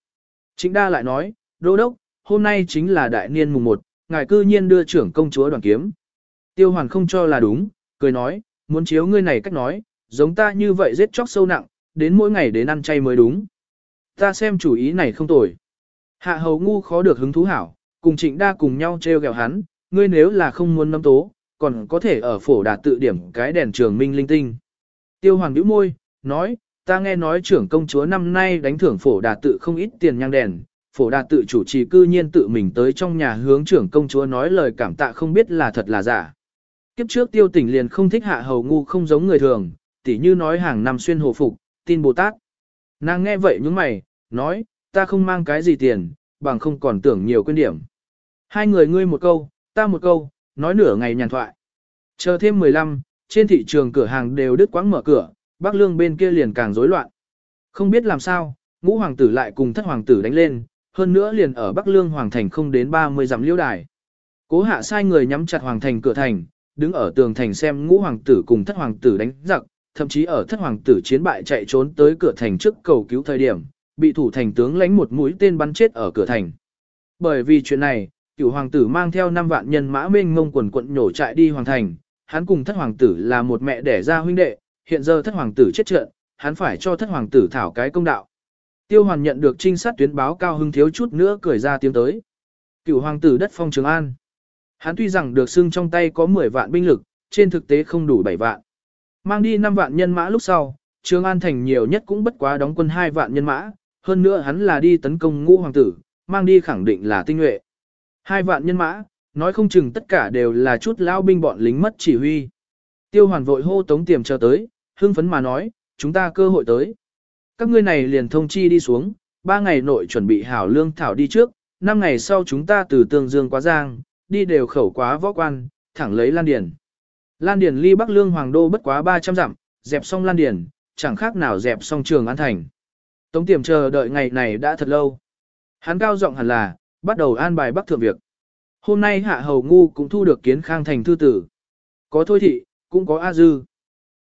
Chính đa lại nói, đô đốc, hôm nay chính là đại niên mùng 1, ngài cư nhiên đưa trưởng công chúa đoàn kiếm. Tiêu hoàn không cho là đúng, cười nói, muốn chiếu ngươi này cách nói, giống ta như vậy giết chóc sâu nặng, đến mỗi ngày đến ăn chay mới đúng. Ta xem chủ ý này không tồi. Hạ hầu ngu khó được hứng thú hảo, cùng trịnh đa cùng nhau treo gẹo hắn, ngươi nếu là không muốn nắm tố, còn có thể ở phổ đạt tự điểm cái đèn trường minh linh tinh. Tiêu hoàng bĩu môi, nói, ta nghe nói trưởng công chúa năm nay đánh thưởng phổ đạt tự không ít tiền nhang đèn, phổ đạt tự chủ trì cư nhiên tự mình tới trong nhà hướng trưởng công chúa nói lời cảm tạ không biết là thật là giả. Kiếp trước tiêu tỉnh liền không thích hạ hầu ngu không giống người thường, tỉ như nói hàng năm xuyên hồ phục, tin Bồ Tát. Nàng nghe vậy những mày, nói, ta không mang cái gì tiền, bằng không còn tưởng nhiều quên điểm. Hai người ngươi một câu, ta một câu, nói nửa ngày nhàn thoại. Chờ thêm 15, trên thị trường cửa hàng đều đứt quãng mở cửa, Bắc Lương bên kia liền càng rối loạn. Không biết làm sao, ngũ hoàng tử lại cùng thất hoàng tử đánh lên, hơn nữa liền ở Bắc Lương hoàng thành không đến 30 dặm liêu đài. Cố hạ sai người nhắm chặt hoàng thành cửa thành, đứng ở tường thành xem ngũ hoàng tử cùng thất hoàng tử đánh giặc, thậm chí ở thất hoàng tử chiến bại chạy trốn tới cửa thành trước cầu cứu thời điểm, bị thủ thành tướng lánh một mũi tên bắn chết ở cửa thành. Bởi vì chuyện này, cựu hoàng tử mang theo 5 vạn nhân mã mênh ngông quần quận nhổ chạy đi hoàng thành, hắn cùng thất hoàng tử là một mẹ đẻ ra huynh đệ, hiện giờ thất hoàng tử chết trận, hắn phải cho thất hoàng tử thảo cái công đạo. Tiêu hoàn nhận được trinh sát tuyến báo cao hưng thiếu chút nữa cười ra tiếng tới. Cựu hoàng tử đất phong Trường An. Hắn tuy rằng được xưng trong tay có 10 vạn binh lực, trên thực tế không đủ 7 vạn. Mang đi 5 vạn nhân mã lúc sau, Trường An thành nhiều nhất cũng bất quá đóng quân 2 vạn nhân mã, hơn nữa hắn là đi tấn công ngũ hoàng tử, mang đi khẳng định là tinh nhuệ. Hai vạn nhân mã, nói không chừng tất cả đều là chút lao binh bọn lính mất chỉ huy. Tiêu hoàn vội hô tống tiềm chờ tới, hưng phấn mà nói, chúng ta cơ hội tới. Các ngươi này liền thông chi đi xuống, ba ngày nội chuẩn bị hảo lương thảo đi trước, năm ngày sau chúng ta từ tương dương quá giang, đi đều khẩu quá võ quan, thẳng lấy Lan Điền. Lan Điền ly Bắc Lương Hoàng Đô bất quá 300 dặm, dẹp xong Lan Điền, chẳng khác nào dẹp xong trường An Thành. Tống tiềm chờ đợi ngày này đã thật lâu. Hắn cao giọng hẳn là, bắt đầu an bài bắc thượng việc. Hôm nay hạ hầu ngu cũng thu được kiến khang thành thư tử. Có thôi thị, cũng có A Dư.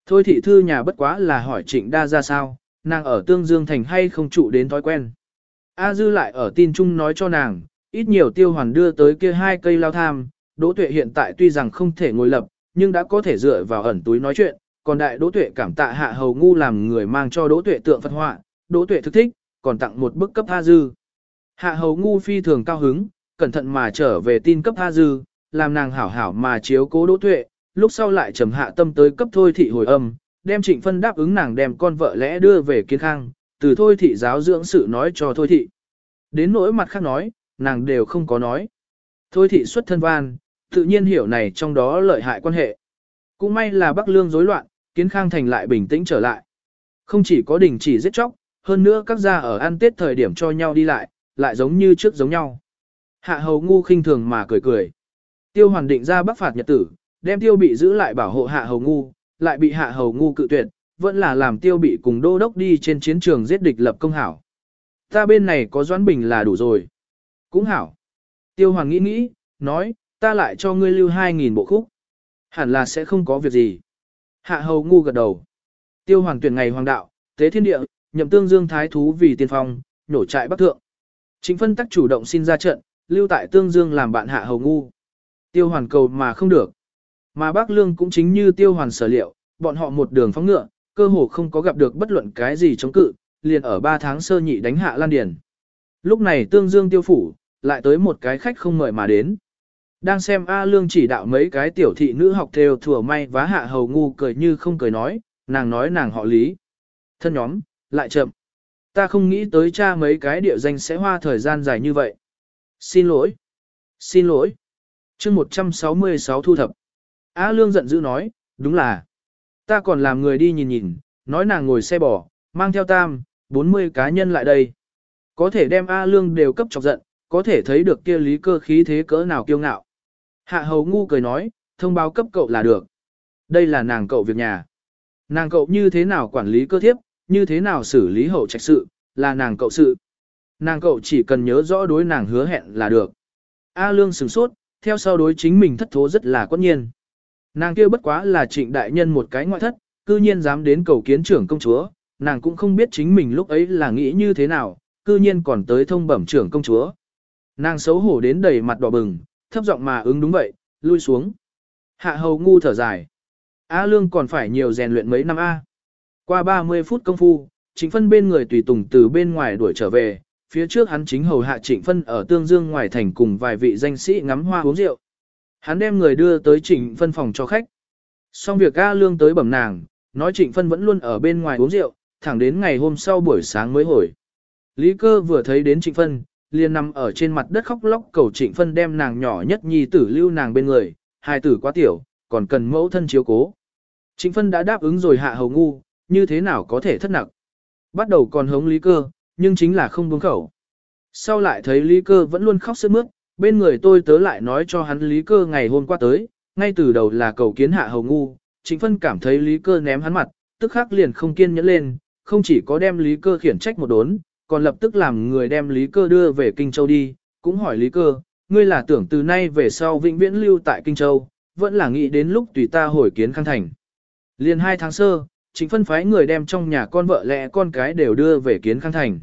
Thôi thị thư nhà bất quá là hỏi trịnh đa ra sao, nàng ở tương dương thành hay không trụ đến thói quen. A Dư lại ở tin chung nói cho nàng, ít nhiều tiêu hoàn đưa tới kia hai cây lao tham, đỗ tuệ hiện tại tuy rằng không thể ngồi lập, nhưng đã có thể dựa vào ẩn túi nói chuyện, còn đại đỗ tuệ cảm tạ hạ hầu ngu làm người mang cho đỗ tuệ tượng Phật họa, đỗ tuệ thức thích, còn tặng một bức cấp A Dư. Hạ hầu ngu phi thường cao hứng, cẩn thận mà trở về tin cấp A Dư, làm nàng hảo hảo mà chiếu cố đỗ tuệ, lúc sau lại trầm hạ tâm tới cấp thôi thị hồi âm, đem trịnh phân đáp ứng nàng đem con vợ lẽ đưa về kiến khang, từ thôi thị giáo dưỡng sự nói cho thôi thị. Đến nỗi mặt khác nói, nàng đều không có nói. Thôi thị xuất thân van, tự nhiên hiểu này trong đó lợi hại quan hệ. Cũng may là Bắc Lương rối loạn, kiến khang thành lại bình tĩnh trở lại. Không chỉ có đình chỉ giết chóc, hơn nữa các gia ở ăn tết thời điểm cho nhau đi lại, lại giống như trước giống nhau. Hạ hầu ngu khinh thường mà cười cười. Tiêu hoàn định ra bắc phạt nhật tử, đem tiêu bị giữ lại bảo hộ hạ hầu ngu, lại bị hạ hầu ngu cự tuyệt, vẫn là làm tiêu bị cùng đô đốc đi trên chiến trường giết địch lập công hảo. Ta bên này có doãn bình là đủ rồi. Cũng hảo. Tiêu hoàn nghĩ nghĩ, nói, ta lại cho ngươi lưu 2.000 bộ khúc. Hẳn là sẽ không có việc gì. Hạ hầu ngu gật đầu. Tiêu hoàn tuyển ngày hoàng đạo, tế thiên địa, nhậm tương dương thái thú vì tiên phong, nổ trại bắc thượng. Chính phân tắc chủ động xin ra trận, lưu tại tương dương làm bạn hạ hầu ngu. Tiêu hoàn cầu mà không được. Mà bác lương cũng chính như tiêu hoàn sở liệu, bọn họ một đường phóng ngựa, cơ hồ không có gặp được bất luận cái gì chống cự, liền ở 3 tháng sơ nhị đánh hạ Lan Điền. Lúc này tương dương tiêu phủ, lại tới một cái khách không mời mà đến. Đang xem A Lương chỉ đạo mấy cái tiểu thị nữ học theo thừa may vá hạ hầu ngu cười như không cười nói, nàng nói nàng họ lý. Thân nhóm, lại chậm. Ta không nghĩ tới cha mấy cái địa danh sẽ hoa thời gian dài như vậy. Xin lỗi. Xin lỗi. chương 166 thu thập. A Lương giận dữ nói, đúng là. Ta còn làm người đi nhìn nhìn, nói nàng ngồi xe bò, mang theo tam, 40 cá nhân lại đây. Có thể đem A Lương đều cấp chọc giận, có thể thấy được kia lý cơ khí thế cỡ nào kiêu ngạo. Hạ hầu ngu cười nói, thông báo cấp cậu là được. Đây là nàng cậu việc nhà. Nàng cậu như thế nào quản lý cơ thiếp, như thế nào xử lý hậu trạch sự, là nàng cậu sự. Nàng cậu chỉ cần nhớ rõ đối nàng hứa hẹn là được. A Lương sửng sốt, theo sau đối chính mình thất thố rất là quất nhiên. Nàng kia bất quá là trịnh đại nhân một cái ngoại thất, cư nhiên dám đến cầu kiến trưởng công chúa, nàng cũng không biết chính mình lúc ấy là nghĩ như thế nào, cư nhiên còn tới thông bẩm trưởng công chúa. Nàng xấu hổ đến đầy mặt đỏ bừng, thấp giọng mà ứng đúng vậy, lui xuống. Hạ hầu ngu thở dài. A lương còn phải nhiều rèn luyện mấy năm A. Qua 30 phút công phu, chính phân bên người tùy tùng từ bên ngoài đuổi trở về, phía trước hắn chính hầu hạ trịnh phân ở tương dương ngoài thành cùng vài vị danh sĩ ngắm hoa uống rượu. Hắn đem người đưa tới trịnh phân phòng cho khách. Xong việc A lương tới bẩm nàng, nói trịnh phân vẫn luôn ở bên ngoài uống rượu, thẳng đến ngày hôm sau buổi sáng mới hồi. Lý cơ vừa thấy đến trịnh phân, liền nằm ở trên mặt đất khóc lóc cầu trịnh phân đem nàng nhỏ nhất nhi tử lưu nàng bên người, hai tử quá tiểu, còn cần mẫu thân chiếu cố. Trịnh phân đã đáp ứng rồi hạ hầu ngu, như thế nào có thể thất nặng. Bắt đầu còn hống lý cơ, nhưng chính là không buông khẩu. Sau lại thấy lý cơ vẫn luôn khóc sướt mướt, bên người tôi tớ lại nói cho hắn lý cơ ngày hôm qua tới, ngay từ đầu là cầu kiến hạ hầu ngu, chính phân cảm thấy lý cơ ném hắn mặt, tức khắc liền không kiên nhẫn lên, không chỉ có đem lý cơ khiển trách một đốn, còn lập tức làm người đem lý cơ đưa về Kinh Châu đi, cũng hỏi lý cơ, ngươi là tưởng từ nay về sau vĩnh viễn lưu tại Kinh Châu, vẫn là nghĩ đến lúc tùy ta hồi kiến khang thành. Liền hai tháng sơ, chính phân phái người đem trong nhà con vợ lẽ con cái đều đưa về kiến khang thành.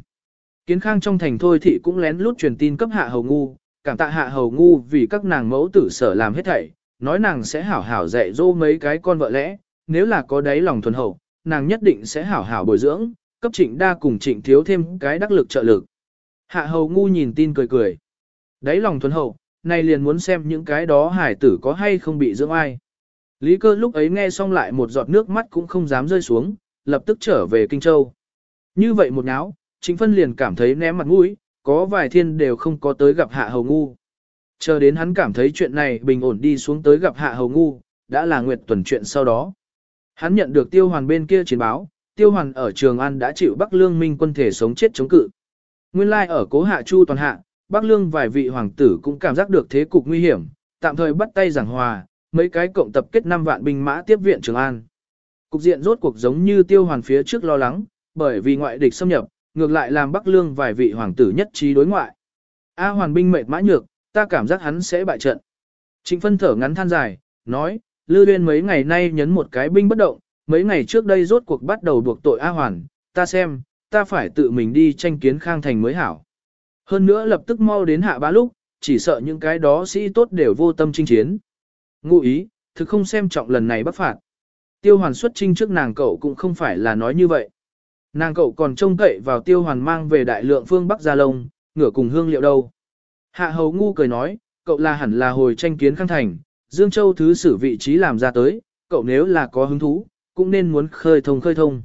Kiến khang trong thành thôi thị cũng lén lút truyền tin cấp hạ hầu ngu, cảm tạ hạ hầu ngu vì các nàng mẫu tử sở làm hết thảy, nói nàng sẽ hảo hảo dạy dỗ mấy cái con vợ lẽ, nếu là có đáy lòng thuần hậu, nàng nhất định sẽ hảo hảo bồi dưỡng, cấp trịnh đa cùng trịnh thiếu thêm cái đắc lực trợ lực. Hạ hầu ngu nhìn tin cười cười. Đáy lòng thuần hậu, này liền muốn xem những cái đó hải tử có hay không bị dưỡng ai. Lý cơ lúc ấy nghe xong lại một giọt nước mắt cũng không dám rơi xuống, lập tức trở về Kinh Châu. Như vậy một náo, chính phân liền cảm thấy ném mặt mũi, có vài thiên đều không có tới gặp hạ hầu ngu. Chờ đến hắn cảm thấy chuyện này bình ổn đi xuống tới gặp hạ hầu ngu, đã là nguyệt tuần chuyện sau đó. Hắn nhận được tiêu hoàn bên kia chiến báo, tiêu hoàn ở Trường An đã chịu Bắc Lương minh quân thể sống chết chống cự. Nguyên lai ở cố hạ chu toàn hạ, Bắc Lương vài vị hoàng tử cũng cảm giác được thế cục nguy hiểm, tạm thời bắt tay giảng hòa, mấy cái cộng tập kết 5 vạn binh mã tiếp viện Trường An. Cục diện rốt cuộc giống như tiêu hoàn phía trước lo lắng, bởi vì ngoại địch xâm nhập, ngược lại làm Bắc Lương vài vị hoàng tử nhất trí đối ngoại. A hoàn binh mệt mã nhược, ta cảm giác hắn sẽ bại trận. Trịnh phân thở ngắn than dài, nói, Lư Uyên mấy ngày nay nhấn một cái binh bất động, mấy ngày trước đây rốt cuộc bắt đầu buộc tội A Hoàn, ta xem, ta phải tự mình đi tranh kiến Khang Thành mới hảo. Hơn nữa lập tức mau đến hạ bá lúc, chỉ sợ những cái đó sĩ tốt đều vô tâm chinh chiến. Ngụ ý, thực không xem trọng lần này bắt phạt. Tiêu hoàn xuất trinh trước nàng cậu cũng không phải là nói như vậy. Nàng cậu còn trông cậy vào tiêu hoàn mang về đại lượng phương Bắc Gia Lông, ngửa cùng hương liệu đâu. Hạ hầu ngu cười nói, cậu là hẳn là hồi tranh kiến khang thành, Dương Châu thứ sử vị trí làm ra tới, cậu nếu là có hứng thú, cũng nên muốn khơi thông khơi thông.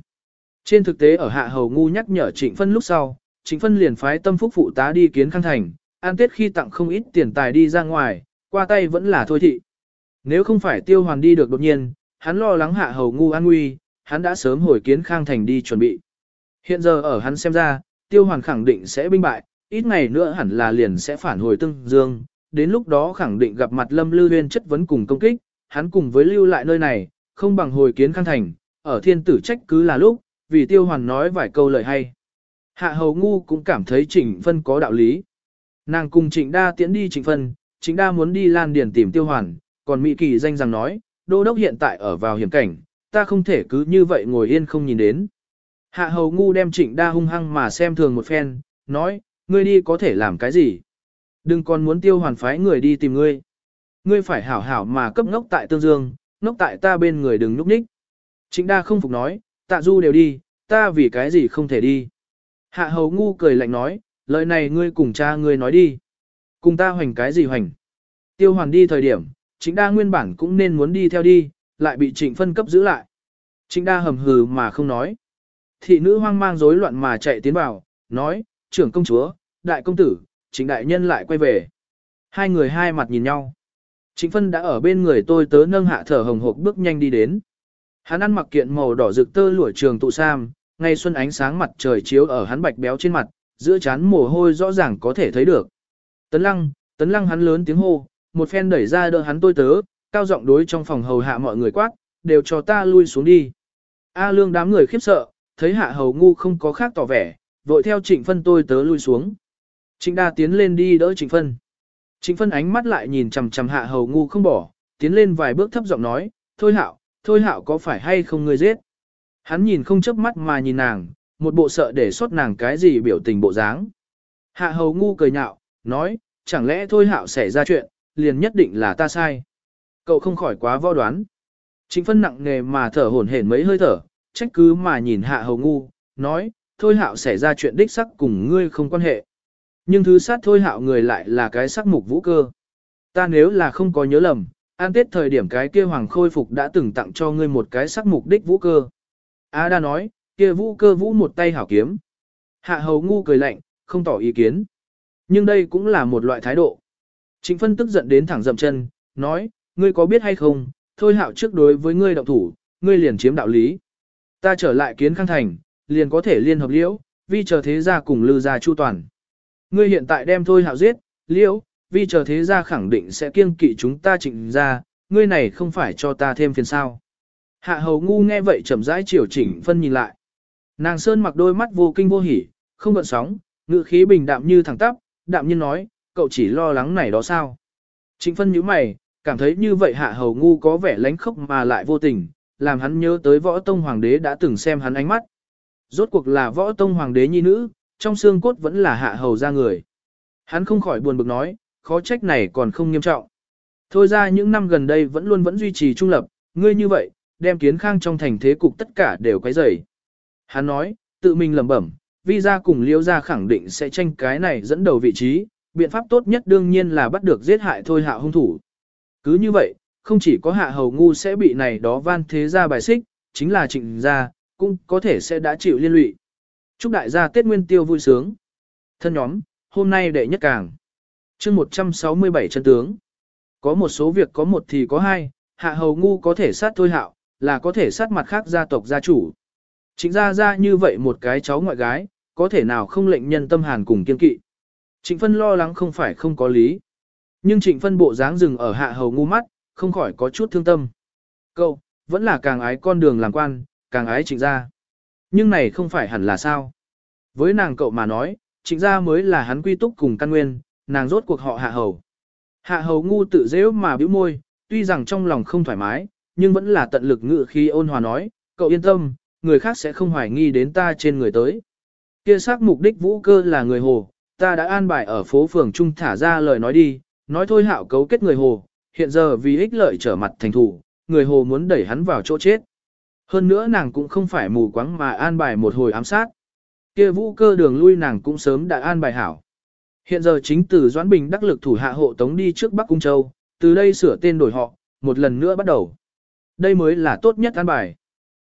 Trên thực tế ở hạ hầu ngu nhắc nhở trịnh phân lúc sau, trịnh phân liền phái tâm phúc phụ tá đi kiến khang thành, an tết khi tặng không ít tiền tài đi ra ngoài, qua tay vẫn là thôi thị. Nếu không phải tiêu hoàn đi được đột nhiên, hắn lo lắng hạ hầu ngu an nguy, hắn đã sớm hồi kiến khang thành đi chuẩn bị. Hiện giờ ở hắn xem ra, tiêu hoàn khẳng định sẽ binh bại, ít ngày nữa hẳn là liền sẽ phản hồi tương dương, đến lúc đó khẳng định gặp mặt lâm lưu huyên chất vấn cùng công kích, hắn cùng với lưu lại nơi này, không bằng hồi kiến khang thành, ở thiên tử trách cứ là lúc, vì tiêu hoàn nói vài câu lời hay. Hạ hầu ngu cũng cảm thấy trịnh phân có đạo lý. Nàng cùng trịnh đa tiễn đi trịnh phân, trịnh đa muốn đi lan điền tìm tiêu hoàn, còn Mỹ Kỳ danh rằng nói, đô đốc hiện tại ở vào hiểm cảnh, ta không thể cứ như vậy ngồi yên không nhìn đến. Hạ hầu ngu đem trịnh đa hung hăng mà xem thường một phen, nói, ngươi đi có thể làm cái gì? Đừng còn muốn tiêu hoàn phái người đi tìm ngươi. Ngươi phải hảo hảo mà cấp ngốc tại tương dương, ngốc tại ta bên người đừng núp ních. Trịnh đa không phục nói, tạ du đều đi, ta vì cái gì không thể đi. Hạ hầu ngu cười lạnh nói, lời này ngươi cùng cha ngươi nói đi. Cùng ta hoành cái gì hoành. Tiêu hoàn đi thời điểm, trịnh đa nguyên bản cũng nên muốn đi theo đi, lại bị trịnh phân cấp giữ lại. Trịnh đa hầm hừ mà không nói. Thị nữ hoang mang rối loạn mà chạy tiến vào, nói, trưởng công chúa, đại công tử, trịnh đại nhân lại quay về. Hai người hai mặt nhìn nhau. Trịnh phân đã ở bên người tôi tớ nâng hạ thở hồng hộc bước nhanh đi đến. Hắn ăn mặc kiện màu đỏ rực tơ lụa trường tụ sam, ngay xuân ánh sáng mặt trời chiếu ở hắn bạch béo trên mặt, giữa chán mồ hôi rõ ràng có thể thấy được. Tấn lăng, tấn lăng hắn lớn tiếng hô, một phen đẩy ra đỡ hắn tôi tớ, cao giọng đối trong phòng hầu hạ mọi người quát, đều cho ta lui xuống đi. A lương đám người khiếp sợ, thấy hạ hầu ngu không có khác tỏ vẻ, vội theo trịnh phân tôi tớ lui xuống. Trịnh đa tiến lên đi đỡ trịnh phân. Trịnh phân ánh mắt lại nhìn chằm chằm hạ hầu ngu không bỏ, tiến lên vài bước thấp giọng nói, thôi hạo, thôi hạo có phải hay không người giết? Hắn nhìn không chớp mắt mà nhìn nàng, một bộ sợ để xót nàng cái gì biểu tình bộ dáng. Hạ hầu ngu cười nhạo, nói, chẳng lẽ thôi hạo xảy ra chuyện, liền nhất định là ta sai. Cậu không khỏi quá võ đoán. Trịnh phân nặng nề mà thở hổn hển mấy hơi thở, trách cứ mà nhìn hạ hầu ngu, nói, thôi hạo xảy ra chuyện đích sắc cùng ngươi không quan hệ. Nhưng thứ sát thôi hạo người lại là cái sắc mục vũ cơ. Ta nếu là không có nhớ lầm, an tết thời điểm cái kia hoàng khôi phục đã từng tặng cho ngươi một cái sắc mục đích vũ cơ. A đa nói, kia vũ cơ vũ một tay hảo kiếm. Hạ hầu ngu cười lạnh, không tỏ ý kiến. Nhưng đây cũng là một loại thái độ. Trịnh phân tức giận đến thẳng dậm chân, nói, ngươi có biết hay không, thôi hạo trước đối với ngươi động thủ, ngươi liền chiếm đạo lý. Ta trở lại kiến khang thành, liền có thể liên hợp liễu, vi chờ thế gia cùng lư gia chu toàn. Ngươi hiện tại đem thôi hạo giết, liễu, vi chờ thế gia khẳng định sẽ kiêng kỵ chúng ta trịnh ra, ngươi này không phải cho ta thêm phiền sao. Hạ hầu ngu nghe vậy chậm rãi chiều chỉnh phân nhìn lại. Nàng sơn mặc đôi mắt vô kinh vô hỉ, không gợn sóng, ngự khí bình đạm như thẳng tắp, đạm nhiên nói, cậu chỉ lo lắng này đó sao. Trịnh phân nhíu mày, cảm thấy như vậy hạ hầu ngu có vẻ lánh khốc mà lại vô tình, làm hắn nhớ tới võ tông hoàng đế đã từng xem hắn ánh mắt. Rốt cuộc là võ tông hoàng đế nhi nữ, trong xương cốt vẫn là hạ hầu ra người. Hắn không khỏi buồn bực nói, khó trách này còn không nghiêm trọng. Thôi ra những năm gần đây vẫn luôn vẫn duy trì trung lập, ngươi như vậy, đem kiến khang trong thành thế cục tất cả đều quấy rầy. Hắn nói, tự mình lẩm bẩm, vi ra cùng liêu ra khẳng định sẽ tranh cái này dẫn đầu vị trí, biện pháp tốt nhất đương nhiên là bắt được giết hại thôi hạ hung thủ. Cứ như vậy, không chỉ có hạ hầu ngu sẽ bị này đó van thế ra bài xích, chính là trịnh gia, cũng có thể sẽ đã chịu liên lụy. Chúc đại gia Tết Nguyên Tiêu vui sướng. Thân nhóm, hôm nay đệ nhất càng. chương 167 chân tướng. Có một số việc có một thì có hai, hạ hầu ngu có thể sát thôi hạo, là có thể sát mặt khác gia tộc gia chủ. chính gia gia như vậy một cái cháu ngoại gái, có thể nào không lệnh nhân tâm hàn cùng kiên kỵ. Trịnh phân lo lắng không phải không có lý. Nhưng trịnh phân bộ dáng dừng ở hạ hầu ngu mắt, không khỏi có chút thương tâm. Cậu, vẫn là càng ái con đường làm quan, càng ái trịnh gia. Nhưng này không phải hẳn là sao. Với nàng cậu mà nói, trịnh gia mới là hắn quy túc cùng căn nguyên, nàng rốt cuộc họ hạ hầu. Hạ hầu ngu tự dễ mà bĩu môi, tuy rằng trong lòng không thoải mái, nhưng vẫn là tận lực ngự khi ôn hòa nói, cậu yên tâm, người khác sẽ không hoài nghi đến ta trên người tới. Kia xác mục đích vũ cơ là người hồ, ta đã an bài ở phố phường trung thả ra lời nói đi, nói thôi hạo cấu kết người hồ, hiện giờ vì ích lợi trở mặt thành thủ, người hồ muốn đẩy hắn vào chỗ chết. Hơn nữa nàng cũng không phải mù quáng mà an bài một hồi ám sát. Kia vũ cơ đường lui nàng cũng sớm đã an bài hảo. Hiện giờ chính từ Doãn Bình đắc lực thủ hạ hộ tống đi trước Bắc Cung Châu, từ đây sửa tên đổi họ, một lần nữa bắt đầu. Đây mới là tốt nhất an bài.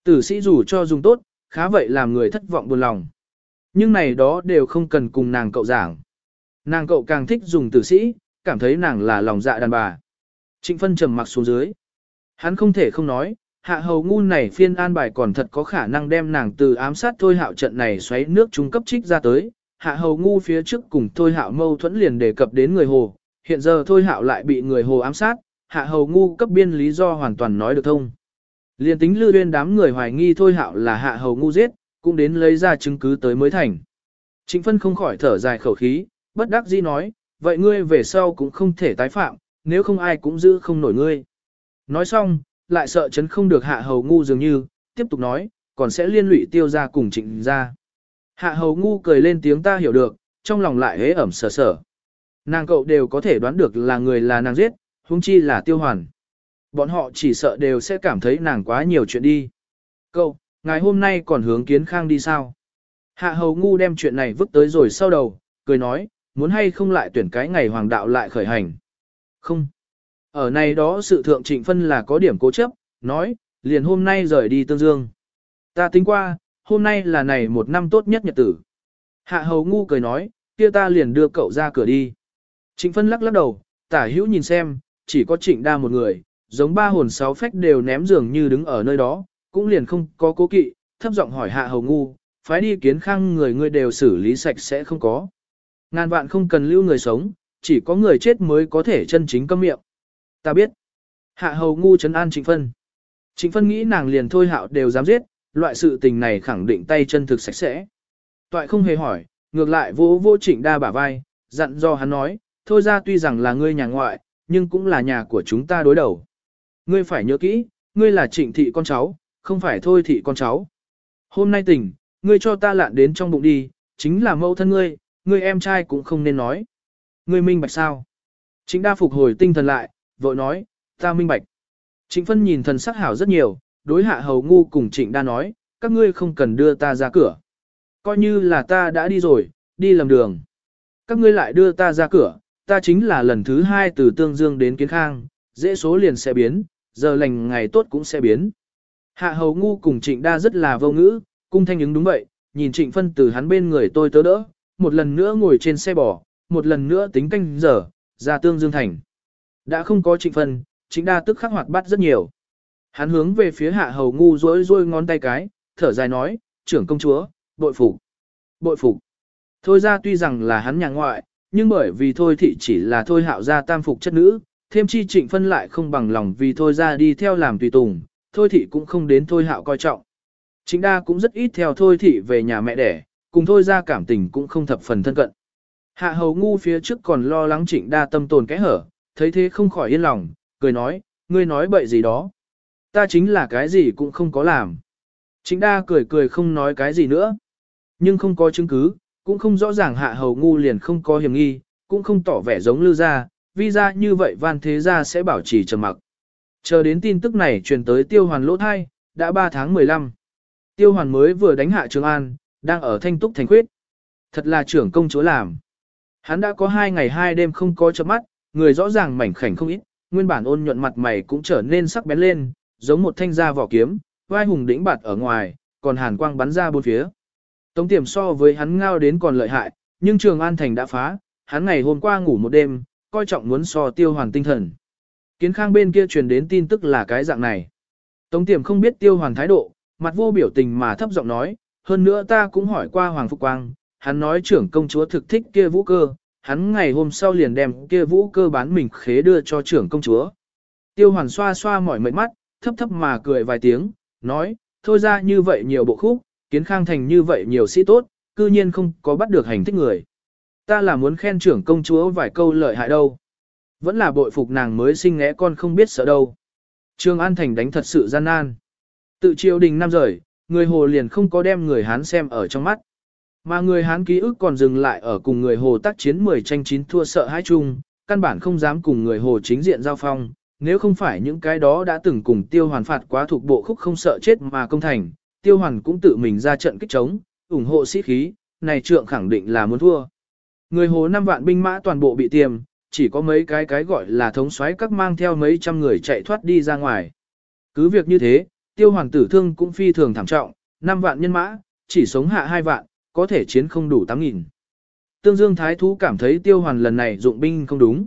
Tử sĩ dù cho dùng tốt, khá vậy làm người thất vọng buồn lòng. Nhưng này đó đều không cần cùng nàng cậu giảng. Nàng cậu càng thích dùng tử sĩ, cảm thấy nàng là lòng dạ đàn bà. Trịnh phân trầm mặc xuống dưới. Hắn không thể không nói, hạ hầu ngu này phiên an bài còn thật có khả năng đem nàng từ ám sát thôi hạo trận này xoáy nước trung cấp trích ra tới. Hạ hầu ngu phía trước cùng thôi hạo mâu thuẫn liền đề cập đến người hồ, hiện giờ thôi hạo lại bị người hồ ám sát, hạ hầu ngu cấp biên lý do hoàn toàn nói được thông. Liên tính lưu duyên đám người hoài nghi thôi hạo là hạ hầu ngu giết, cũng đến lấy ra chứng cứ tới mới thành. Trịnh phân không khỏi thở dài khẩu khí, bất đắc dĩ nói, vậy ngươi về sau cũng không thể tái phạm, nếu không ai cũng giữ không nổi ngươi. Nói xong, lại sợ chấn không được hạ hầu ngu dường như, tiếp tục nói, còn sẽ liên lụy tiêu ra cùng trịnh ra. Hạ hầu ngu cười lên tiếng ta hiểu được, trong lòng lại hế ẩm sở sở. Nàng cậu đều có thể đoán được là người là nàng giết, huống chi là tiêu hoàn. Bọn họ chỉ sợ đều sẽ cảm thấy nàng quá nhiều chuyện đi. Cậu, ngày hôm nay còn hướng kiến khang đi sao? Hạ hầu ngu đem chuyện này vứt tới rồi sau đầu, cười nói, muốn hay không lại tuyển cái ngày hoàng đạo lại khởi hành. Không. Ở này đó sự thượng trịnh phân là có điểm cố chấp, nói, liền hôm nay rời đi tương dương. Ta tính qua, hôm nay là này một năm tốt nhất nhật tử. Hạ hầu ngu cười nói, kia ta liền đưa cậu ra cửa đi. Trịnh phân lắc lắc đầu, tả hữu nhìn xem, chỉ có trịnh đa một người, giống ba hồn sáu phách đều ném giường như đứng ở nơi đó, cũng liền không có cố kỵ, thấp giọng hỏi hạ hầu ngu, phái đi kiến khang người ngươi đều xử lý sạch sẽ không có. Ngàn vạn không cần lưu người sống, chỉ có người chết mới có thể chân chính câm miệng. Ta biết. Hạ hầu ngu trấn an trịnh phân. Trịnh phân nghĩ nàng liền thôi hạo đều dám giết, loại sự tình này khẳng định tay chân thực sạch sẽ. Toại không hề hỏi, ngược lại vô vô trịnh đa bả vai, dặn do hắn nói, thôi ra tuy rằng là ngươi nhà ngoại, nhưng cũng là nhà của chúng ta đối đầu. Ngươi phải nhớ kỹ, ngươi là trịnh thị con cháu, không phải thôi thị con cháu. Hôm nay tỉnh, ngươi cho ta lạn đến trong bụng đi, chính là mẫu thân ngươi, ngươi em trai cũng không nên nói. Ngươi minh bạch sao? Trịnh đa phục hồi tinh thần lại, vội nói, ta minh bạch. Trịnh phân nhìn thần sắc hảo rất nhiều, đối hạ hầu ngu cùng trịnh đa nói, các ngươi không cần đưa ta ra cửa. Coi như là ta đã đi rồi, đi lầm đường. Các ngươi lại đưa ta ra cửa, ta chính là lần thứ hai từ Tương Dương đến Kiến Khang, dễ số liền sẽ biến, giờ lành ngày tốt cũng sẽ biến. Hạ hầu ngu cùng trịnh đa rất là vô ngữ, cung thanh ứng đúng vậy, nhìn trịnh phân từ hắn bên người tôi tớ đỡ, một lần nữa ngồi trên xe bò, một lần nữa tính canh giờ, ra Tương Dương Thành. Đã không có trịnh phân, trịnh đa tức khắc hoạt bắt rất nhiều. Hắn hướng về phía hạ hầu ngu rối rối ngón tay cái, thở dài nói, trưởng công chúa, bội phục, bội phục. Thôi ra tuy rằng là hắn nhà ngoại, nhưng bởi vì thôi thị chỉ là thôi hạo gia tam phục chất nữ, thêm chi trịnh phân lại không bằng lòng vì thôi ra đi theo làm tùy tùng, thôi thị cũng không đến thôi hạo coi trọng. chính đa cũng rất ít theo thôi thị về nhà mẹ đẻ, cùng thôi ra cảm tình cũng không thập phần thân cận. Hạ hầu ngu phía trước còn lo lắng trịnh đa tâm tồn cái hở, thấy thế không khỏi yên lòng, cười nói, ngươi nói bậy gì đó. Ta chính là cái gì cũng không có làm. Trịnh đa cười cười không nói cái gì nữa. Nhưng không có chứng cứ, cũng không rõ ràng hạ hầu ngu liền không có hiểm nghi, cũng không tỏ vẻ giống lưu gia, vì ra như vậy van thế gia sẽ bảo trì trầm mặc. Chờ đến tin tức này truyền tới tiêu hoàn lỗ thai, đã 3 tháng 15. Tiêu hoàn mới vừa đánh hạ Trường An, đang ở thanh túc thành khuyết. Thật là trưởng công chúa làm. Hắn đã có 2 ngày 2 đêm không có chớp mắt, người rõ ràng mảnh khảnh không ít, nguyên bản ôn nhuận mặt mày cũng trở nên sắc bén lên, giống một thanh da vỏ kiếm, vai hùng đỉnh bạt ở ngoài, còn hàn quang bắn ra bốn phía. Tống tiềm so với hắn ngao đến còn lợi hại, nhưng Trường An Thành đã phá, hắn ngày hôm qua ngủ một đêm, coi trọng muốn so tiêu hoàn tinh thần. Kiến khang bên kia truyền đến tin tức là cái dạng này. Tống tiềm không biết tiêu hoàn thái độ, mặt vô biểu tình mà thấp giọng nói, hơn nữa ta cũng hỏi qua Hoàng Phục Quang, hắn nói trưởng công chúa thực thích kia vũ cơ, hắn ngày hôm sau liền đem kia vũ cơ bán mình khế đưa cho trưởng công chúa. Tiêu hoàn xoa xoa mỏi mệt mắt, thấp thấp mà cười vài tiếng, nói, thôi ra như vậy nhiều bộ khúc, kiến khang thành như vậy nhiều sĩ tốt, cư nhiên không có bắt được hành thích người. Ta là muốn khen trưởng công chúa vài câu lợi hại đâu. Vẫn là bội phục nàng mới sinh ngẽ con không biết sợ đâu. Trương An Thành đánh thật sự gian nan. Tự triều đình năm rời, người Hồ liền không có đem người Hán xem ở trong mắt. Mà người Hán ký ức còn dừng lại ở cùng người Hồ tác chiến 10 tranh 9 thua sợ hãi chung, căn bản không dám cùng người Hồ chính diện giao phong, nếu không phải những cái đó đã từng cùng tiêu hoàn phạt quá thuộc bộ khúc không sợ chết mà công thành, tiêu hoàn cũng tự mình ra trận kích chống, ủng hộ sĩ khí, này trượng khẳng định là muốn thua. Người Hồ năm vạn binh mã toàn bộ bị tiềm, chỉ có mấy cái cái gọi là thống soái các mang theo mấy trăm người chạy thoát đi ra ngoài. Cứ việc như thế, tiêu hoàng tử thương cũng phi thường thảm trọng, 5 vạn nhân mã, chỉ sống hạ 2 vạn, có thể chiến không đủ 8.000. Tương Dương Thái Thú cảm thấy tiêu hoàn lần này dụng binh không đúng.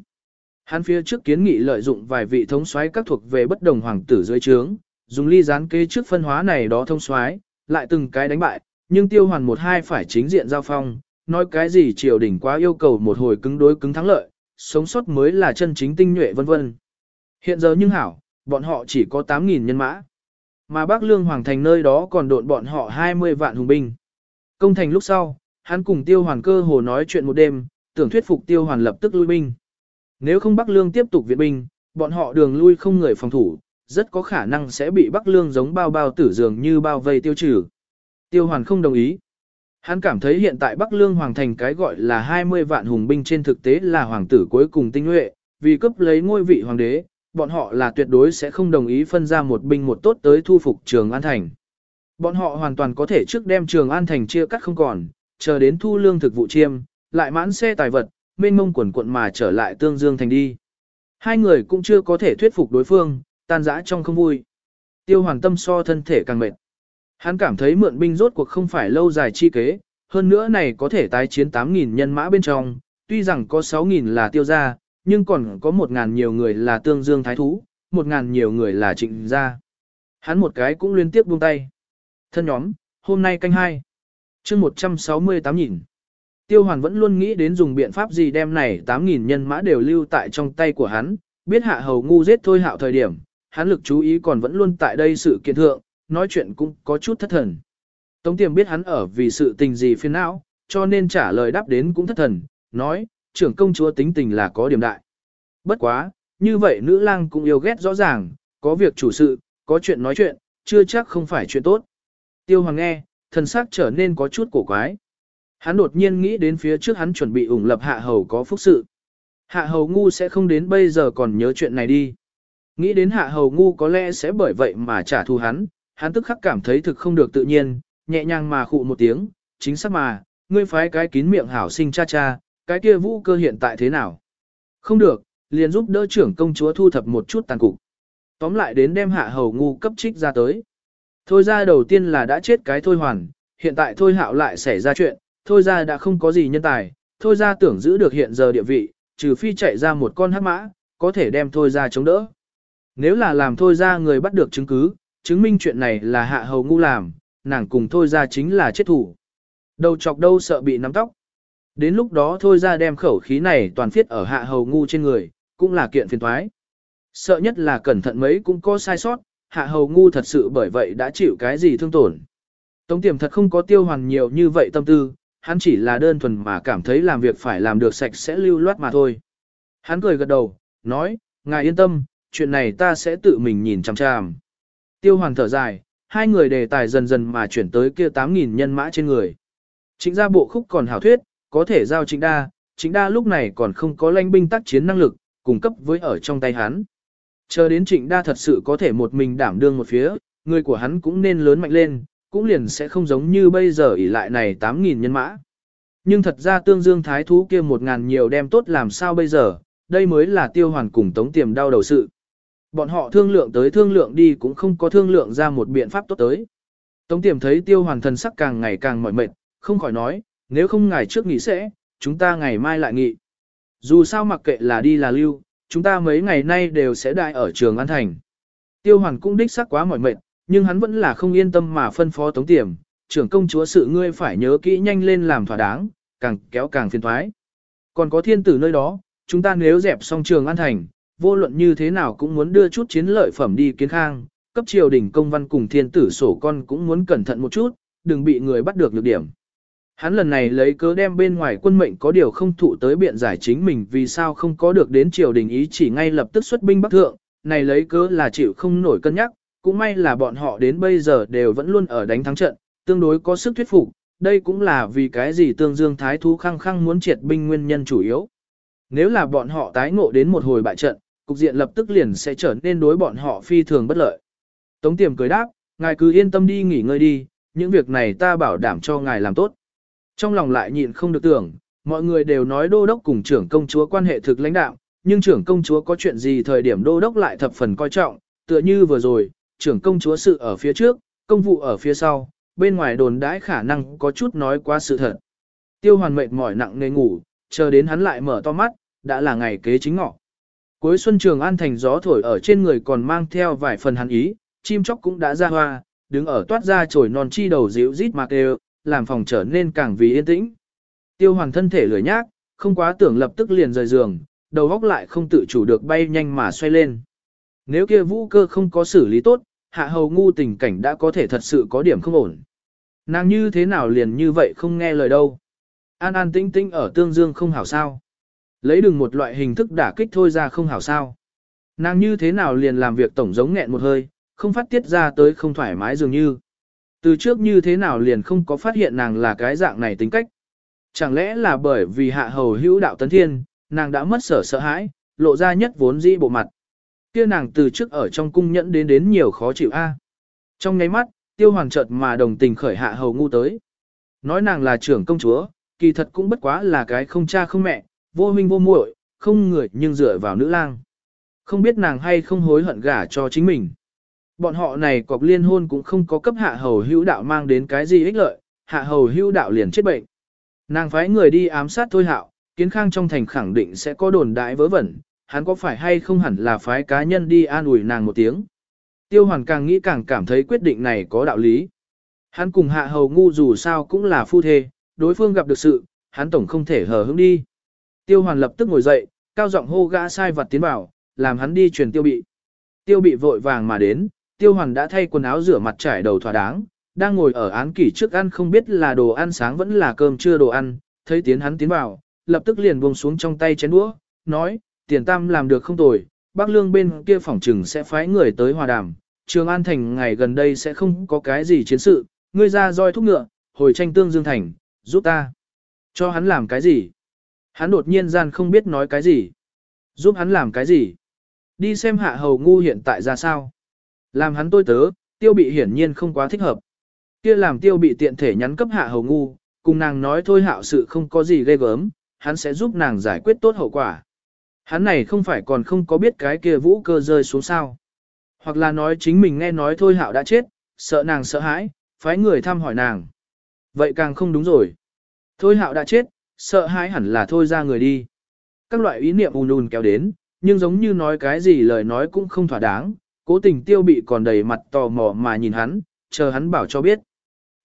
Hắn phía trước kiến nghị lợi dụng vài vị thống soái các thuộc về bất đồng hoàng tử dưới trướng, dùng ly gián kế trước phân hóa này đó thông soái, lại từng cái đánh bại, nhưng tiêu hoàn một hai phải chính diện giao phong, nói cái gì triều đình quá yêu cầu một hồi cứng đối cứng thắng lợi, sống sót mới là chân chính tinh nhuệ vân vân. Hiện giờ nhưng hảo, bọn họ chỉ có 8.000 nhân mã. Mà Bắc Lương Hoàng Thành nơi đó còn độn bọn họ 20 vạn hùng binh. Công thành lúc sau, hắn cùng Tiêu Hoàn cơ hồ nói chuyện một đêm, tưởng thuyết phục Tiêu Hoàn lập tức lui binh. Nếu không Bắc Lương tiếp tục viện binh, bọn họ đường lui không người phòng thủ, rất có khả năng sẽ bị Bắc Lương giống bao bao tử dường như bao vây tiêu trừ. Tiêu Hoàn không đồng ý. Hắn cảm thấy hiện tại Bắc Lương Hoàng Thành cái gọi là 20 vạn hùng binh trên thực tế là hoàng tử cuối cùng tinh nhuệ, vì cấp lấy ngôi vị hoàng đế, bọn họ là tuyệt đối sẽ không đồng ý phân ra một binh một tốt tới thu phục Trường An Thành. Bọn họ hoàn toàn có thể trước đem Trường An Thành chia cắt không còn, chờ đến thu lương thực vụ chiêm, lại mãn xe tài vật, mênh mông quần quận mà trở lại Tương Dương Thành đi. Hai người cũng chưa có thể thuyết phục đối phương, tan rã trong không vui. Tiêu hoàn tâm so thân thể càng mệt. Hắn cảm thấy mượn binh rốt cuộc không phải lâu dài chi kế, hơn nữa này có thể tái chiến 8.000 nhân mã bên trong, tuy rằng có 6.000 là tiêu gia, nhưng còn có 1.000 nhiều người là tương dương thái thú, 1.000 nhiều người là trịnh gia. Hắn một cái cũng liên tiếp buông tay. Thân nhóm, hôm nay canh hai chương 168 nhìn. Tiêu hoàn vẫn luôn nghĩ đến dùng biện pháp gì đem này 8.000 nhân mã đều lưu tại trong tay của hắn, biết hạ hầu ngu giết thôi hạo thời điểm, hắn lực chú ý còn vẫn luôn tại đây sự kiện thượng, nói chuyện cũng có chút thất thần. Tống tiềm biết hắn ở vì sự tình gì phiền não, cho nên trả lời đáp đến cũng thất thần, nói, trưởng công chúa tính tình là có điểm đại. Bất quá, như vậy nữ lang cũng yêu ghét rõ ràng, có việc chủ sự, có chuyện nói chuyện, chưa chắc không phải chuyện tốt. Tiêu hoàng nghe, thần sắc trở nên có chút cổ quái. Hắn đột nhiên nghĩ đến phía trước hắn chuẩn bị ủng lập hạ hầu có phúc sự. Hạ hầu ngu sẽ không đến bây giờ còn nhớ chuyện này đi. Nghĩ đến hạ hầu ngu có lẽ sẽ bởi vậy mà trả thù hắn, hắn tức khắc cảm thấy thực không được tự nhiên, nhẹ nhàng mà khụ một tiếng, chính xác mà, ngươi phái cái kín miệng hảo sinh cha cha, cái kia vũ cơ hiện tại thế nào? Không được, liền giúp đỡ trưởng công chúa thu thập một chút tàn cục. Tóm lại đến đem hạ hầu ngu cấp trích ra tới. Thôi ra đầu tiên là đã chết cái thôi hoàn, hiện tại thôi hạo lại xảy ra chuyện, thôi ra đã không có gì nhân tài, thôi ra tưởng giữ được hiện giờ địa vị, trừ phi chạy ra một con hắc mã, có thể đem thôi ra chống đỡ. Nếu là làm thôi ra người bắt được chứng cứ, chứng minh chuyện này là hạ hầu ngu làm, nàng cùng thôi ra chính là chết thủ. Đầu chọc đâu sợ bị nắm tóc. Đến lúc đó thôi ra đem khẩu khí này toàn phiết ở hạ hầu ngu trên người, cũng là kiện phiền thoái. Sợ nhất là cẩn thận mấy cũng có sai sót, hạ hầu ngu thật sự bởi vậy đã chịu cái gì thương tổn. Tống tiềm thật không có tiêu hoàn nhiều như vậy tâm tư, hắn chỉ là đơn thuần mà cảm thấy làm việc phải làm được sạch sẽ lưu loát mà thôi. Hắn cười gật đầu, nói, ngài yên tâm, chuyện này ta sẽ tự mình nhìn chằm chằm. Tiêu hoàn thở dài, hai người đề tài dần dần mà chuyển tới kia 8.000 nhân mã trên người. Chính ra bộ khúc còn hảo thuyết, có thể giao chính đa, chính đa lúc này còn không có lãnh binh tác chiến năng lực, cung cấp với ở trong tay hắn. Chờ đến trịnh đa thật sự có thể một mình đảm đương một phía, người của hắn cũng nên lớn mạnh lên, cũng liền sẽ không giống như bây giờ ỉ lại này 8.000 nhân mã. Nhưng thật ra tương dương thái thú kia 1.000 nhiều đem tốt làm sao bây giờ, đây mới là tiêu hoàn cùng tống tiềm đau đầu sự. Bọn họ thương lượng tới thương lượng đi cũng không có thương lượng ra một biện pháp tốt tới. Tống tiềm thấy tiêu hoàn thần sắc càng ngày càng mỏi mệt, không khỏi nói, nếu không ngày trước nghỉ sẽ, chúng ta ngày mai lại nghỉ. Dù sao mặc kệ là đi là lưu, chúng ta mấy ngày nay đều sẽ đại ở trường An Thành. Tiêu hoàn cũng đích sắc quá mỏi mệt, nhưng hắn vẫn là không yên tâm mà phân phó tống tiềm, trưởng công chúa sự ngươi phải nhớ kỹ nhanh lên làm thỏa đáng, càng kéo càng phiền thoái. Còn có thiên tử nơi đó, chúng ta nếu dẹp xong trường An Thành, vô luận như thế nào cũng muốn đưa chút chiến lợi phẩm đi kiến khang, cấp triều đình công văn cùng thiên tử sổ con cũng muốn cẩn thận một chút, đừng bị người bắt được lược điểm. Hắn lần này lấy cớ đem bên ngoài quân mệnh có điều không thụ tới biện giải chính mình vì sao không có được đến triều đình ý chỉ ngay lập tức xuất binh bắc thượng, này lấy cớ là chịu không nổi cân nhắc, cũng may là bọn họ đến bây giờ đều vẫn luôn ở đánh thắng trận, tương đối có sức thuyết phục, đây cũng là vì cái gì tương dương thái thú khăng khăng muốn triệt binh nguyên nhân chủ yếu. Nếu là bọn họ tái ngộ đến một hồi bại trận, cục diện lập tức liền sẽ trở nên đối bọn họ phi thường bất lợi. Tống tiềm cười đáp, ngài cứ yên tâm đi nghỉ ngơi đi, những việc này ta bảo đảm cho ngài làm tốt. Trong lòng lại nhịn không được tưởng, mọi người đều nói đô đốc cùng trưởng công chúa quan hệ thực lãnh đạo, nhưng trưởng công chúa có chuyện gì thời điểm đô đốc lại thập phần coi trọng, tựa như vừa rồi, trưởng công chúa sự ở phía trước, công vụ ở phía sau, bên ngoài đồn đãi khả năng có chút nói quá sự thật. Tiêu hoàn mệt mỏi nặng nề ngủ, chờ đến hắn lại mở to mắt, đã là ngày kế chính ngọ. Cuối xuân trường an thành gió thổi ở trên người còn mang theo vài phần hàn ý, chim chóc cũng đã ra hoa, đứng ở toát ra chồi non chi đầu dịu rít mạc đều, làm phòng trở nên càng vì yên tĩnh. Tiêu Hoàng thân thể lười nhác, không quá tưởng lập tức liền rời giường, đầu góc lại không tự chủ được bay nhanh mà xoay lên. Nếu kia vũ cơ không có xử lý tốt, hạ hầu ngu tình cảnh đã có thể thật sự có điểm không ổn. Nàng như thế nào liền như vậy không nghe lời đâu. An an tĩnh tĩnh ở tương dương không hảo sao. Lấy đừng một loại hình thức đả kích thôi ra không hảo sao. Nàng như thế nào liền làm việc tổng giống nghẹn một hơi, không phát tiết ra tới không thoải mái dường như. Từ trước như thế nào liền không có phát hiện nàng là cái dạng này tính cách. Chẳng lẽ là bởi vì hạ hầu hữu đạo tấn thiên, nàng đã mất sở sợ hãi, lộ ra nhất vốn dĩ bộ mặt. Kia nàng từ trước ở trong cung nhẫn đến đến nhiều khó chịu a. Trong nháy mắt, tiêu hoàng chợt mà đồng tình khởi hạ hầu ngu tới. Nói nàng là trưởng công chúa, kỳ thật cũng bất quá là cái không cha không mẹ, vô minh vô muội, không người nhưng dựa vào nữ lang. Không biết nàng hay không hối hận gả cho chính mình. Bọn họ này cọc liên hôn cũng không có cấp hạ hầu hữu đạo mang đến cái gì ích lợi, hạ hầu hữu đạo liền chết bệnh. Nàng phái người đi ám sát thôi hạo, kiến khang trong thành khẳng định sẽ có đồn đại vớ vẩn, hắn có phải hay không hẳn là phái cá nhân đi an ủi nàng một tiếng. Tiêu hoàn càng nghĩ càng cảm thấy quyết định này có đạo lý. Hắn cùng hạ hầu ngu dù sao cũng là phu thê, đối phương gặp được sự, hắn tổng không thể hờ hững đi. Tiêu hoàn lập tức ngồi dậy, cao giọng hô gã sai vật tiến vào, làm hắn đi truyền tiêu bị. Tiêu bị vội vàng mà đến, tiêu hoàn đã thay quần áo rửa mặt trải đầu thỏa đáng, đang ngồi ở án kỷ trước ăn không biết là đồ ăn sáng vẫn là cơm trưa đồ ăn, thấy tiến hắn tiến vào, lập tức liền buông xuống trong tay chén đũa, nói, tiền tam làm được không tồi, bác lương bên kia phỏng trừng sẽ phái người tới hòa đàm, trường an thành ngày gần đây sẽ không có cái gì chiến sự, ngươi ra roi thúc ngựa, hồi tranh tương dương thành, giúp ta. Cho hắn làm cái gì? Hắn đột nhiên gian không biết nói cái gì. Giúp hắn làm cái gì? Đi xem hạ hầu ngu hiện tại ra sao? Làm hắn tôi tớ, tiêu bị hiển nhiên không quá thích hợp. Kia làm tiêu bị tiện thể nhắn cấp hạ hầu ngu, cùng nàng nói thôi hạo sự không có gì ghê gớm, hắn sẽ giúp nàng giải quyết tốt hậu quả. Hắn này không phải còn không có biết cái kia vũ cơ rơi xuống sao. Hoặc là nói chính mình nghe nói thôi hạo đã chết, sợ nàng sợ hãi, phái người thăm hỏi nàng. Vậy càng không đúng rồi. Thôi hạo đã chết, sợ hãi hẳn là thôi ra người đi. Các loại ý niệm ùn ùn kéo đến, nhưng giống như nói cái gì lời nói cũng không thỏa đáng, cố tình tiêu bị còn đầy mặt tò mò mà nhìn hắn, chờ hắn bảo cho biết.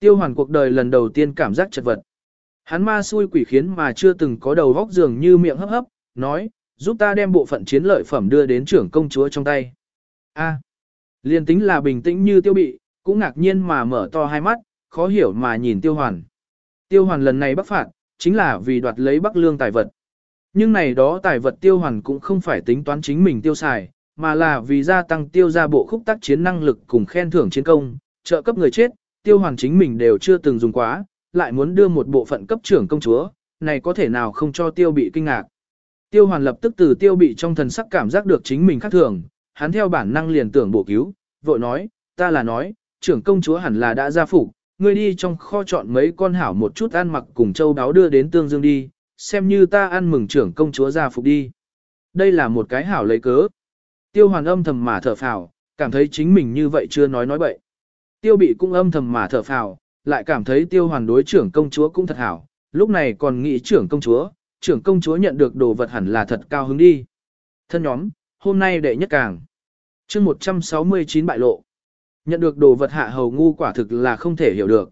Tiêu hoàn cuộc đời lần đầu tiên cảm giác chật vật. Hắn ma xui quỷ khiến mà chưa từng có đầu góc giường như miệng hấp hấp, nói, giúp ta đem bộ phận chiến lợi phẩm đưa đến trưởng công chúa trong tay. A, à, liên tính là bình tĩnh như tiêu bị, cũng ngạc nhiên mà mở to hai mắt, khó hiểu mà nhìn tiêu hoàn. Tiêu hoàn lần này bắc phạt, chính là vì đoạt lấy bắc lương tài vật. Nhưng này đó tài vật tiêu hoàn cũng không phải tính toán chính mình tiêu xài, mà là vì gia tăng tiêu ra bộ khúc tác chiến năng lực cùng khen thưởng chiến công, trợ cấp người chết, tiêu hoàn chính mình đều chưa từng dùng quá, lại muốn đưa một bộ phận cấp trưởng công chúa, này có thể nào không cho tiêu bị kinh ngạc. Tiêu hoàn lập tức từ tiêu bị trong thần sắc cảm giác được chính mình khác thường, hắn theo bản năng liền tưởng bổ cứu, vội nói, ta là nói, trưởng công chúa hẳn là đã ra phục, ngươi đi trong kho chọn mấy con hảo một chút ăn mặc cùng châu đáo đưa đến tương dương đi, xem như ta ăn mừng trưởng công chúa ra phục đi. Đây là một cái hảo lấy cớ. Tiêu hoàn âm thầm mà thở phào, cảm thấy chính mình như vậy chưa nói nói bậy. Tiêu bị cũng âm thầm mà thở phào, lại cảm thấy tiêu hoàn đối trưởng công chúa cũng thật hảo, lúc này còn nghĩ trưởng công chúa, trưởng công chúa nhận được đồ vật hẳn là thật cao hứng đi. Thân nhóm, hôm nay đệ nhất càng. chương 169 bại lộ. Nhận được đồ vật hạ hầu ngu quả thực là không thể hiểu được.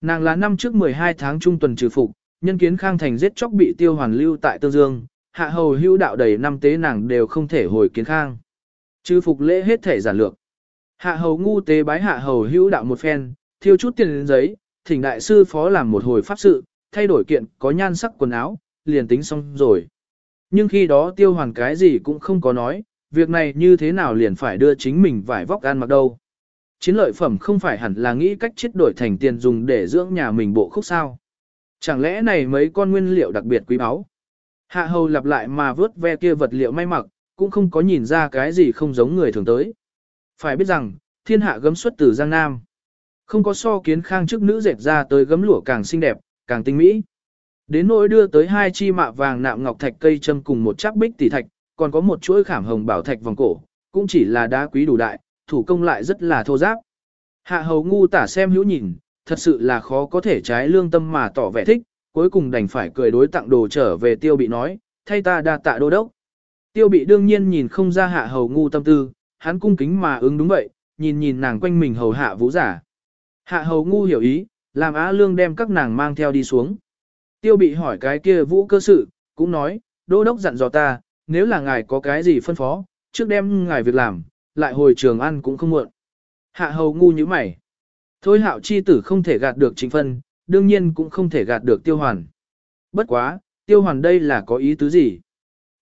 Nàng là năm trước 12 tháng trung tuần trừ phục, nhân kiến khang thành giết chóc bị tiêu hoàn lưu tại Tương Dương, hạ hầu hữu đạo đầy năm tế nàng đều không thể hồi kiến khang. Trừ phục lễ hết thể giản lược. Hạ hầu ngu tế bái hạ hầu hữu đạo một phen, thiêu chút tiền đến giấy, thỉnh đại sư phó làm một hồi pháp sự, thay đổi kiện có nhan sắc quần áo, liền tính xong rồi. Nhưng khi đó tiêu hoàn cái gì cũng không có nói, việc này như thế nào liền phải đưa chính mình vải vóc ăn mặc đâu. Chiến lợi phẩm không phải hẳn là nghĩ cách chết đổi thành tiền dùng để dưỡng nhà mình bộ khúc sao. Chẳng lẽ này mấy con nguyên liệu đặc biệt quý báu? Hạ hầu lặp lại mà vớt ve kia vật liệu may mặc, cũng không có nhìn ra cái gì không giống người thường tới. Phải biết rằng, thiên hạ gấm xuất từ Giang Nam. Không có so kiến khang chức nữ dệt ra tới gấm lụa càng xinh đẹp, càng tinh mỹ. Đến nỗi đưa tới hai chi mạ vàng nạm ngọc thạch cây châm cùng một chắc bích tỷ thạch, còn có một chuỗi khảm hồng bảo thạch vòng cổ, cũng chỉ là đá quý đủ đại, thủ công lại rất là thô giáp. Hạ hầu ngu tả xem hữu nhìn, thật sự là khó có thể trái lương tâm mà tỏ vẻ thích, cuối cùng đành phải cười đối tặng đồ trở về tiêu bị nói, thay ta đa tạ đô đốc. Tiêu bị đương nhiên nhìn không ra hạ hầu ngu tâm tư, hắn cung kính mà ứng đúng vậy, nhìn nhìn nàng quanh mình hầu hạ vũ giả. Hạ hầu ngu hiểu ý, làm á lương đem các nàng mang theo đi xuống. Tiêu bị hỏi cái kia vũ cơ sự, cũng nói, đô đốc dặn dò ta, nếu là ngài có cái gì phân phó, trước đem ngài việc làm, lại hồi trường ăn cũng không muộn. Hạ hầu ngu như mày. Thôi hạo chi tử không thể gạt được chính phân, đương nhiên cũng không thể gạt được tiêu hoàn. Bất quá, tiêu hoàn đây là có ý tứ gì?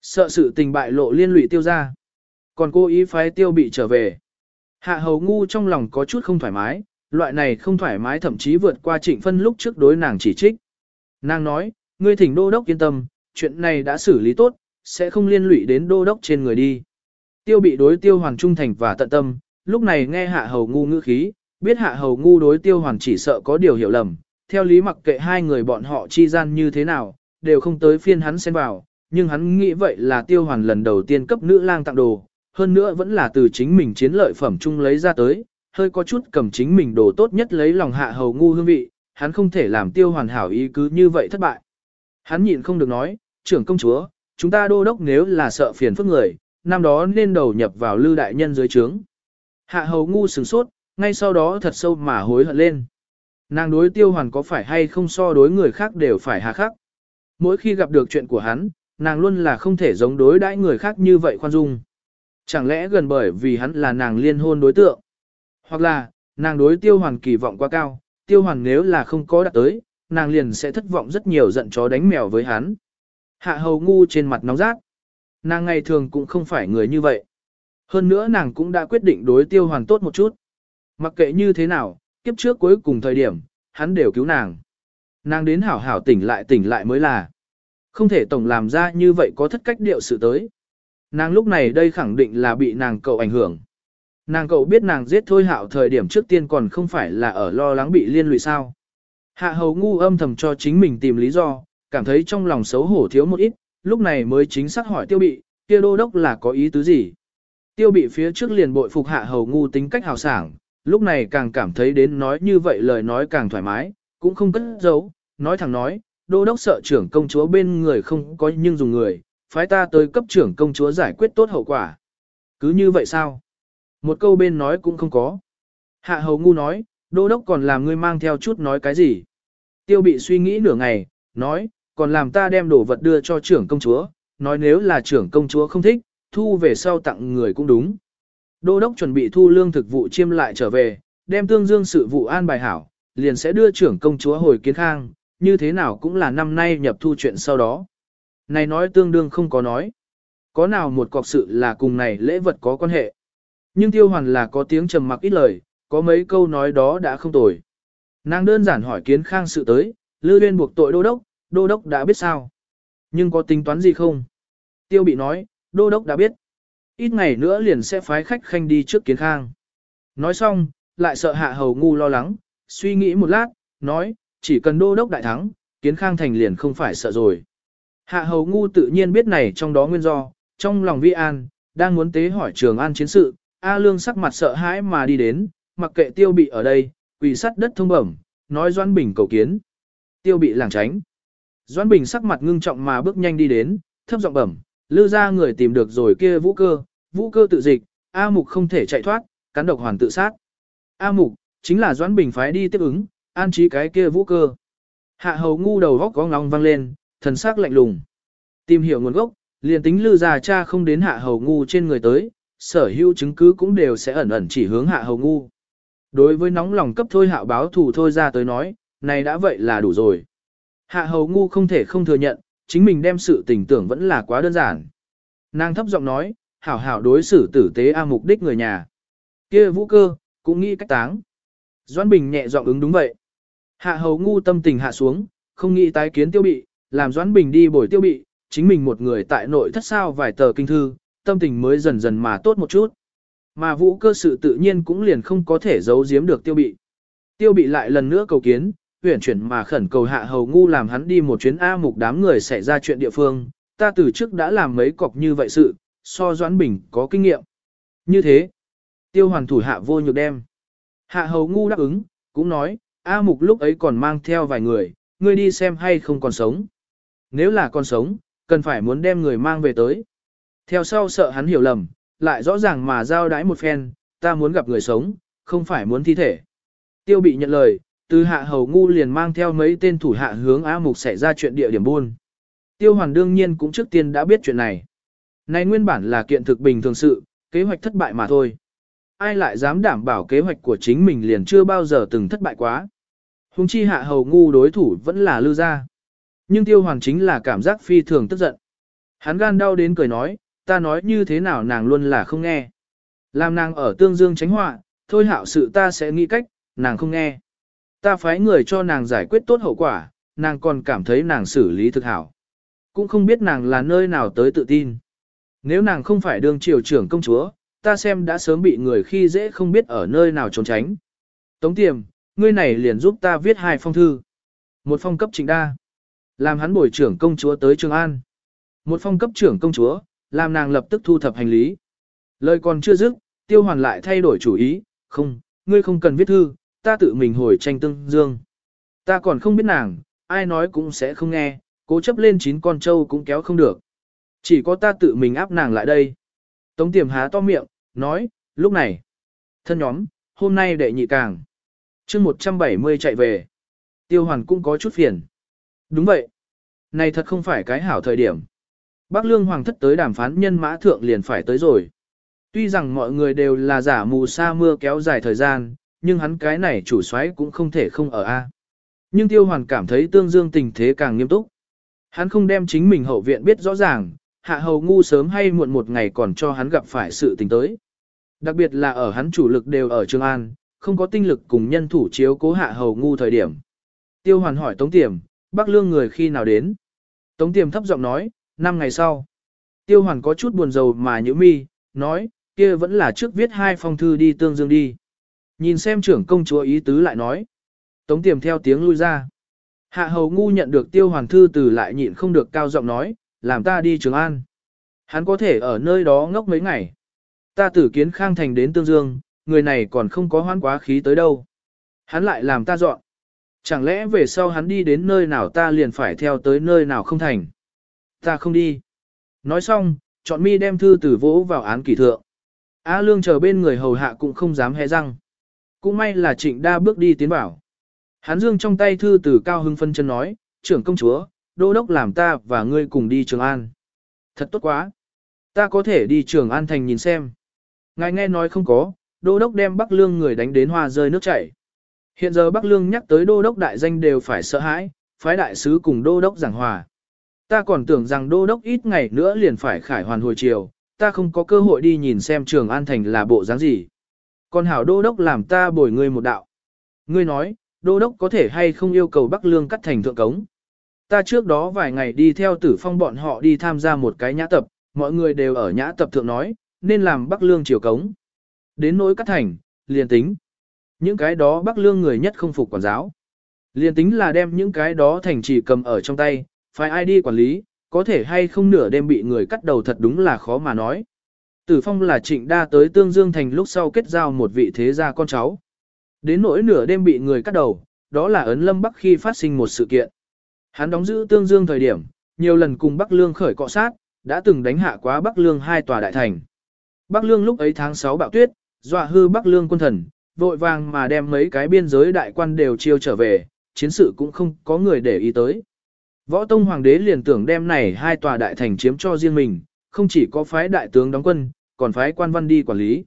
Sợ sự tình bại lộ liên lụy tiêu ra. Còn cô ý phái tiêu bị trở về. Hạ hầu ngu trong lòng có chút không thoải mái, loại này không thoải mái thậm chí vượt qua trịnh phân lúc trước đối nàng chỉ trích. Nàng nói, ngươi thỉnh đô đốc yên tâm, chuyện này đã xử lý tốt, sẽ không liên lụy đến đô đốc trên người đi. Tiêu bị đối tiêu hoàn trung thành và tận tâm, lúc này nghe hạ hầu ngu ngữ khí, biết hạ hầu ngu đối tiêu hoàn chỉ sợ có điều hiểu lầm, theo lý mặc kệ hai người bọn họ chi gian như thế nào, đều không tới phiên hắn xen vào, nhưng hắn nghĩ vậy là tiêu hoàn lần đầu tiên cấp nữ lang tặng đồ, hơn nữa vẫn là từ chính mình chiến lợi phẩm chung lấy ra tới, hơi có chút cầm chính mình đồ tốt nhất lấy lòng hạ hầu ngu hương vị, hắn không thể làm tiêu hoàn hảo ý cứ như vậy thất bại. Hắn nhịn không được nói, trưởng công chúa, chúng ta đô đốc nếu là sợ phiền phức người, năm đó nên đầu nhập vào lư đại nhân dưới trướng. Hạ hầu ngu sừng sốt, ngay sau đó thật sâu mà hối hận lên. Nàng đối tiêu hoàn có phải hay không so đối người khác đều phải hạ khắc. Mỗi khi gặp được chuyện của hắn, nàng luôn là không thể giống đối đãi người khác như vậy khoan dung. Chẳng lẽ gần bởi vì hắn là nàng liên hôn đối tượng. Hoặc là, nàng đối tiêu hoàn kỳ vọng quá cao, tiêu hoàn nếu là không có đạt tới, nàng liền sẽ thất vọng rất nhiều giận chó đánh mèo với hắn. Hạ hầu ngu trên mặt nóng rát. Nàng ngày thường cũng không phải người như vậy. Hơn nữa nàng cũng đã quyết định đối tiêu hoàn tốt một chút. Mặc kệ như thế nào, kiếp trước cuối cùng thời điểm, hắn đều cứu nàng. Nàng đến hảo hảo tỉnh lại tỉnh lại mới là. Không thể tổng làm ra như vậy có thất cách điệu sự tới. Nàng lúc này đây khẳng định là bị nàng cậu ảnh hưởng. Nàng cậu biết nàng giết thôi hạo thời điểm trước tiên còn không phải là ở lo lắng bị liên lụy sao. Hạ hầu ngu âm thầm cho chính mình tìm lý do, cảm thấy trong lòng xấu hổ thiếu một ít, lúc này mới chính xác hỏi tiêu bị, kia đô đốc là có ý tứ gì. Tiêu bị phía trước liền bội phục hạ hầu ngu tính cách hào sảng, lúc này càng cảm thấy đến nói như vậy lời nói càng thoải mái, cũng không cất giấu, nói thẳng nói, đô đốc sợ trưởng công chúa bên người không có nhưng dùng người, phái ta tới cấp trưởng công chúa giải quyết tốt hậu quả. Cứ như vậy sao? Một câu bên nói cũng không có. Hạ hầu ngu nói, đô đốc còn làm ngươi mang theo chút nói cái gì? Tiêu bị suy nghĩ nửa ngày, nói, còn làm ta đem đồ vật đưa cho trưởng công chúa, nói nếu là trưởng công chúa không thích, thu về sau tặng người cũng đúng. Đô đốc chuẩn bị thu lương thực vụ chiêm lại trở về, đem tương dương sự vụ an bài hảo, liền sẽ đưa trưởng công chúa hồi kiến khang, như thế nào cũng là năm nay nhập thu chuyện sau đó. Này nói tương đương không có nói. Có nào một cọc sự là cùng này lễ vật có quan hệ. Nhưng tiêu hoàn là có tiếng trầm mặc ít lời, có mấy câu nói đó đã không tồi. Nàng đơn giản hỏi kiến khang sự tới, Lư Liên buộc tội đô đốc, đô đốc đã biết sao. Nhưng có tính toán gì không? Tiêu bị nói, đô đốc đã biết. Ít ngày nữa liền sẽ phái khách khanh đi trước kiến khang. Nói xong, lại sợ hạ hầu ngu lo lắng, suy nghĩ một lát, nói, chỉ cần đô đốc đại thắng, kiến khang thành liền không phải sợ rồi. Hạ hầu ngu tự nhiên biết này trong đó nguyên do, trong lòng vi an, đang muốn tế hỏi trường an chiến sự, A lương sắc mặt sợ hãi mà đi đến, mặc kệ tiêu bị ở đây, quỳ sắt đất thông bẩm, nói Doan Bình cầu kiến. Tiêu bị làng tránh. Doãn Bình sắc mặt ngưng trọng mà bước nhanh đi đến, thấp giọng bẩm, lư ra người tìm được rồi kia vũ cơ, vũ cơ tự dịch, A Mục không thể chạy thoát, cắn độc hoàn tự sát. A Mục, chính là Doãn Bình phái đi tiếp ứng, an trí cái kia vũ cơ. Hạ hầu ngu đầu góc có ngóng vang lên, thần sắc lạnh lùng. Tìm hiểu nguồn gốc, liền tính lư già cha không đến hạ hầu ngu trên người tới, sở hữu chứng cứ cũng đều sẽ ẩn ẩn chỉ hướng hạ hầu ngu. Đối với nóng lòng cấp thôi hạ báo thủ thôi ra tới nói, này đã vậy là đủ rồi. Hạ hầu ngu không thể không thừa nhận, chính mình đem sự tình tưởng vẫn là quá đơn giản. Nàng thấp giọng nói, hảo hảo đối xử tử tế a mục đích người nhà. kia vũ cơ, cũng nghĩ cách táng. Doãn Bình nhẹ giọng ứng đúng vậy. Hạ hầu ngu tâm tình hạ xuống, không nghĩ tái kiến tiêu bị, làm Doãn Bình đi bồi tiêu bị, chính mình một người tại nội thất sao vài tờ kinh thư, tâm tình mới dần dần mà tốt một chút. Mà vũ cơ sự tự nhiên cũng liền không có thể giấu giếm được tiêu bị. Tiêu bị lại lần nữa cầu kiến, uyển chuyển mà khẩn cầu hạ hầu ngu làm hắn đi một chuyến A mục đám người xảy ra chuyện địa phương, ta từ trước đã làm mấy cọc như vậy sự, so Doãn Bình có kinh nghiệm. Như thế, tiêu hoàn thủ hạ vô nhược đem. Hạ hầu ngu đáp ứng, cũng nói, A mục lúc ấy còn mang theo vài người, ngươi đi xem hay không còn sống. Nếu là còn sống, cần phải muốn đem người mang về tới. Theo sau sợ hắn hiểu lầm, lại rõ ràng mà giao đái một phen, ta muốn gặp người sống, không phải muốn thi thể. Tiêu bị nhận lời, từ hạ hầu ngu liền mang theo mấy tên thủ hạ hướng A mục xảy ra chuyện địa điểm buôn. Tiêu hoàn đương nhiên cũng trước tiên đã biết chuyện này. Này nguyên bản là kiện thực bình thường sự, kế hoạch thất bại mà thôi. Ai lại dám đảm bảo kế hoạch của chính mình liền chưa bao giờ từng thất bại quá. Hùng chi hạ hầu ngu đối thủ vẫn là lư gia. Nhưng tiêu hoàn chính là cảm giác phi thường tức giận. Hắn gan đau đến cười nói, ta nói như thế nào nàng luôn là không nghe. Làm nàng ở tương dương tránh họa, thôi hạo sự ta sẽ nghĩ cách, nàng không nghe. Ta phái người cho nàng giải quyết tốt hậu quả, nàng còn cảm thấy nàng xử lý thực hảo. Cũng không biết nàng là nơi nào tới tự tin. Nếu nàng không phải đương triều trưởng công chúa, ta xem đã sớm bị người khi dễ không biết ở nơi nào trốn tránh. Tống tiềm, ngươi này liền giúp ta viết hai phong thư. Một phong cấp trịnh đa, làm hắn bồi trưởng công chúa tới Trường An. Một phong cấp trưởng công chúa, làm nàng lập tức thu thập hành lý. Lời còn chưa dứt, tiêu hoàn lại thay đổi chủ ý, không, ngươi không cần viết thư, ta tự mình hồi tranh tương dương. Ta còn không biết nàng, ai nói cũng sẽ không nghe, cố chấp lên chín con trâu cũng kéo không được. Chỉ có ta tự mình áp nàng lại đây. Tống tiềm há to miệng, nói, lúc này, thân nhóm, hôm nay đệ nhị càng. chương 170 chạy về. Tiêu hoàn cũng có chút phiền. Đúng vậy. Này thật không phải cái hảo thời điểm. Bác Lương Hoàng thất tới đàm phán nhân mã thượng liền phải tới rồi. Tuy rằng mọi người đều là giả mù sa mưa kéo dài thời gian, nhưng hắn cái này chủ soái cũng không thể không ở A. Nhưng tiêu hoàn cảm thấy tương dương tình thế càng nghiêm túc. Hắn không đem chính mình hậu viện biết rõ ràng, hạ hầu ngu sớm hay muộn một ngày còn cho hắn gặp phải sự tình tới. Đặc biệt là ở hắn chủ lực đều ở Trường An, không có tinh lực cùng nhân thủ chiếu cố hạ hầu ngu thời điểm. Tiêu hoàn hỏi Tống Tiềm, bác lương người khi nào đến? Tống Tiềm thấp giọng nói, năm ngày sau. Tiêu hoàn có chút buồn rầu mà nhữ mi, nói, kia vẫn là trước viết hai phong thư đi tương dương đi. Nhìn xem trưởng công chúa ý tứ lại nói. Tống tiềm theo tiếng lui ra. Hạ hầu ngu nhận được tiêu hoàng thư từ lại nhịn không được cao giọng nói, làm ta đi Trường An. Hắn có thể ở nơi đó ngốc mấy ngày. Ta tử kiến khang thành đến tương dương, người này còn không có hoan quá khí tới đâu. Hắn lại làm ta dọn. Chẳng lẽ về sau hắn đi đến nơi nào ta liền phải theo tới nơi nào không thành. Ta không đi. Nói xong, chọn mi đem thư tử vỗ vào án kỷ thượng. A lương chờ bên người hầu hạ cũng không dám hé răng. Cũng may là trịnh đa bước đi tiến bảo. Hán dương trong tay thư từ cao hưng phân chân nói, trưởng công chúa, đô đốc làm ta và ngươi cùng đi Trường An. Thật tốt quá. Ta có thể đi Trường An thành nhìn xem. Ngài nghe nói không có, đô đốc đem Bắc Lương người đánh đến hoa rơi nước chảy. Hiện giờ Bắc Lương nhắc tới đô đốc đại danh đều phải sợ hãi, phái đại sứ cùng đô đốc giảng hòa. Ta còn tưởng rằng đô đốc ít ngày nữa liền phải khải hoàn hồi chiều, ta không có cơ hội đi nhìn xem Trường An thành là bộ dáng gì. Còn hảo đô đốc làm ta bồi ngươi một đạo. Ngươi nói, đô đốc có thể hay không yêu cầu Bắc Lương cắt thành thượng cống. Ta trước đó vài ngày đi theo tử phong bọn họ đi tham gia một cái nhã tập, mọi người đều ở nhã tập thượng nói, nên làm Bắc Lương chiều cống. Đến nỗi cắt thành, liền tính. Những cái đó Bắc Lương người nhất không phục quản giáo. Liền tính là đem những cái đó thành chỉ cầm ở trong tay, phải ai đi quản lý, có thể hay không nửa đêm bị người cắt đầu thật đúng là khó mà nói. Tử Phong là trịnh đa tới Tương Dương Thành lúc sau kết giao một vị thế gia con cháu. Đến nỗi nửa đêm bị người cắt đầu, đó là ấn lâm Bắc khi phát sinh một sự kiện. Hắn đóng giữ Tương Dương thời điểm, nhiều lần cùng Bắc Lương khởi cọ sát, đã từng đánh hạ quá Bắc Lương hai tòa đại thành. Bắc Lương lúc ấy tháng 6 bạo tuyết, dọa hư Bắc Lương quân thần, vội vàng mà đem mấy cái biên giới đại quan đều chiêu trở về, chiến sự cũng không có người để ý tới. Võ Tông Hoàng đế liền tưởng đem này hai tòa đại thành chiếm cho riêng mình, không chỉ có phái đại tướng đóng quân, còn phái quan văn đi quản lý.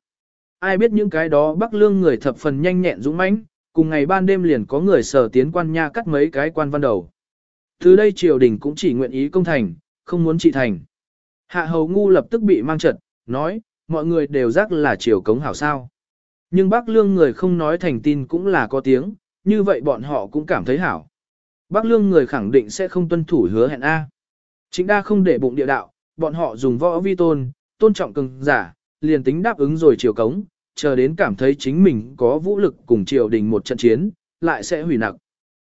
Ai biết những cái đó Bắc Lương người thập phần nhanh nhẹn dũng mãnh, cùng ngày ban đêm liền có người sở tiến quan nha cắt mấy cái quan văn đầu. Từ đây triều đình cũng chỉ nguyện ý công thành, không muốn trị thành. Hạ hầu ngu lập tức bị mang trật, nói, mọi người đều rắc là triều cống hảo sao. Nhưng Bắc Lương người không nói thành tin cũng là có tiếng, như vậy bọn họ cũng cảm thấy hảo. Bắc Lương người khẳng định sẽ không tuân thủ hứa hẹn A. Chính đa không để bụng địa đạo, bọn họ dùng võ vi tôn, tôn trọng cường giả, liền tính đáp ứng rồi triều cống, chờ đến cảm thấy chính mình có vũ lực cùng triều đình một trận chiến, lại sẽ hủy nặc.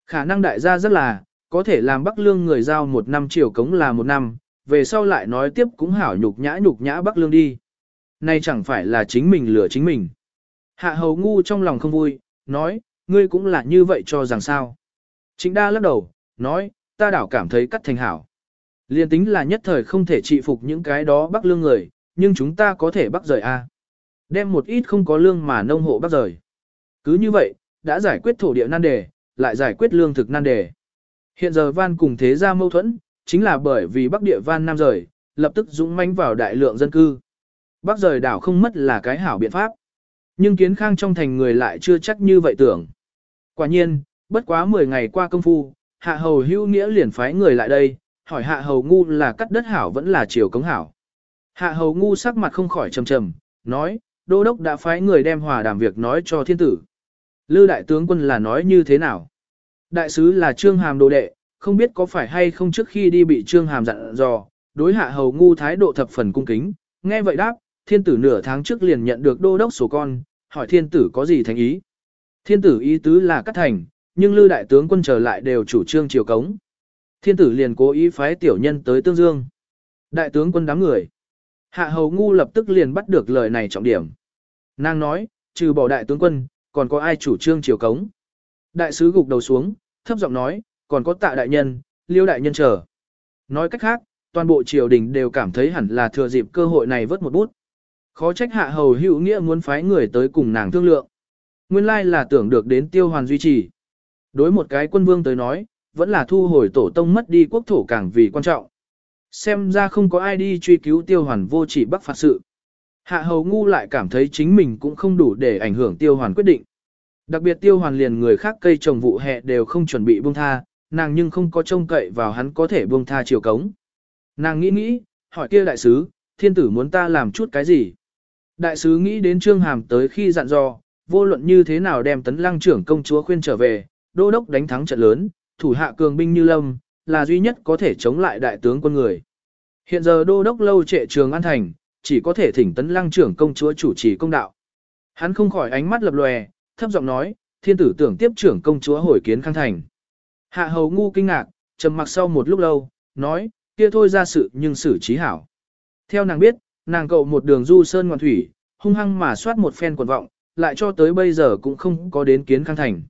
Khả năng đại gia rất là, có thể làm Bắc Lương người giao một năm triều cống là một năm, về sau lại nói tiếp cũng hảo nhục nhã nhục nhã Bắc Lương đi. Nay chẳng phải là chính mình lừa chính mình. Hạ hầu ngu trong lòng không vui, nói, ngươi cũng là như vậy cho rằng sao. Chính đa lắc đầu, nói, ta đảo cảm thấy cắt thành hảo. Liên tính là nhất thời không thể trị phục những cái đó bắc lương người, nhưng chúng ta có thể bắt rời A. Đem một ít không có lương mà nông hộ bắt rời. Cứ như vậy, đã giải quyết thổ địa nan đề, lại giải quyết lương thực nan đề. Hiện giờ van cùng thế gia mâu thuẫn, chính là bởi vì bắc địa van nam rời, lập tức dũng manh vào đại lượng dân cư. Bắc rời đảo không mất là cái hảo biện pháp. Nhưng kiến khang trong thành người lại chưa chắc như vậy tưởng. Quả nhiên, bất quá 10 ngày qua công phu, hạ hầu hưu nghĩa liền phái người lại đây, hỏi hạ hầu ngu là cắt đất hảo vẫn là chiều cống hảo. Hạ hầu ngu sắc mặt không khỏi trầm trầm, nói, đô đốc đã phái người đem hòa đàm việc nói cho thiên tử. Lư đại tướng quân là nói như thế nào? Đại sứ là trương hàm đồ đệ, không biết có phải hay không trước khi đi bị trương hàm dặn dò, đối hạ hầu ngu thái độ thập phần cung kính, nghe vậy đáp, thiên tử nửa tháng trước liền nhận được đô đốc số con, hỏi thiên tử có gì thành ý. Thiên tử ý tứ là cắt thành, nhưng lư đại tướng quân trở lại đều chủ trương triều cống. Thiên tử liền cố ý phái tiểu nhân tới tương dương. Đại tướng quân đám người. Hạ hầu ngu lập tức liền bắt được lời này trọng điểm. Nàng nói, trừ bỏ đại tướng quân, còn có ai chủ trương triều cống. Đại sứ gục đầu xuống, thấp giọng nói, còn có tạ đại nhân, liêu đại nhân chờ. Nói cách khác, toàn bộ triều đình đều cảm thấy hẳn là thừa dịp cơ hội này vớt một bút. Khó trách hạ hầu hữu nghĩa muốn phái người tới cùng nàng thương lượng. Nguyên lai là tưởng được đến tiêu hoàn duy trì. Đối một cái quân vương tới nói, vẫn là thu hồi tổ tông mất đi quốc thổ càng vì quan trọng. Xem ra không có ai đi truy cứu tiêu hoàn vô chỉ bắc phạt sự. Hạ hầu ngu lại cảm thấy chính mình cũng không đủ để ảnh hưởng tiêu hoàn quyết định. Đặc biệt tiêu hoàn liền người khác cây trồng vụ hè đều không chuẩn bị buông tha, nàng nhưng không có trông cậy vào hắn có thể buông tha chiều cống. Nàng nghĩ nghĩ, hỏi kia đại sứ, thiên tử muốn ta làm chút cái gì? Đại sứ nghĩ đến trương hàm tới khi dặn dò, vô luận như thế nào đem tấn lăng trưởng công chúa khuyên trở về, đô đốc đánh thắng trận lớn, thủ hạ cường binh như lâm, là duy nhất có thể chống lại đại tướng quân người. Hiện giờ đô đốc lâu trệ trường an thành, chỉ có thể thỉnh tấn lăng trưởng công chúa chủ trì công đạo. Hắn không khỏi ánh mắt lập lòe, thấp giọng nói, thiên tử tưởng tiếp trưởng công chúa hồi kiến khang thành. Hạ hầu ngu kinh ngạc, trầm mặc sau một lúc lâu, nói, kia thôi ra sự nhưng xử trí hảo. Theo nàng biết, nàng cậu một đường du sơn ngoan thủy, hung hăng mà soát một phen quần vọng, lại cho tới bây giờ cũng không có đến kiến khang thành.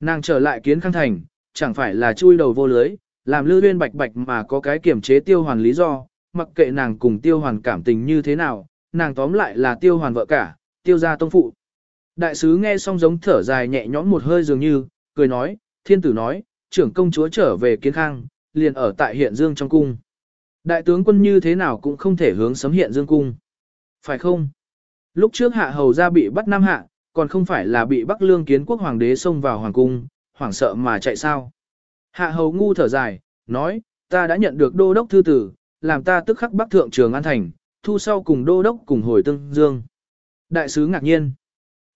Nàng trở lại kiến khang thành, chẳng phải là chui đầu vô lưới, làm lư huyên bạch bạch mà có cái kiểm chế tiêu hoàn lý do, mặc kệ nàng cùng tiêu hoàn cảm tình như thế nào, nàng tóm lại là tiêu hoàn vợ cả, tiêu gia tông phụ. Đại sứ nghe xong giống thở dài nhẹ nhõm một hơi dường như, cười nói, thiên tử nói, trưởng công chúa trở về kiến khang, liền ở tại hiện dương trong cung. Đại tướng quân như thế nào cũng không thể hướng sấm hiện dương cung. Phải không? Lúc trước hạ hầu ra bị bắt Nam Hạ, còn không phải là bị Bắc Lương kiến quốc hoàng đế xông vào hoàng cung, hoảng sợ mà chạy sao. Hạ hầu ngu thở dài, nói, ta đã nhận được đô đốc thư tử, làm ta tức khắc bắc thượng trường an thành, thu sau cùng đô đốc cùng hồi tương dương. Đại sứ ngạc nhiên.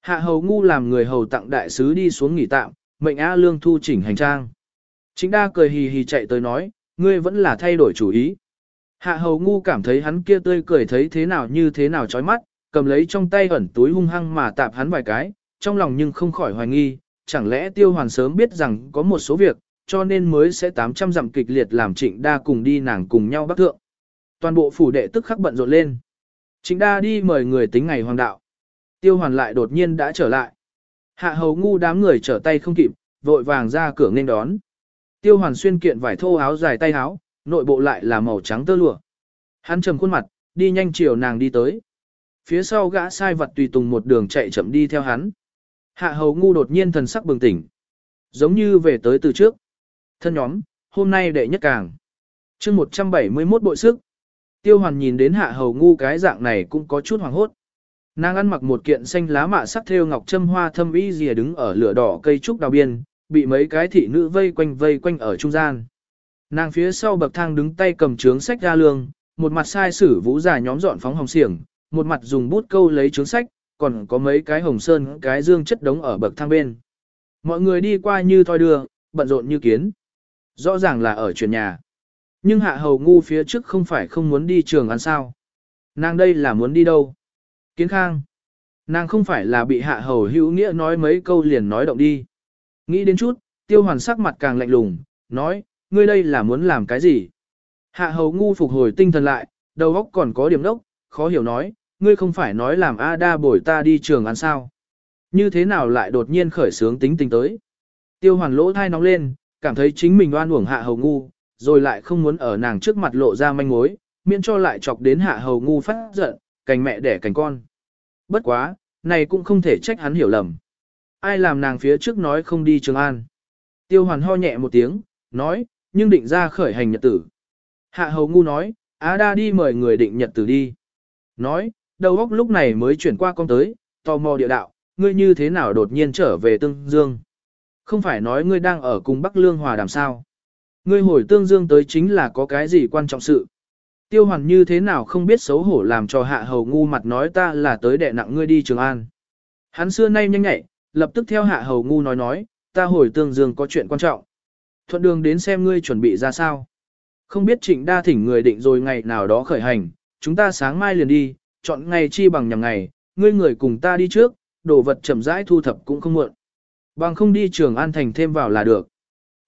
Hạ hầu ngu làm người hầu tặng đại sứ đi xuống nghỉ tạm, mệnh A lương thu chỉnh hành trang. Chính đa cười hì hì chạy tới nói, ngươi vẫn là thay đổi chủ ý. Hạ hầu ngu cảm thấy hắn kia tươi cười thấy thế nào như thế nào chói mắt, cầm lấy trong tay ẩn túi hung hăng mà tạp hắn vài cái, trong lòng nhưng không khỏi hoài nghi, chẳng lẽ tiêu hoàn sớm biết rằng có một số việc, cho nên mới sẽ 800 dặm kịch liệt làm trịnh đa cùng đi nàng cùng nhau bắc thượng. Toàn bộ phủ đệ tức khắc bận rộn lên. Trịnh đa đi mời người tính ngày hoàng đạo. Tiêu hoàn lại đột nhiên đã trở lại. Hạ hầu ngu đám người trở tay không kịp, vội vàng ra cửa nên đón. Tiêu hoàn xuyên kiện vải thô áo dài tay áo, nội bộ lại là màu trắng tơ lụa. Hắn trầm khuôn mặt, đi nhanh chiều nàng đi tới. Phía sau gã sai vật tùy tùng một đường chạy chậm đi theo hắn. Hạ hầu ngu đột nhiên thần sắc bừng tỉnh. Giống như về tới từ trước. Thân nhóm, hôm nay đệ nhất càng. chương 171 bội sức. Tiêu hoàn nhìn đến hạ hầu ngu cái dạng này cũng có chút hoàng hốt. Nàng ăn mặc một kiện xanh lá mạ sắc theo ngọc châm hoa thâm y dìa đứng ở lửa đỏ cây trúc đào biên, bị mấy cái thị nữ vây quanh vây quanh ở trung gian. Nàng phía sau bậc thang đứng tay cầm trướng sách ra lương, một mặt sai sử vũ giả nhóm dọn phóng hồng xiềng, một mặt dùng bút câu lấy trướng sách, còn có mấy cái hồng sơn cái dương chất đống ở bậc thang bên. Mọi người đi qua như thoi đưa, bận rộn như kiến. Rõ ràng là ở chuyển nhà. Nhưng hạ hầu ngu phía trước không phải không muốn đi trường ăn sao. Nàng đây là muốn đi đâu? Kiến khang. Nàng không phải là bị hạ hầu hữu nghĩa nói mấy câu liền nói động đi. Nghĩ đến chút, tiêu hoàn sắc mặt càng lạnh lùng, nói, ngươi đây là muốn làm cái gì? Hạ hầu ngu phục hồi tinh thần lại, đầu óc còn có điểm đốc, khó hiểu nói, ngươi không phải nói làm A đa bồi ta đi trường ăn sao? Như thế nào lại đột nhiên khởi sướng tính tình tới? Tiêu hoàn lỗ thai nóng lên, cảm thấy chính mình oan uổng hạ hầu ngu, rồi lại không muốn ở nàng trước mặt lộ ra manh mối, miễn cho lại chọc đến hạ hầu ngu phát giận, cành mẹ đẻ cành con. Bất quá, này cũng không thể trách hắn hiểu lầm. Ai làm nàng phía trước nói không đi Trường An. Tiêu hoàn ho nhẹ một tiếng, nói, nhưng định ra khởi hành nhật tử. Hạ hầu ngu nói, Á đa đi mời người định nhật tử đi. Nói, đầu óc lúc này mới chuyển qua con tới, tò mò địa đạo, ngươi như thế nào đột nhiên trở về Tương Dương. Không phải nói ngươi đang ở cùng Bắc Lương Hòa đàm sao. Ngươi hồi Tương Dương tới chính là có cái gì quan trọng sự. Tiêu hoàn như thế nào không biết xấu hổ làm cho hạ hầu ngu mặt nói ta là tới đệ nặng ngươi đi Trường An. Hắn xưa nay nhanh nhạy, lập tức theo hạ hầu ngu nói nói, ta hồi Tương Dương có chuyện quan trọng. Thuận đường đến xem ngươi chuẩn bị ra sao. Không biết trịnh đa thỉnh người định rồi ngày nào đó khởi hành, chúng ta sáng mai liền đi, chọn ngày chi bằng nhằm ngày, ngươi người cùng ta đi trước, đồ vật chậm rãi thu thập cũng không muộn. Bằng không đi trường an thành thêm vào là được.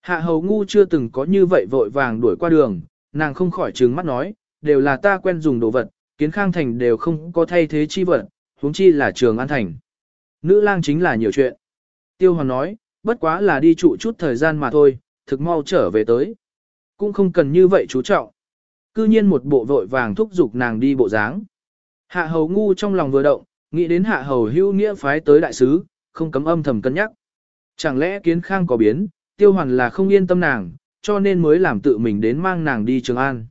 Hạ hầu ngu chưa từng có như vậy vội vàng đuổi qua đường, nàng không khỏi trừng mắt nói, đều là ta quen dùng đồ vật, kiến khang thành đều không có thay thế chi vật, huống chi là trường an thành. Nữ lang chính là nhiều chuyện. Tiêu hoàn nói, bất quá là đi trụ chút thời gian mà thôi, thực mau trở về tới. Cũng không cần như vậy chú trọng. Cư nhiên một bộ vội vàng thúc giục nàng đi bộ dáng. Hạ hầu ngu trong lòng vừa động, nghĩ đến hạ hầu hưu nghĩa phái tới đại sứ, không cấm âm thầm cân nhắc. Chẳng lẽ kiến khang có biến, tiêu hoàn là không yên tâm nàng, cho nên mới làm tự mình đến mang nàng đi Trường An.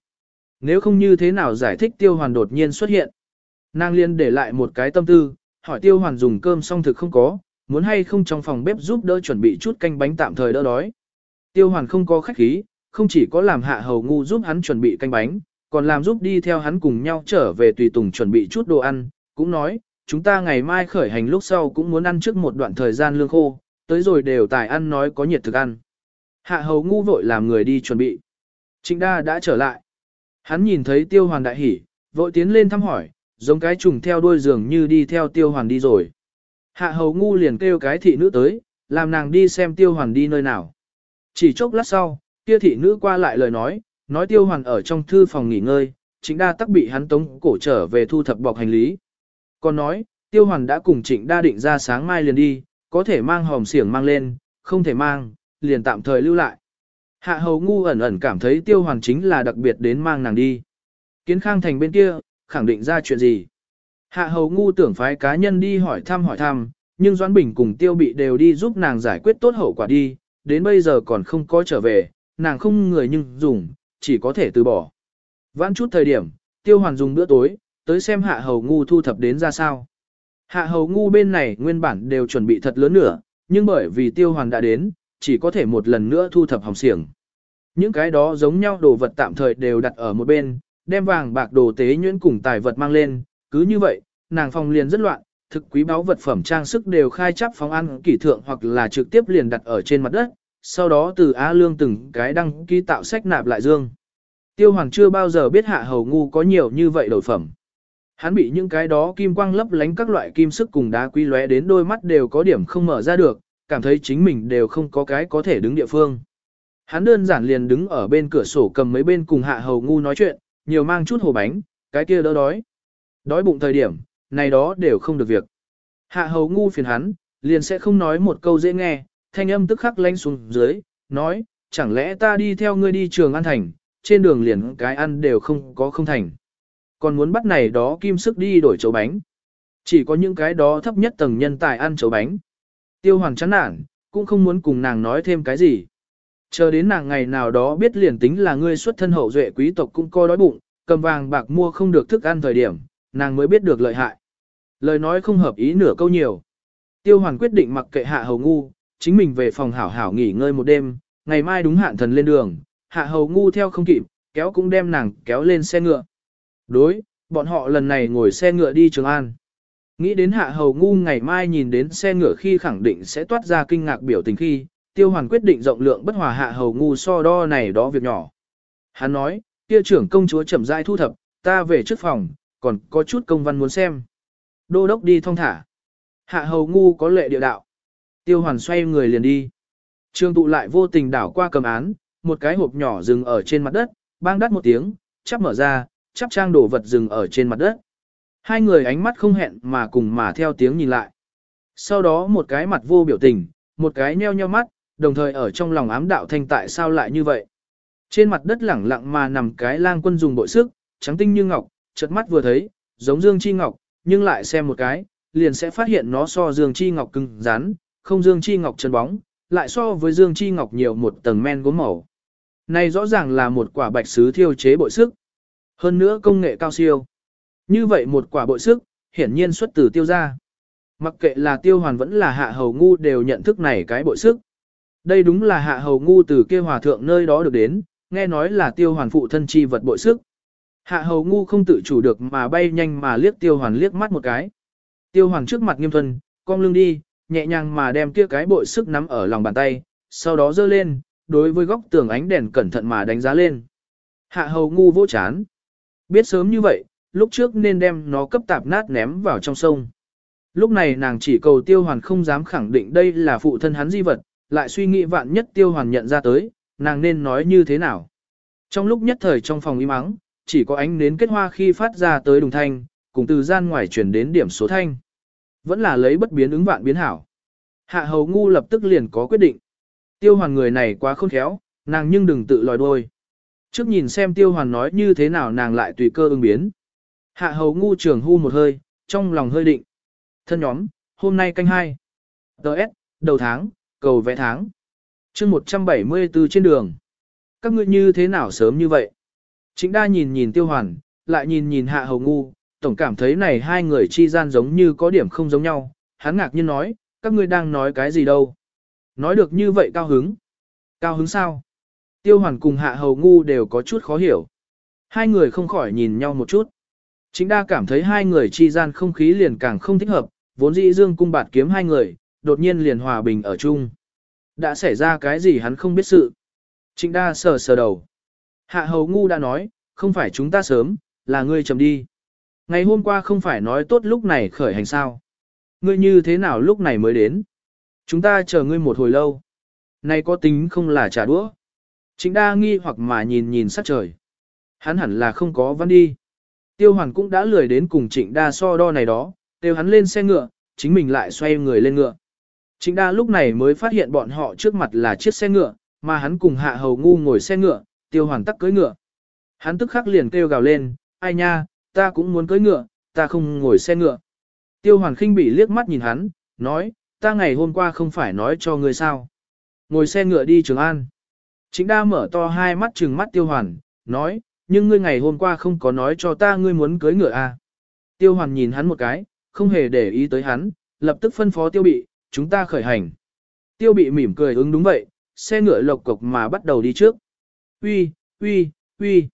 Nếu không như thế nào giải thích tiêu hoàn đột nhiên xuất hiện. Nàng liên để lại một cái tâm tư, hỏi tiêu hoàn dùng cơm xong thực không có, muốn hay không trong phòng bếp giúp đỡ chuẩn bị chút canh bánh tạm thời đỡ đói. Tiêu hoàn không có khách khí, không chỉ có làm hạ hầu ngu giúp hắn chuẩn bị canh bánh, còn làm giúp đi theo hắn cùng nhau trở về tùy tùng chuẩn bị chút đồ ăn, cũng nói, chúng ta ngày mai khởi hành lúc sau cũng muốn ăn trước một đoạn thời gian lương khô, tới rồi đều tài ăn nói có nhiệt thực ăn. Hạ hầu ngu vội làm người đi chuẩn bị. Trịnh đa đã trở lại. Hắn nhìn thấy tiêu hoàn đại hỉ, vội tiến lên thăm hỏi, giống cái trùng theo đuôi giường như đi theo tiêu hoàn đi rồi. Hạ hầu ngu liền kêu cái thị nữ tới, làm nàng đi xem tiêu hoàn đi nơi nào. Chỉ chốc lát sau, kia thị nữ qua lại lời nói, nói tiêu hoàn ở trong thư phòng nghỉ ngơi, trịnh đa tắc bị hắn tống cổ trở về thu thập bọc hành lý. Còn nói, tiêu hoàn đã cùng trịnh đa định ra sáng mai liền đi, có thể mang hòm xiển mang lên, không thể mang, liền tạm thời lưu lại. Hạ hầu ngu ẩn ẩn cảm thấy tiêu hoàn chính là đặc biệt đến mang nàng đi. Kiến khang thành bên kia, khẳng định ra chuyện gì. Hạ hầu ngu tưởng phái cá nhân đi hỏi thăm hỏi thăm, nhưng Doãn Bình cùng tiêu bị đều đi giúp nàng giải quyết tốt hậu quả đi, đến bây giờ còn không có trở về, nàng không người nhưng dùng, chỉ có thể từ bỏ. Vãn chút thời điểm, tiêu hoàn dùng bữa tối, tới xem hạ hầu ngu thu thập đến ra sao. Hạ hầu ngu bên này nguyên bản đều chuẩn bị thật lớn nữa, nhưng bởi vì tiêu hoàn đã đến, chỉ có thể một lần nữa thu thập hòng xiềng. Những cái đó giống nhau đồ vật tạm thời đều đặt ở một bên, đem vàng bạc đồ tế nhuyễn cùng tài vật mang lên, cứ như vậy, nàng phòng liền rất loạn, thực quý báu vật phẩm trang sức đều khai chắp phóng ăn kỷ thượng hoặc là trực tiếp liền đặt ở trên mặt đất, sau đó từ Á Lương từng cái đăng ký tạo sách nạp lại dương. Tiêu Hoàng chưa bao giờ biết hạ hầu ngu có nhiều như vậy đổi phẩm. Hắn bị những cái đó kim quang lấp lánh các loại kim sức cùng đá quý lóe đến đôi mắt đều có điểm không mở ra được, cảm thấy chính mình đều không có cái có thể đứng địa phương. Hắn đơn giản liền đứng ở bên cửa sổ cầm mấy bên cùng hạ hầu ngu nói chuyện, nhiều mang chút hồ bánh, cái kia đỡ đói. Đói bụng thời điểm, này đó đều không được việc. Hạ hầu ngu phiền hắn, liền sẽ không nói một câu dễ nghe, thanh âm tức khắc lánh xuống dưới, nói, chẳng lẽ ta đi theo ngươi đi trường an thành, trên đường liền cái ăn đều không có không thành. Còn muốn bắt này đó kim sức đi đổi chấu bánh. Chỉ có những cái đó thấp nhất tầng nhân tài ăn chấu bánh. Tiêu hoàng chán nản, cũng không muốn cùng nàng nói thêm cái gì. Chờ đến nàng ngày nào đó biết liền tính là ngươi xuất thân hậu duệ quý tộc cũng coi đói bụng, cầm vàng bạc mua không được thức ăn thời điểm, nàng mới biết được lợi hại. Lời nói không hợp ý nửa câu nhiều. Tiêu Hoàng quyết định mặc kệ hạ hầu ngu, chính mình về phòng hảo hảo nghỉ ngơi một đêm, ngày mai đúng hạn thần lên đường, hạ hầu ngu theo không kịp, kéo cũng đem nàng kéo lên xe ngựa. Đối, bọn họ lần này ngồi xe ngựa đi Trường An. Nghĩ đến hạ hầu ngu ngày mai nhìn đến xe ngựa khi khẳng định sẽ toát ra kinh ngạc biểu tình khi, tiêu hoàn quyết định rộng lượng bất hòa hạ hầu ngu so đo này đó việc nhỏ. Hắn nói, kia trưởng công chúa chậm rãi thu thập, ta về trước phòng, còn có chút công văn muốn xem. Đô đốc đi thong thả. Hạ hầu ngu có lệ địa đạo. Tiêu hoàn xoay người liền đi. Trương tụ lại vô tình đảo qua cầm án, một cái hộp nhỏ dừng ở trên mặt đất, bang đắt một tiếng, chắp mở ra, chắp trang đổ vật dừng ở trên mặt đất. Hai người ánh mắt không hẹn mà cùng mà theo tiếng nhìn lại. Sau đó một cái mặt vô biểu tình, một cái nheo nheo mắt, đồng thời ở trong lòng ám đạo thanh tại sao lại như vậy. Trên mặt đất lẳng lặng mà nằm cái lang quân dùng bội sức, trắng tinh như ngọc, chợt mắt vừa thấy, giống dương chi ngọc, nhưng lại xem một cái, liền sẽ phát hiện nó so dương chi ngọc cứng rắn, không dương chi ngọc chân bóng, lại so với dương chi ngọc nhiều một tầng men gốm màu. Này rõ ràng là một quả bạch sứ thiêu chế bội sức. Hơn nữa công nghệ cao siêu. Như vậy một quả bội sức, hiển nhiên xuất từ tiêu gia. Mặc kệ là tiêu hoàn vẫn là hạ hầu ngu đều nhận thức này cái bội sức. Đây đúng là hạ hầu ngu từ kia hòa thượng nơi đó được đến, nghe nói là tiêu hoàn phụ thân chi vật bội sức. Hạ hầu ngu không tự chủ được mà bay nhanh mà liếc tiêu hoàn liếc mắt một cái. Tiêu hoàn trước mặt nghiêm thuần, cong lưng đi, nhẹ nhàng mà đem kia cái bội sức nắm ở lòng bàn tay, sau đó giơ lên, đối với góc tường ánh đèn cẩn thận mà đánh giá lên. Hạ hầu ngu vô chán. Biết sớm như vậy, lúc trước nên đem nó cấp tạp nát ném vào trong sông. Lúc này nàng chỉ cầu tiêu hoàn không dám khẳng định đây là phụ thân hắn di vật, lại suy nghĩ vạn nhất tiêu hoàn nhận ra tới, nàng nên nói như thế nào. Trong lúc nhất thời trong phòng im mắng, chỉ có ánh nến kết hoa khi phát ra tới đùng thanh, cùng từ gian ngoài chuyển đến điểm số thanh. Vẫn là lấy bất biến ứng vạn biến hảo. Hạ hầu ngu lập tức liền có quyết định. Tiêu hoàn người này quá khôn khéo, nàng nhưng đừng tự lòi đôi. Trước nhìn xem tiêu hoàn nói như thế nào nàng lại tùy cơ ứng biến. Hạ hầu ngu trường hưu một hơi, trong lòng hơi định. Thân nhóm, hôm nay canh hai. Đợt, đầu tháng, cầu vẽ tháng. chương 174 trên đường. Các ngươi như thế nào sớm như vậy? Chính đa nhìn nhìn tiêu hoàn, lại nhìn nhìn hạ hầu ngu, tổng cảm thấy này hai người chi gian giống như có điểm không giống nhau, hắn ngạc nhiên nói, các ngươi đang nói cái gì đâu. Nói được như vậy cao hứng. Cao hứng sao? Tiêu hoàn cùng hạ hầu ngu đều có chút khó hiểu. Hai người không khỏi nhìn nhau một chút. Chính đa cảm thấy hai người chi gian không khí liền càng không thích hợp, vốn dĩ dương cung bạt kiếm hai người, đột nhiên liền hòa bình ở chung. Đã xảy ra cái gì hắn không biết sự. Trịnh đa sờ sờ đầu. Hạ hầu ngu đã nói, không phải chúng ta sớm, là ngươi chậm đi. Ngày hôm qua không phải nói tốt lúc này khởi hành sao. Ngươi như thế nào lúc này mới đến? Chúng ta chờ ngươi một hồi lâu. Này có tính không là trả đũa. Trịnh đa nghi hoặc mà nhìn nhìn sát trời. Hắn hẳn là không có văn đi. Tiêu hoàn cũng đã lười đến cùng trịnh đa so đo này đó, đều hắn lên xe ngựa, chính mình lại xoay người lên ngựa. Trịnh đa lúc này mới phát hiện bọn họ trước mặt là chiếc xe ngựa, mà hắn cùng hạ hầu ngu ngồi xe ngựa, tiêu hoàn tắc cưới ngựa. Hắn tức khắc liền kêu gào lên, ai nha, ta cũng muốn cưỡi ngựa, ta không ngồi xe ngựa. Tiêu hoàn khinh bị liếc mắt nhìn hắn, nói, ta ngày hôm qua không phải nói cho ngươi sao. Ngồi xe ngựa đi Trường An. Chính đa mở to hai mắt trừng mắt tiêu hoàn, nói, nhưng ngươi ngày hôm qua không có nói cho ta ngươi muốn cưới ngựa à. Tiêu hoàn nhìn hắn một cái, không hề để ý tới hắn, lập tức phân phó tiêu bị, chúng ta khởi hành. Tiêu bị mỉm cười ứng đúng vậy, xe ngựa lộc cộc mà bắt đầu đi trước. Uy, uy, uy.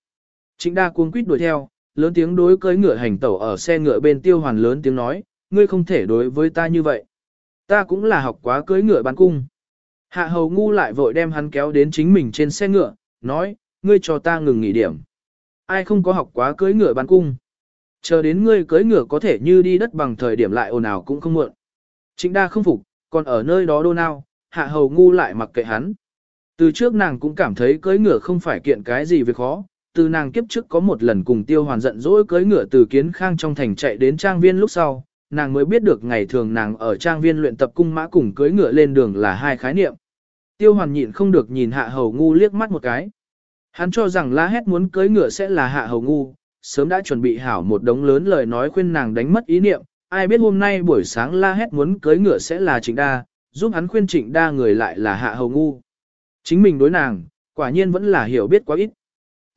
Chính đa cuống quýt đuổi theo, lớn tiếng đối cưỡi ngựa hành tẩu ở xe ngựa bên tiêu hoàn lớn tiếng nói, ngươi không thể đối với ta như vậy. Ta cũng là học quá cưỡi ngựa bán cung. Hạ hầu ngu lại vội đem hắn kéo đến chính mình trên xe ngựa, nói, ngươi cho ta ngừng nghỉ điểm. Ai không có học quá cưỡi ngựa bán cung. Chờ đến ngươi cưỡi ngựa có thể như đi đất bằng thời điểm lại ồn ào cũng không muộn. Chính đa không phục, còn ở nơi đó đô nao, hạ hầu ngu lại mặc kệ hắn. Từ trước nàng cũng cảm thấy cưỡi ngựa không phải kiện cái gì việc khó, từ nàng kiếp trước có một lần cùng tiêu hoàn giận dỗi cưới ngựa từ kiến khang trong thành chạy đến trang viên lúc sau, nàng mới biết được ngày thường nàng ở trang viên luyện tập cung mã cùng cưới ngựa lên đường là hai khái niệm. Tiêu hoàn nhịn không được nhìn hạ hầu ngu liếc mắt một cái. Hắn cho rằng la hét muốn cưới ngựa sẽ là hạ hầu ngu, sớm đã chuẩn bị hảo một đống lớn lời nói khuyên nàng đánh mất ý niệm, ai biết hôm nay buổi sáng la hét muốn cưới ngựa sẽ là trịnh đa, giúp hắn khuyên trịnh đa người lại là hạ hầu ngu. Chính mình đối nàng, quả nhiên vẫn là hiểu biết quá ít.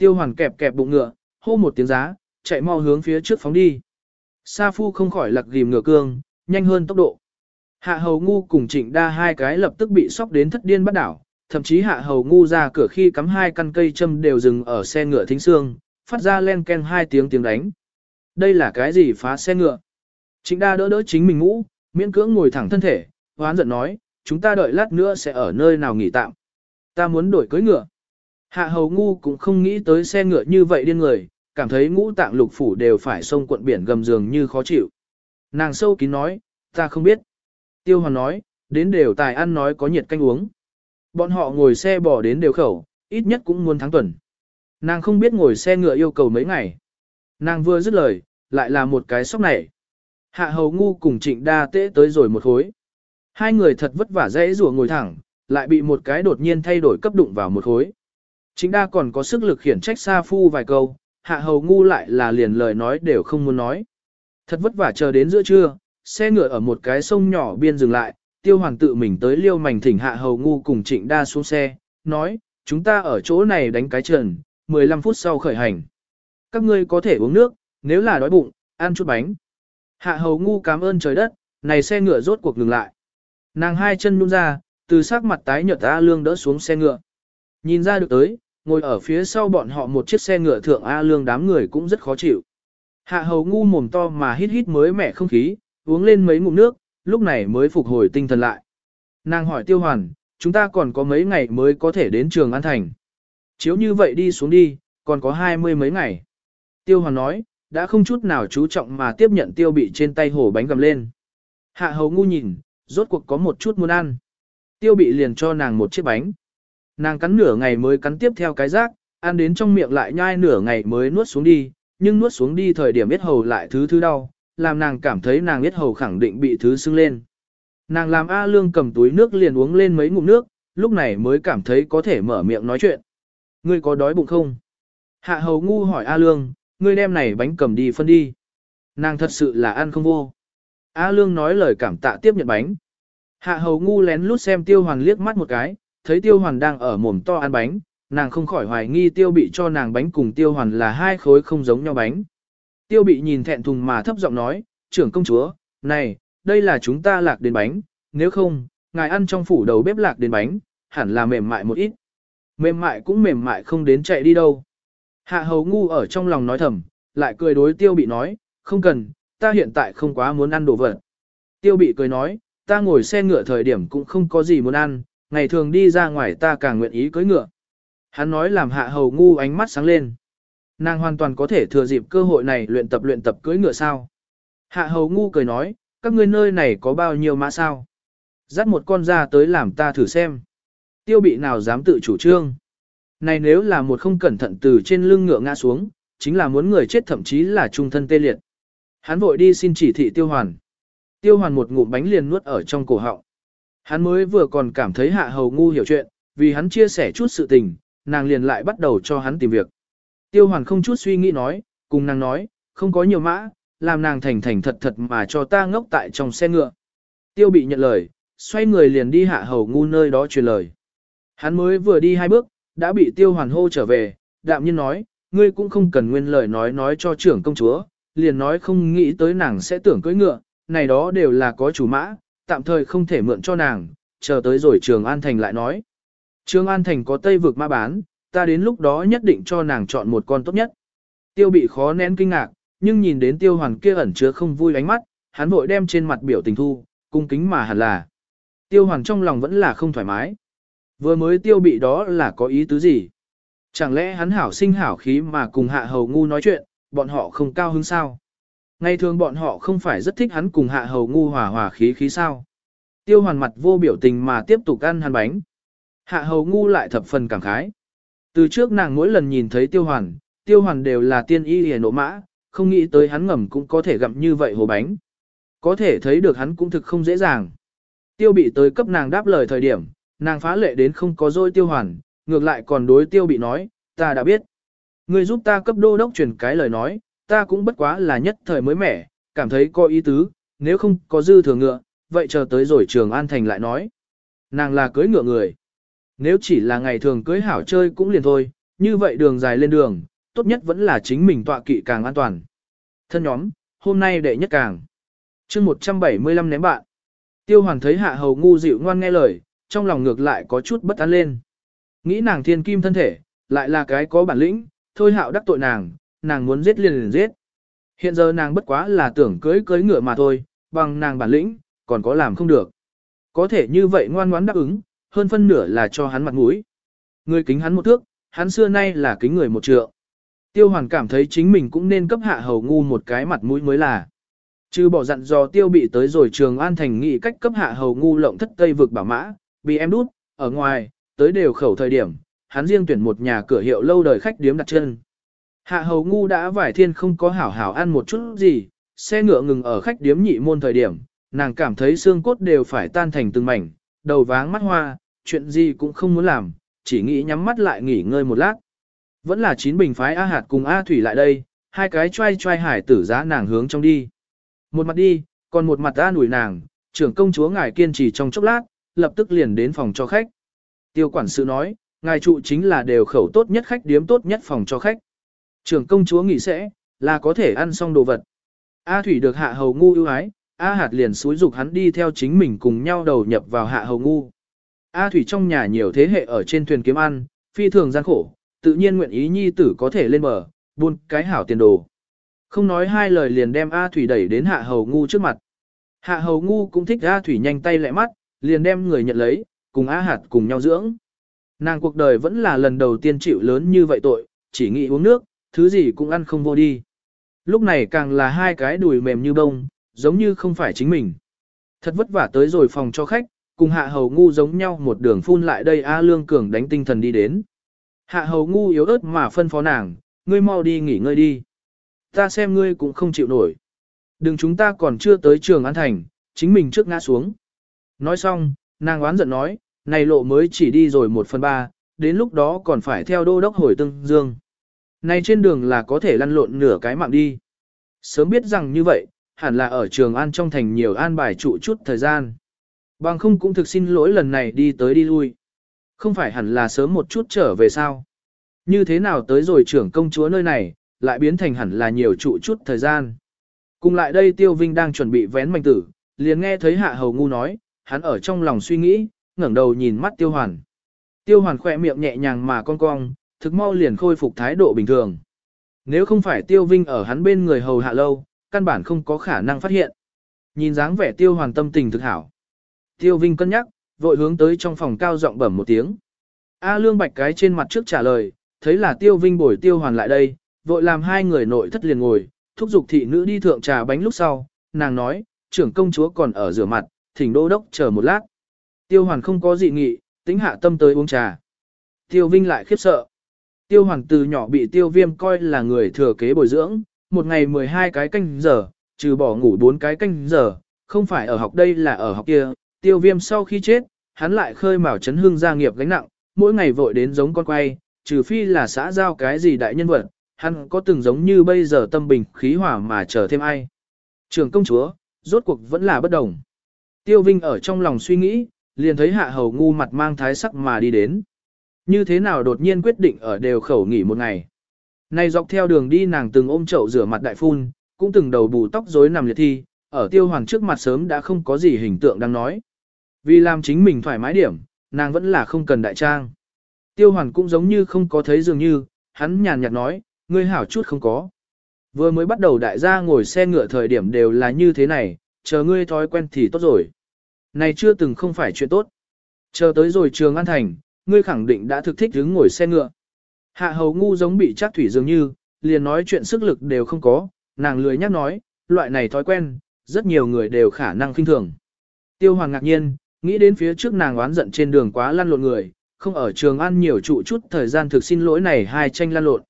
Tiêu hoàn kẹp kẹp bụng ngựa, hô một tiếng giá, chạy mau hướng phía trước phóng đi. Sa phu không khỏi lặc ghim ngựa cương, nhanh hơn tốc độ. Hạ hầu ngu cùng trịnh đa hai cái lập tức bị sóc đến thất điên bắt đảo, thậm chí hạ hầu ngu ra cửa khi cắm hai căn cây châm đều dừng ở xe ngựa thính xương, phát ra len ken hai tiếng tiếng đánh. Đây là cái gì phá xe ngựa? Trịnh đa đỡ đỡ chính mình ngũ, miễn cưỡng ngồi thẳng thân thể, hoán giận nói, chúng ta đợi lát nữa sẽ ở nơi nào nghỉ tạm. Ta muốn đổi cưới ngựa. Hạ hầu ngu cũng không nghĩ tới xe ngựa như vậy điên người, cảm thấy ngũ tạng lục phủ đều phải sông cuộn biển gầm giường như khó chịu. Nàng sâu kín nói, ta không biết. Tiêu hoàn nói, đến đều tài ăn nói có nhiệt canh uống. Bọn họ ngồi xe bỏ đến đều khẩu, ít nhất cũng muốn tháng tuần. Nàng không biết ngồi xe ngựa yêu cầu mấy ngày. Nàng vừa dứt lời, lại là một cái sốc này. Hạ hầu ngu cùng trịnh đa tễ tới rồi một khối. Hai người thật vất vả dễ rùa ngồi thẳng, lại bị một cái đột nhiên thay đổi cấp đụng vào một khối. Trịnh đa còn có sức lực khiển trách Sa Phu vài câu, hạ hầu ngu lại là liền lời nói đều không muốn nói. Thật vất vả chờ đến giữa trưa, xe ngựa ở một cái sông nhỏ biên dừng lại, tiêu hoàng tự mình tới liêu mảnh thỉnh hạ hầu ngu cùng trịnh đa xuống xe, nói, chúng ta ở chỗ này đánh cái trần, 15 phút sau khởi hành. Các ngươi có thể uống nước, nếu là đói bụng, ăn chút bánh. Hạ hầu ngu cảm ơn trời đất, này xe ngựa rốt cuộc ngừng lại. Nàng hai chân nhung ra, từ sắc mặt tái nhợt A Lương đỡ xuống xe ngựa. Nhìn ra được tới, ngồi ở phía sau bọn họ một chiếc xe ngựa thượng A Lương đám người cũng rất khó chịu. Hạ hầu ngu mồm to mà hít hít mới mẻ không khí, uống lên mấy ngụm nước, lúc này mới phục hồi tinh thần lại. Nàng hỏi tiêu hoàn, chúng ta còn có mấy ngày mới có thể đến trường An Thành. Chiếu như vậy đi xuống đi, còn có hai mươi mấy ngày. Tiêu hoàn nói, đã không chút nào chú trọng mà tiếp nhận tiêu bị trên tay hổ bánh gầm lên. Hạ hầu ngu nhìn, rốt cuộc có một chút muốn ăn. Tiêu bị liền cho nàng một chiếc bánh. Nàng cắn nửa ngày mới cắn tiếp theo cái rác, ăn đến trong miệng lại nhai nửa ngày mới nuốt xuống đi, nhưng nuốt xuống đi thời điểm biết hầu lại thứ thứ đau, làm nàng cảm thấy nàng biết hầu khẳng định bị thứ sưng lên. Nàng làm A Lương cầm túi nước liền uống lên mấy ngụm nước, lúc này mới cảm thấy có thể mở miệng nói chuyện. Ngươi có đói bụng không? Hạ hầu ngu hỏi A Lương, ngươi đem này bánh cầm đi phân đi. Nàng thật sự là ăn không vô. A Lương nói lời cảm tạ tiếp nhận bánh. Hạ hầu ngu lén lút xem tiêu hoàn liếc mắt một cái, thấy tiêu hoàn đang ở mồm to ăn bánh, nàng không khỏi hoài nghi tiêu bị cho nàng bánh cùng tiêu hoàn là hai khối không giống nhau bánh. Tiêu bị nhìn thẹn thùng mà thấp giọng nói, trưởng công chúa, này, đây là chúng ta lạc đến bánh, nếu không, ngài ăn trong phủ đầu bếp lạc đến bánh, hẳn là mềm mại một ít. Mềm mại cũng mềm mại không đến chạy đi đâu. Hạ hầu ngu ở trong lòng nói thầm, lại cười đối tiêu bị nói, không cần, ta hiện tại không quá muốn ăn đồ vật. Tiêu bị cười nói, ta ngồi xe ngựa thời điểm cũng không có gì muốn ăn, ngày thường đi ra ngoài ta càng nguyện ý cưới ngựa. Hắn nói làm hạ hầu ngu ánh mắt sáng lên. Nàng hoàn toàn có thể thừa dịp cơ hội này luyện tập luyện tập cưới ngựa sao. Hạ hầu ngu cười nói, các ngươi nơi này có bao nhiêu mã sao? Dắt một con ra tới làm ta thử xem. Tiêu bị nào dám tự chủ trương. Này nếu là một không cẩn thận từ trên lưng ngựa ngã xuống, chính là muốn người chết thậm chí là trung thân tê liệt. Hắn vội đi xin chỉ thị tiêu hoàn. Tiêu hoàn một ngụm bánh liền nuốt ở trong cổ họng. Hắn mới vừa còn cảm thấy hạ hầu ngu hiểu chuyện, vì hắn chia sẻ chút sự tình, nàng liền lại bắt đầu cho hắn tìm việc. Tiêu hoàn không chút suy nghĩ nói, cùng nàng nói, không có nhiều mã, làm nàng thành thành thật thật mà cho ta ngốc tại trong xe ngựa. Tiêu bị nhận lời, xoay người liền đi hạ hầu ngu nơi đó truyền lời. Hắn mới vừa đi hai bước, đã bị tiêu hoàn hô trở về, đạm nhiên nói, ngươi cũng không cần nguyên lời nói nói cho trưởng công chúa, liền nói không nghĩ tới nàng sẽ tưởng cưỡi ngựa, này đó đều là có chủ mã, tạm thời không thể mượn cho nàng, chờ tới rồi trường An Thành lại nói. Trường An Thành có tây vực ma bán, ta đến lúc đó nhất định cho nàng chọn một con tốt nhất. Tiêu bị khó nén kinh ngạc, nhưng nhìn đến tiêu hoàn kia ẩn chứa không vui ánh mắt, hắn vội đem trên mặt biểu tình thu, cung kính mà hẳn là. Tiêu hoàn trong lòng vẫn là không thoải mái. Vừa mới tiêu bị đó là có ý tứ gì? Chẳng lẽ hắn hảo sinh hảo khí mà cùng hạ hầu ngu nói chuyện, bọn họ không cao hứng sao? Ngày thường bọn họ không phải rất thích hắn cùng hạ hầu ngu hòa hòa khí khí sao? Tiêu hoàn mặt vô biểu tình mà tiếp tục ăn hắn bánh. Hạ hầu ngu lại thập phần cảm khái. Từ trước nàng mỗi lần nhìn thấy tiêu hoàn, tiêu hoàn đều là tiên y hề nộ mã, không nghĩ tới hắn ngầm cũng có thể gặm như vậy hồ bánh. Có thể thấy được hắn cũng thực không dễ dàng. Tiêu bị tới cấp nàng đáp lời thời điểm, nàng phá lệ đến không có dôi tiêu hoàn, ngược lại còn đối tiêu bị nói, ta đã biết. Người giúp ta cấp đô đốc truyền cái lời nói, ta cũng bất quá là nhất thời mới mẻ, cảm thấy có ý tứ, nếu không có dư thừa ngựa, vậy chờ tới rồi trường An Thành lại nói. Nàng là cưới ngựa người. Nếu chỉ là ngày thường cưới hảo chơi cũng liền thôi, như vậy đường dài lên đường, tốt nhất vẫn là chính mình tọa kỵ càng an toàn. Thân nhóm, hôm nay đệ nhất càng. chương 175 ném bạn. Tiêu hoàn thấy hạ hầu ngu dịu ngoan nghe lời, trong lòng ngược lại có chút bất an lên. Nghĩ nàng thiên kim thân thể, lại là cái có bản lĩnh, thôi hạo đắc tội nàng, nàng muốn giết liền liền giết. Hiện giờ nàng bất quá là tưởng cưới cưới ngựa mà thôi, bằng nàng bản lĩnh, còn có làm không được. Có thể như vậy ngoan ngoãn đáp ứng, hơn phân nửa là cho hắn mặt mũi. Người kính hắn một thước, hắn xưa nay là kính người một trượng. Tiêu hoàn cảm thấy chính mình cũng nên cấp hạ hầu ngu một cái mặt mũi mới là. Chứ bỏ dặn dò tiêu bị tới rồi trường an thành nghị cách cấp hạ hầu ngu lộng thất tây vực bảo mã, bị em đút, ở ngoài, tới đều khẩu thời điểm, hắn riêng tuyển một nhà cửa hiệu lâu đời khách điếm đặt chân. Hạ hầu ngu đã vải thiên không có hảo hảo ăn một chút gì, xe ngựa ngừng ở khách điếm nhị môn thời điểm, nàng cảm thấy xương cốt đều phải tan thành từng mảnh, đầu váng mắt hoa, chuyện gì cũng không muốn làm, chỉ nghĩ nhắm mắt lại nghỉ ngơi một lát. Vẫn là chín bình phái A Hạt cùng A Thủy lại đây, hai cái trai trai hải tử giá nàng hướng trong đi. Một mặt đi, còn một mặt A nủi nàng, trưởng công chúa ngài kiên trì trong chốc lát, lập tức liền đến phòng cho khách. Tiêu quản sự nói, ngài trụ chính là đều khẩu tốt nhất khách điếm tốt nhất phòng cho khách. Trưởng công chúa nghỉ sẽ, là có thể ăn xong đồ vật. A Thủy được hạ hầu ngu ưu ái, A Hạt liền xúi dục hắn đi theo chính mình cùng nhau đầu nhập vào hạ hầu ngu. A Thủy trong nhà nhiều thế hệ ở trên thuyền kiếm ăn, phi thường gian khổ, tự nhiên nguyện ý nhi tử có thể lên bờ, buôn cái hảo tiền đồ. Không nói hai lời liền đem A Thủy đẩy đến hạ hầu ngu trước mặt. Hạ hầu ngu cũng thích A Thủy nhanh tay lẹ mắt, liền đem người nhận lấy, cùng A Hạt cùng nhau dưỡng. Nàng cuộc đời vẫn là lần đầu tiên chịu lớn như vậy tội, chỉ nghĩ uống nước, thứ gì cũng ăn không vô đi. Lúc này càng là hai cái đùi mềm như bông, giống như không phải chính mình. Thật vất vả tới rồi phòng cho khách, cùng hạ hầu ngu giống nhau một đường phun lại đây A Lương Cường đánh tinh thần đi đến. Hạ hầu ngu yếu ớt mà phân phó nàng, ngươi mau đi nghỉ ngơi đi. Ta xem ngươi cũng không chịu nổi. Đừng chúng ta còn chưa tới trường An Thành, chính mình trước ngã xuống. Nói xong, nàng oán giận nói, này lộ mới chỉ đi rồi một phần ba, đến lúc đó còn phải theo đô đốc hồi tương dương. Này trên đường là có thể lăn lộn nửa cái mạng đi. Sớm biết rằng như vậy, hẳn là ở trường An trong thành nhiều an bài trụ chút thời gian. Bằng không cũng thực xin lỗi lần này đi tới đi lui. Không phải hẳn là sớm một chút trở về sao. Như thế nào tới rồi trưởng công chúa nơi này, lại biến thành hẳn là nhiều trụ chút thời gian. Cùng lại đây Tiêu Vinh đang chuẩn bị vén mảnh tử, liền nghe thấy Hạ Hầu Ngu nói, hắn ở trong lòng suy nghĩ, ngẩng đầu nhìn mắt Tiêu Hoàn. Tiêu Hoàn khỏe miệng nhẹ nhàng mà cong cong, thực mau liền khôi phục thái độ bình thường. Nếu không phải Tiêu Vinh ở hắn bên người hầu hạ lâu, căn bản không có khả năng phát hiện. Nhìn dáng vẻ Tiêu Hoàn tâm tình thực hảo. Tiêu Vinh cân nhắc, vội hướng tới trong phòng cao giọng bẩm một tiếng. A Lương Bạch cái trên mặt trước trả lời, thấy là Tiêu Vinh bồi Tiêu Hoàn lại đây, vội làm hai người nội thất liền ngồi, thúc giục thị nữ đi thượng trà bánh lúc sau, nàng nói, trưởng công chúa còn ở rửa mặt, thỉnh đô đốc chờ một lát. Tiêu Hoàn không có dị nghị, tính hạ tâm tới uống trà. Tiêu Vinh lại khiếp sợ. Tiêu Hoàng từ nhỏ bị Tiêu Viêm coi là người thừa kế bồi dưỡng, một ngày 12 cái canh giờ, trừ bỏ ngủ 4 cái canh giờ, không phải ở học đây là ở học kia. Tiêu Viêm sau khi chết, hắn lại khơi mào chấn hương gia nghiệp gánh nặng, mỗi ngày vội đến giống con quay, trừ phi là xã giao cái gì đại nhân vật, hắn có từng giống như bây giờ tâm bình khí hỏa mà chờ thêm ai. Trường công chúa, rốt cuộc vẫn là bất đồng. Tiêu Vinh ở trong lòng suy nghĩ, liền thấy hạ hầu ngu mặt mang thái sắc mà đi đến. Như thế nào đột nhiên quyết định ở đều khẩu nghỉ một ngày. Này dọc theo đường đi nàng từng ôm chậu rửa mặt đại phun, cũng từng đầu bù tóc rối nằm liệt thi, ở tiêu hoàng trước mặt sớm đã không có gì hình tượng đang nói. Vì làm chính mình thoải mái điểm, nàng vẫn là không cần đại trang. Tiêu hoàng cũng giống như không có thấy dường như, hắn nhàn nhạt nói, ngươi hảo chút không có. Vừa mới bắt đầu đại gia ngồi xe ngựa thời điểm đều là như thế này, chờ ngươi thói quen thì tốt rồi. Này chưa từng không phải chuyện tốt. Chờ tới rồi trường An Thành, ngươi khẳng định đã thực thích đứng ngồi xe ngựa. Hạ hầu ngu giống bị chắc thủy dường như, liền nói chuyện sức lực đều không có, nàng lười nhắc nói, loại này thói quen, rất nhiều người đều khả năng khinh thường. Tiêu hoàng ngạc nhiên, nghĩ đến phía trước nàng oán giận trên đường quá lăn lộn người, không ở trường ăn nhiều trụ chút thời gian thực xin lỗi này hai tranh lăn lộn.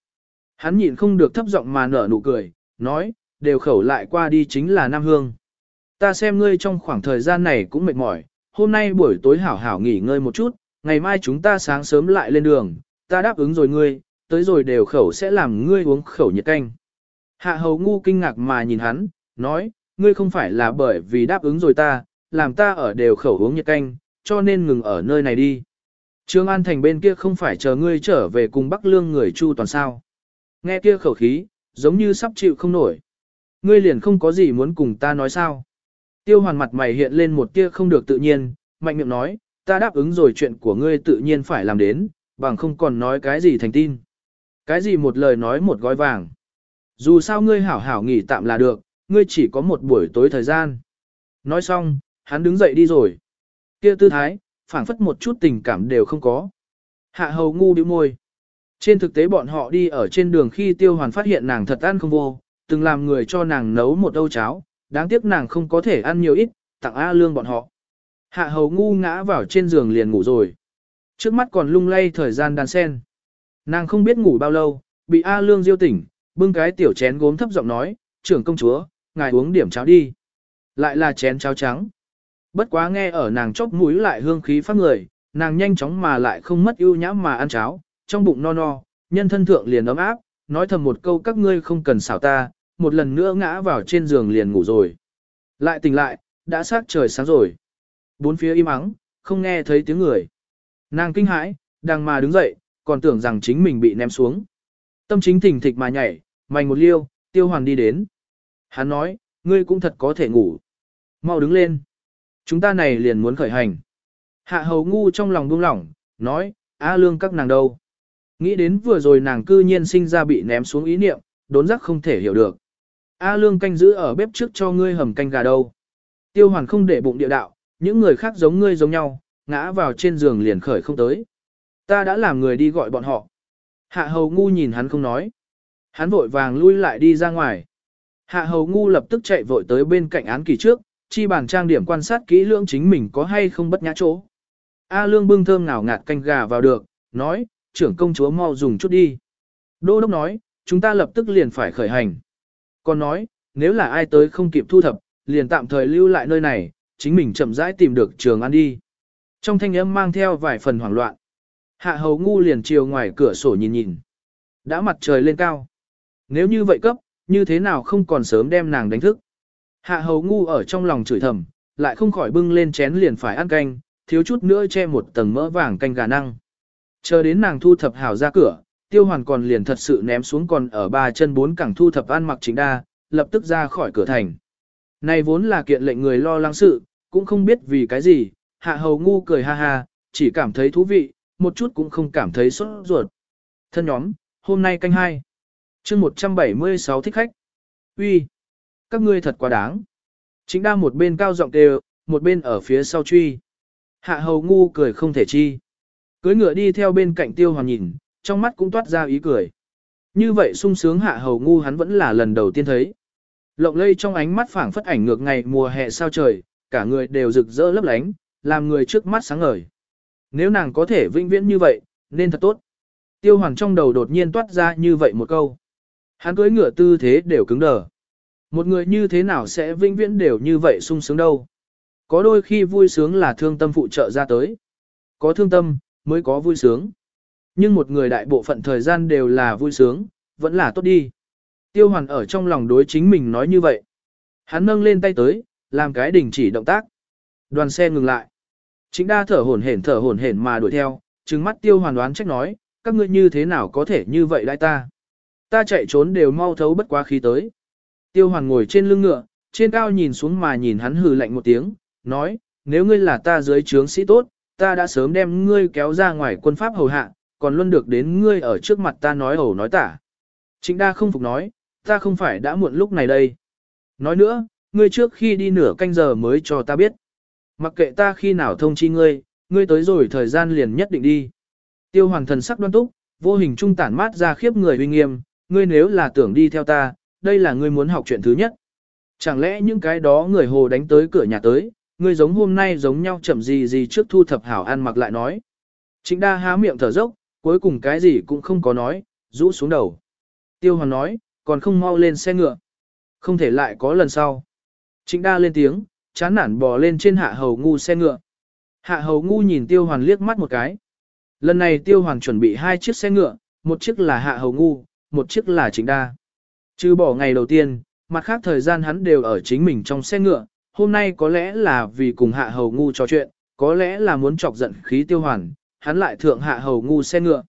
Hắn nhịn không được thấp giọng mà nở nụ cười, nói, đều khẩu lại qua đi chính là Nam Hương. Ta xem ngươi trong khoảng thời gian này cũng mệt mỏi, hôm nay buổi tối hảo hảo nghỉ ngơi một chút, ngày mai chúng ta sáng sớm lại lên đường, ta đáp ứng rồi ngươi, tới rồi đều khẩu sẽ làm ngươi uống khẩu nhiệt canh. Hạ hầu ngu kinh ngạc mà nhìn hắn, nói, ngươi không phải là bởi vì đáp ứng rồi ta, làm ta ở đều khẩu uống nhiệt canh, cho nên ngừng ở nơi này đi. Trương An Thành bên kia không phải chờ ngươi trở về cùng Bắc Lương người Chu toàn sao. Nghe kia khẩu khí, giống như sắp chịu không nổi. Ngươi liền không có gì muốn cùng ta nói sao. Tiêu hoàn mặt mày hiện lên một tia không được tự nhiên, mạnh miệng nói, ta đáp ứng rồi chuyện của ngươi tự nhiên phải làm đến, bằng không còn nói cái gì thành tin. Cái gì một lời nói một gói vàng. Dù sao ngươi hảo hảo nghỉ tạm là được, ngươi chỉ có một buổi tối thời gian. Nói xong, hắn đứng dậy đi rồi. Kia tư thái, phảng phất một chút tình cảm đều không có. Hạ hầu ngu bĩu môi. Trên thực tế bọn họ đi ở trên đường khi tiêu hoàn phát hiện nàng thật ăn không vô, từng làm người cho nàng nấu một âu cháo, đáng tiếc nàng không có thể ăn nhiều ít, tặng A lương bọn họ. Hạ hầu ngu ngã vào trên giường liền ngủ rồi. Trước mắt còn lung lay thời gian đàn sen. Nàng không biết ngủ bao lâu, bị A lương diêu tỉnh, bưng cái tiểu chén gốm thấp giọng nói, trưởng công chúa, ngài uống điểm cháo đi. Lại là chén cháo trắng. Bất quá nghe ở nàng chốc mũi lại hương khí phát người, nàng nhanh chóng mà lại không mất ưu nhã mà ăn cháo, trong bụng no no, nhân thân thượng liền ấm áp, nói thầm một câu các ngươi không cần xảo ta, một lần nữa ngã vào trên giường liền ngủ rồi. Lại tỉnh lại, đã sát trời sáng rồi. Bốn phía im ắng, không nghe thấy tiếng người. Nàng kinh hãi, đang mà đứng dậy, còn tưởng rằng chính mình bị ném xuống. Tâm chính thỉnh thịch mà nhảy, mành một liêu, tiêu hoàn đi đến. Hắn nói, ngươi cũng thật có thể ngủ. Mau đứng lên. Chúng ta này liền muốn khởi hành. Hạ hầu ngu trong lòng buông lỏng, nói, á lương các nàng đâu. Nghĩ đến vừa rồi nàng cư nhiên sinh ra bị ném xuống ý niệm, đốn giác không thể hiểu được. A lương canh giữ ở bếp trước cho ngươi hầm canh gà đâu. Tiêu hoàn không để bụng địa đạo, những người khác giống ngươi giống nhau, ngã vào trên giường liền khởi không tới. Ta đã làm người đi gọi bọn họ. Hạ hầu ngu nhìn hắn không nói. Hắn vội vàng lui lại đi ra ngoài. Hạ hầu ngu lập tức chạy vội tới bên cạnh án kỳ trước, chi bàn trang điểm quan sát kỹ lưỡng chính mình có hay không bất nhã chỗ. A lương bưng thơm ngào ngạt canh gà vào được, nói, trưởng công chúa mau dùng chút đi. Đô đốc nói, chúng ta lập tức liền phải khởi hành. Còn nói, nếu là ai tới không kịp thu thập, liền tạm thời lưu lại nơi này, chính mình chậm rãi tìm được trường ăn đi. Trong thanh âm mang theo vài phần hoảng loạn. Hạ hầu ngu liền chiều ngoài cửa sổ nhìn nhìn. Đã mặt trời lên cao. Nếu như vậy cấp, như thế nào không còn sớm đem nàng đánh thức. Hạ hầu ngu ở trong lòng chửi thầm, lại không khỏi bưng lên chén liền phải ăn canh, thiếu chút nữa che một tầng mỡ vàng canh gà năng. Chờ đến nàng thu thập hảo ra cửa, tiêu hoàn còn liền thật sự ném xuống còn ở ba chân bốn cẳng thu thập ăn mặc chính đa, lập tức ra khỏi cửa thành. Này vốn là kiện lệnh người lo lắng sự, cũng không biết vì cái gì, hạ hầu ngu cười ha ha, chỉ cảm thấy thú vị, một chút cũng không cảm thấy sốt ruột. Thân nhóm, hôm nay canh hai chương 176 thích khách. uy các ngươi thật quá đáng. Chính đa một bên cao giọng đều, một bên ở phía sau truy. Hạ hầu ngu cười không thể chi. Cưới ngựa đi theo bên cạnh tiêu hoàn nhìn, trong mắt cũng toát ra ý cười. Như vậy sung sướng hạ hầu ngu hắn vẫn là lần đầu tiên thấy. Lộng lây trong ánh mắt phảng phất ảnh ngược ngày mùa hè sao trời, cả người đều rực rỡ lấp lánh, làm người trước mắt sáng ngời. Nếu nàng có thể vĩnh viễn như vậy, nên thật tốt. Tiêu hoàng trong đầu đột nhiên toát ra như vậy một câu. Hắn cưỡi ngựa tư thế đều cứng đờ. Một người như thế nào sẽ vĩnh viễn đều như vậy sung sướng đâu. Có đôi khi vui sướng là thương tâm phụ trợ ra tới. Có thương tâm, mới có vui sướng. Nhưng một người đại bộ phận thời gian đều là vui sướng, vẫn là tốt đi. Tiêu hoàn ở trong lòng đối chính mình nói như vậy. Hắn nâng lên tay tới, làm cái đình chỉ động tác. Đoàn xe ngừng lại. Chính đa thở hổn hển thở hổn hển mà đuổi theo, trừng mắt tiêu hoàn đoán trách nói, các ngươi như thế nào có thể như vậy đại ta. Ta chạy trốn đều mau thấu bất quá khí tới. Tiêu hoàn ngồi trên lưng ngựa, trên cao nhìn xuống mà nhìn hắn hừ lạnh một tiếng, nói, nếu ngươi là ta dưới trướng sĩ tốt, ta đã sớm đem ngươi kéo ra ngoài quân pháp hầu hạ, còn luôn được đến ngươi ở trước mặt ta nói ẩu nói tả. Trịnh đa không phục nói, ta không phải đã muộn lúc này đây. Nói nữa, ngươi trước khi đi nửa canh giờ mới cho ta biết. Mặc kệ ta khi nào thông chi ngươi, ngươi tới rồi thời gian liền nhất định đi. Tiêu hoàng thần sắc đoan túc, vô hình trung tản mát ra khiếp người uy nghiêm, ngươi nếu là tưởng đi theo ta, đây là ngươi muốn học chuyện thứ nhất. Chẳng lẽ những cái đó người hồ đánh tới cửa nhà tới, ngươi giống hôm nay giống nhau chậm gì gì trước thu thập hảo ăn mặc lại nói. chính đa há miệng thở dốc, cuối cùng cái gì cũng không có nói, rũ xuống đầu. Tiêu hoàng nói, còn không mau lên xe ngựa. Không thể lại có lần sau. Trịnh đa lên tiếng, chán nản bò lên trên hạ hầu ngu xe ngựa. Hạ hầu ngu nhìn tiêu hoàn liếc mắt một cái. Lần này tiêu hoàn chuẩn bị hai chiếc xe ngựa, một chiếc là hạ hầu ngu, một chiếc là trịnh đa. Trừ bỏ ngày đầu tiên, mặt khác thời gian hắn đều ở chính mình trong xe ngựa, hôm nay có lẽ là vì cùng hạ hầu ngu trò chuyện, có lẽ là muốn chọc giận khí tiêu hoàn, hắn lại thượng hạ hầu ngu xe ngựa.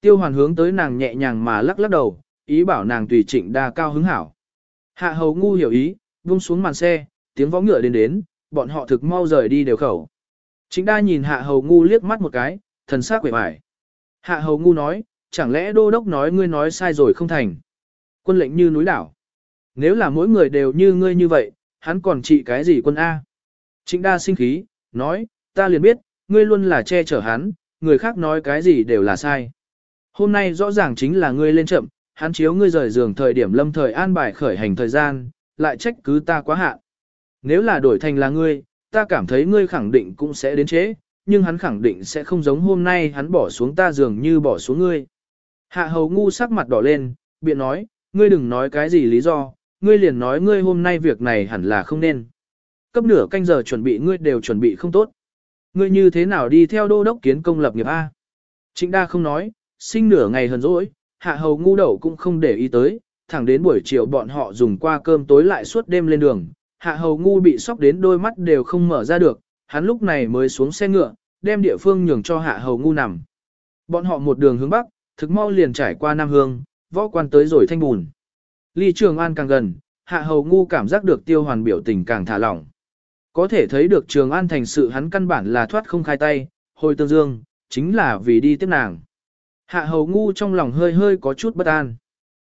Tiêu hoàn hướng tới nàng nhẹ nhàng mà lắc lắc đầu, ý bảo nàng tùy trịnh đa cao hứng hảo. Hạ hầu ngu hiểu ý, buông xuống màn xe, tiếng võ ngựa đến đến, bọn họ thực mau rời đi đều khẩu. Chính đa nhìn hạ hầu ngu liếc mắt một cái, thần sắc quể mải. Hạ hầu ngu nói, chẳng lẽ đô đốc nói ngươi nói sai rồi không thành. Quân lệnh như núi đảo. Nếu là mỗi người đều như ngươi như vậy, hắn còn trị cái gì quân A? Chính đa sinh khí, nói, ta liền biết, ngươi luôn là che chở hắn, người khác nói cái gì đều là sai. Hôm nay rõ ràng chính là ngươi lên chậm, hắn chiếu ngươi rời giường thời điểm lâm thời an bài khởi hành thời gian, lại trách cứ ta quá hạn. Nếu là đổi thành là ngươi, ta cảm thấy ngươi khẳng định cũng sẽ đến chế, nhưng hắn khẳng định sẽ không giống hôm nay hắn bỏ xuống ta giường như bỏ xuống ngươi. Hạ hầu ngu sắc mặt đỏ lên, biện nói, ngươi đừng nói cái gì lý do, ngươi liền nói ngươi hôm nay việc này hẳn là không nên. Cấp nửa canh giờ chuẩn bị ngươi đều chuẩn bị không tốt. Ngươi như thế nào đi theo đô đốc kiến công lập nghiệp A? Trịnh đa không nói, sinh nửa ngày hờn dỗi, hạ hầu ngu đậu cũng không để ý tới, thẳng đến buổi chiều bọn họ dùng qua cơm tối lại suốt đêm lên đường. Hạ hầu ngu bị sốc đến đôi mắt đều không mở ra được, hắn lúc này mới xuống xe ngựa, đem địa phương nhường cho hạ hầu ngu nằm. Bọn họ một đường hướng bắc, thực mau liền trải qua Nam Hương, võ quan tới rồi thanh bùn. Ly Trường An càng gần, hạ hầu ngu cảm giác được tiêu hoàn biểu tình càng thả lỏng. Có thể thấy được Trường An thành sự hắn căn bản là thoát không khai tay, hồi tương dương, chính là vì đi tiếp nàng. Hạ hầu ngu trong lòng hơi hơi có chút bất an.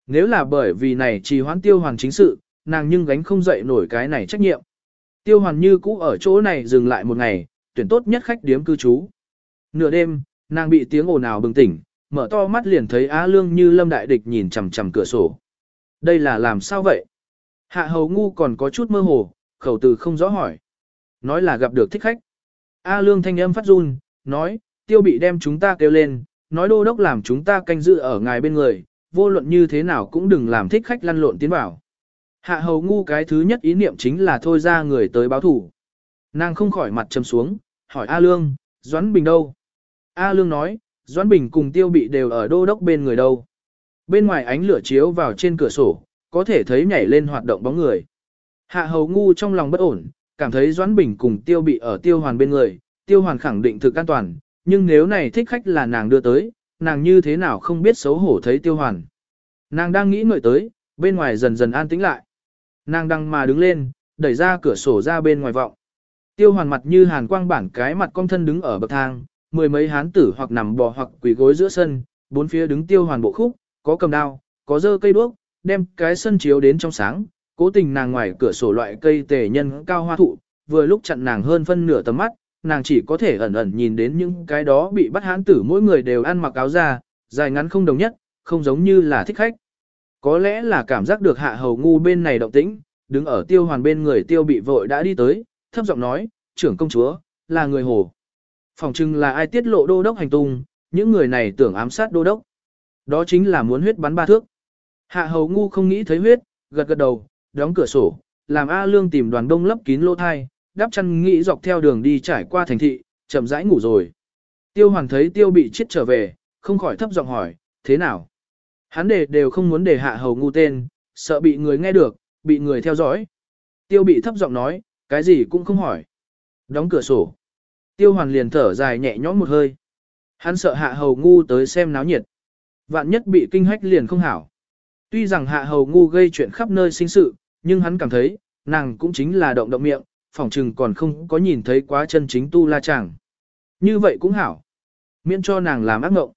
Nếu là bởi vì này trì hoãn tiêu hoàn chính sự, nàng nhưng gánh không dậy nổi cái này trách nhiệm. Tiêu hoàn như cũ ở chỗ này dừng lại một ngày, tuyển tốt nhất khách điếm cư trú. Nửa đêm, nàng bị tiếng ồn ào bừng tỉnh, mở to mắt liền thấy Á Lương như lâm đại địch nhìn chằm chằm cửa sổ. Đây là làm sao vậy? Hạ hầu ngu còn có chút mơ hồ, khẩu từ không rõ hỏi. Nói là gặp được thích khách. A Lương thanh âm phát run, nói, tiêu bị đem chúng ta kêu lên, nói đô đốc làm chúng ta canh giữ ở ngài bên người, vô luận như thế nào cũng đừng làm thích khách lăn lộn tiến vào. Hạ hầu ngu cái thứ nhất ý niệm chính là thôi ra người tới báo thủ. Nàng không khỏi mặt trầm xuống, hỏi A Lương, Doãn Bình đâu? A Lương nói, Doãn Bình cùng tiêu bị đều ở đô đốc bên người đâu. Bên ngoài ánh lửa chiếu vào trên cửa sổ, có thể thấy nhảy lên hoạt động bóng người. Hạ hầu ngu trong lòng bất ổn, cảm thấy Doãn Bình cùng tiêu bị ở tiêu hoàn bên người, tiêu hoàn khẳng định thực an toàn, nhưng nếu này thích khách là nàng đưa tới, nàng như thế nào không biết xấu hổ thấy tiêu hoàn. Nàng đang nghĩ ngợi tới, bên ngoài dần dần an tĩnh lại. Nàng đang mà đứng lên, đẩy ra cửa sổ ra bên ngoài vọng. Tiêu hoàn mặt như hàn quang bản cái mặt cong thân đứng ở bậc thang, mười mấy hán tử hoặc nằm bò hoặc quỳ gối giữa sân, bốn phía đứng tiêu hoàn bộ khúc, có cầm đao, có dơ cây đuốc, đem cái sân chiếu đến trong sáng, cố tình nàng ngoài cửa sổ loại cây tề nhân cao hoa thụ, vừa lúc chặn nàng hơn phân nửa tầm mắt, nàng chỉ có thể ẩn ẩn nhìn đến những cái đó bị bắt hãn tử mỗi người đều ăn mặc áo da, dài ngắn không đồng nhất, không giống như là thích khách. Có lẽ là cảm giác được hạ hầu ngu bên này động tĩnh, đứng ở tiêu hoàn bên người tiêu bị vội đã đi tới, thấp giọng nói, trưởng công chúa, là người hồ. Phòng trưng là ai tiết lộ đô đốc hành tung, những người này tưởng ám sát đô đốc. Đó chính là muốn huyết bắn ba thước. Hạ hầu ngu không nghĩ thấy huyết, gật gật đầu, đóng cửa sổ, làm A Lương tìm đoàn đông lấp kín lỗ thai, đắp chăn nghĩ dọc theo đường đi trải qua thành thị, chậm rãi ngủ rồi. Tiêu hoàn thấy tiêu bị chết trở về, không khỏi thấp giọng hỏi, thế nào? Hắn đề đều không muốn để hạ hầu ngu tên, sợ bị người nghe được, bị người theo dõi. Tiêu bị thấp giọng nói, cái gì cũng không hỏi. Đóng cửa sổ. Tiêu hoàn liền thở dài nhẹ nhõm một hơi. Hắn sợ hạ hầu ngu tới xem náo nhiệt. Vạn nhất bị kinh hách liền không hảo. Tuy rằng hạ hầu ngu gây chuyện khắp nơi sinh sự, nhưng hắn cảm thấy, nàng cũng chính là động động miệng, phỏng chừng còn không có nhìn thấy quá chân chính tu la chàng. Như vậy cũng hảo. Miễn cho nàng làm ác ngộng.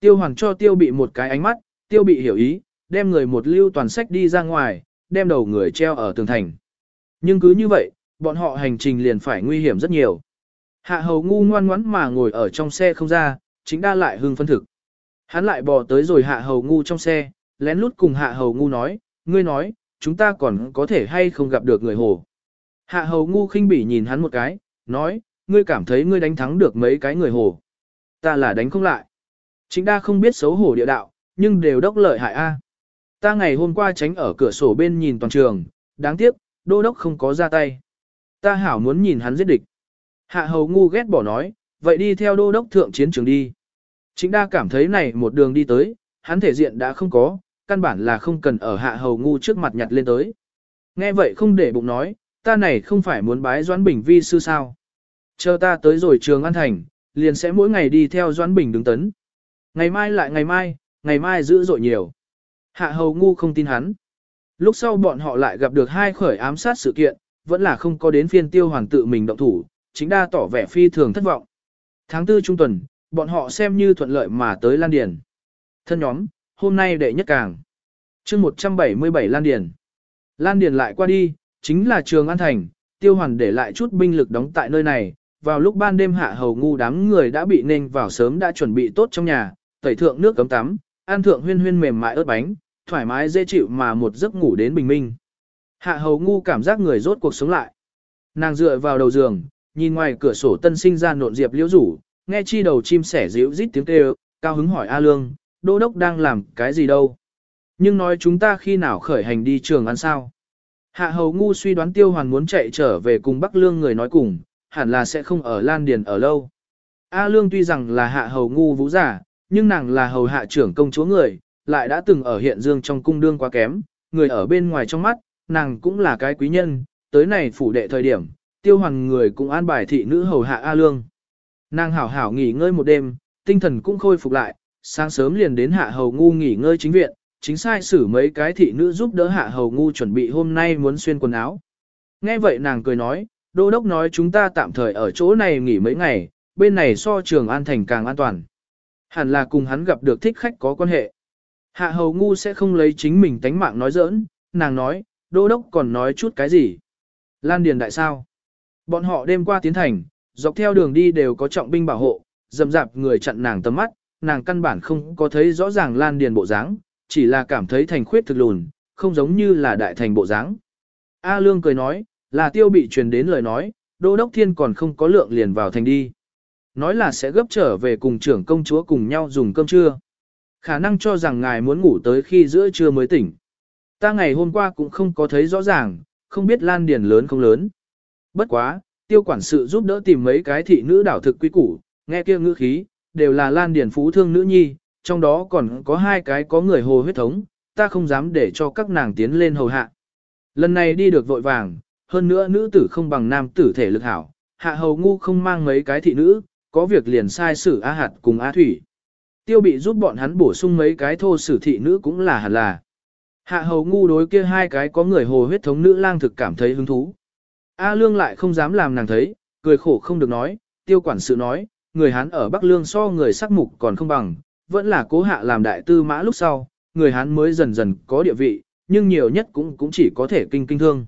Tiêu Hoàng cho tiêu bị một cái ánh mắt, tiêu bị hiểu ý, đem người một lưu toàn sách đi ra ngoài, đem đầu người treo ở tường thành. Nhưng cứ như vậy, bọn họ hành trình liền phải nguy hiểm rất nhiều. Hạ hầu ngu ngoan ngoãn mà ngồi ở trong xe không ra, chính đa lại hưng phân thực. Hắn lại bò tới rồi hạ hầu ngu trong xe, lén lút cùng hạ hầu ngu nói, ngươi nói, chúng ta còn có thể hay không gặp được người hồ. Hạ hầu ngu khinh bỉ nhìn hắn một cái, nói, ngươi cảm thấy ngươi đánh thắng được mấy cái người hồ. Ta là đánh không lại. Chính đa không biết xấu hổ địa đạo, nhưng đều đốc lợi hại a. Ta ngày hôm qua tránh ở cửa sổ bên nhìn toàn trường, đáng tiếc, đô đốc không có ra tay. Ta hảo muốn nhìn hắn giết địch. Hạ hầu ngu ghét bỏ nói, vậy đi theo đô đốc thượng chiến trường đi. Chính đa cảm thấy này một đường đi tới, hắn thể diện đã không có, căn bản là không cần ở hạ hầu ngu trước mặt nhặt lên tới. Nghe vậy không để bụng nói, ta này không phải muốn bái Doãn Bình vi sư sao. Chờ ta tới rồi trường An Thành, liền sẽ mỗi ngày đi theo Doãn Bình đứng tấn. Ngày mai lại ngày mai, ngày mai dữ dội nhiều. Hạ hầu ngu không tin hắn. Lúc sau bọn họ lại gặp được hai khởi ám sát sự kiện, vẫn là không có đến phiên tiêu hoàng tự mình động thủ, chính đa tỏ vẻ phi thường thất vọng. Tháng tư trung tuần, bọn họ xem như thuận lợi mà tới Lan Điền. Thân nhóm, hôm nay đệ nhất càng. chương 177 Lan Điền. Lan Điền lại qua đi, chính là trường An Thành, tiêu hoàn để lại chút binh lực đóng tại nơi này. Vào lúc ban đêm hạ hầu ngu đám người đã bị nên vào sớm đã chuẩn bị tốt trong nhà, tẩy thượng nước cấm tắm, an thượng huyên huyên mềm mại ớt bánh, thoải mái dễ chịu mà một giấc ngủ đến bình minh. Hạ hầu ngu cảm giác người rốt cuộc sống lại. Nàng dựa vào đầu giường, nhìn ngoài cửa sổ tân sinh ra nộn diệp liễu rủ, nghe chi đầu chim sẻ ríu rít tiếng kêu, cao hứng hỏi A Lương, đô đốc đang làm cái gì đâu. Nhưng nói chúng ta khi nào khởi hành đi trường ăn sao. Hạ hầu ngu suy đoán tiêu hoàn muốn chạy trở về cùng Bắc Lương người nói cùng, hẳn là sẽ không ở Lan Điền ở lâu. A Lương tuy rằng là hạ hầu ngu vũ giả, nhưng nàng là hầu hạ trưởng công chúa người, lại đã từng ở hiện dương trong cung đương quá kém, người ở bên ngoài trong mắt, nàng cũng là cái quý nhân, tới này phủ đệ thời điểm, tiêu hoàn người cũng an bài thị nữ hầu hạ A Lương. Nàng hảo hảo nghỉ ngơi một đêm, tinh thần cũng khôi phục lại, sáng sớm liền đến hạ hầu ngu nghỉ ngơi chính viện, chính sai xử mấy cái thị nữ giúp đỡ hạ hầu ngu chuẩn bị hôm nay muốn xuyên quần áo. Nghe vậy nàng cười nói, đô đốc nói chúng ta tạm thời ở chỗ này nghỉ mấy ngày, bên này so trường an thành càng an toàn. Hẳn là cùng hắn gặp được thích khách có quan hệ. Hạ hầu ngu sẽ không lấy chính mình tánh mạng nói giỡn, nàng nói, đô đốc còn nói chút cái gì. Lan Điền đại sao? Bọn họ đêm qua tiến thành, dọc theo đường đi đều có trọng binh bảo hộ, dầm dạp người chặn nàng tầm mắt, nàng căn bản không có thấy rõ ràng Lan Điền bộ dáng, chỉ là cảm thấy thành khuyết thực lùn, không giống như là đại thành bộ dáng. A Lương cười nói, là tiêu bị truyền đến lời nói, đô đốc thiên còn không có lượng liền vào thành đi. Nói là sẽ gấp trở về cùng trưởng công chúa cùng nhau dùng cơm trưa. Khả năng cho rằng ngài muốn ngủ tới khi giữa trưa mới tỉnh. Ta ngày hôm qua cũng không có thấy rõ ràng, không biết lan điền lớn không lớn. Bất quá, tiêu quản sự giúp đỡ tìm mấy cái thị nữ đảo thực quý củ, nghe kia ngữ khí, đều là lan điền phú thương nữ nhi, trong đó còn có hai cái có người hồ huyết thống, ta không dám để cho các nàng tiến lên hầu hạ. Lần này đi được vội vàng, hơn nữa nữ tử không bằng nam tử thể lực hảo, hạ hầu ngu không mang mấy cái thị nữ, có việc liền sai xử A Hạt cùng A Thủy. tiêu bị giúp bọn hắn bổ sung mấy cái thô sử thị nữ cũng là hẳn là. Hạ hầu ngu đối kia hai cái có người hồ huyết thống nữ lang thực cảm thấy hứng thú. A lương lại không dám làm nàng thấy, cười khổ không được nói, tiêu quản sự nói, người hắn ở Bắc Lương so người sắc mục còn không bằng, vẫn là cố hạ làm đại tư mã lúc sau, người Hán mới dần dần có địa vị, nhưng nhiều nhất cũng cũng chỉ có thể kinh kinh thương.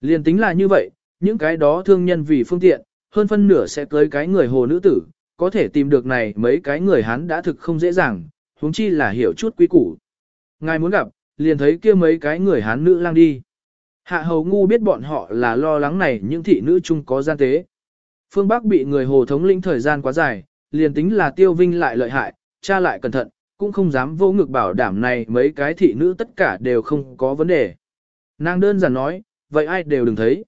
Liên tính là như vậy, những cái đó thương nhân vì phương tiện, hơn phân nửa sẽ cưới cái người hồ nữ tử, có thể tìm được này mấy cái người Hán đã thực không dễ dàng, huống chi là hiểu chút quý củ. Ngài muốn gặp, liền thấy kia mấy cái người Hán nữ lang đi. Hạ hầu ngu biết bọn họ là lo lắng này những thị nữ chung có gian tế. Phương Bắc bị người hồ thống lĩnh thời gian quá dài, liền tính là tiêu vinh lại lợi hại, cha lại cẩn thận, cũng không dám vô ngực bảo đảm này mấy cái thị nữ tất cả đều không có vấn đề. Nàng đơn giản nói, vậy ai đều đừng thấy.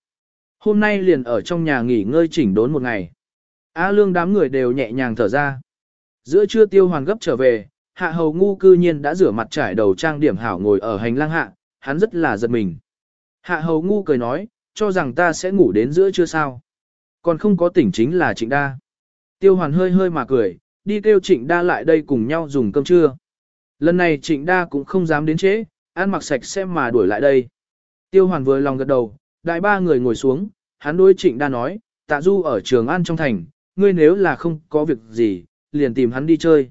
Hôm nay liền ở trong nhà nghỉ ngơi chỉnh đốn một ngày. A lương đám người đều nhẹ nhàng thở ra. Giữa trưa tiêu hoàn gấp trở về, hạ hầu ngu cư nhiên đã rửa mặt trải đầu trang điểm hảo ngồi ở hành lang hạ, hắn rất là giật mình. Hạ hầu ngu cười nói, cho rằng ta sẽ ngủ đến giữa trưa sao. Còn không có tỉnh chính là trịnh đa. Tiêu hoàn hơi hơi mà cười, đi kêu trịnh đa lại đây cùng nhau dùng cơm trưa. Lần này trịnh đa cũng không dám đến trễ, ăn mặc sạch sẽ mà đuổi lại đây. Tiêu hoàn vừa lòng gật đầu, đại ba người ngồi xuống, hắn đối trịnh đa nói, tạ du ở trường ăn trong thành, ngươi nếu là không có việc gì, liền tìm hắn đi chơi.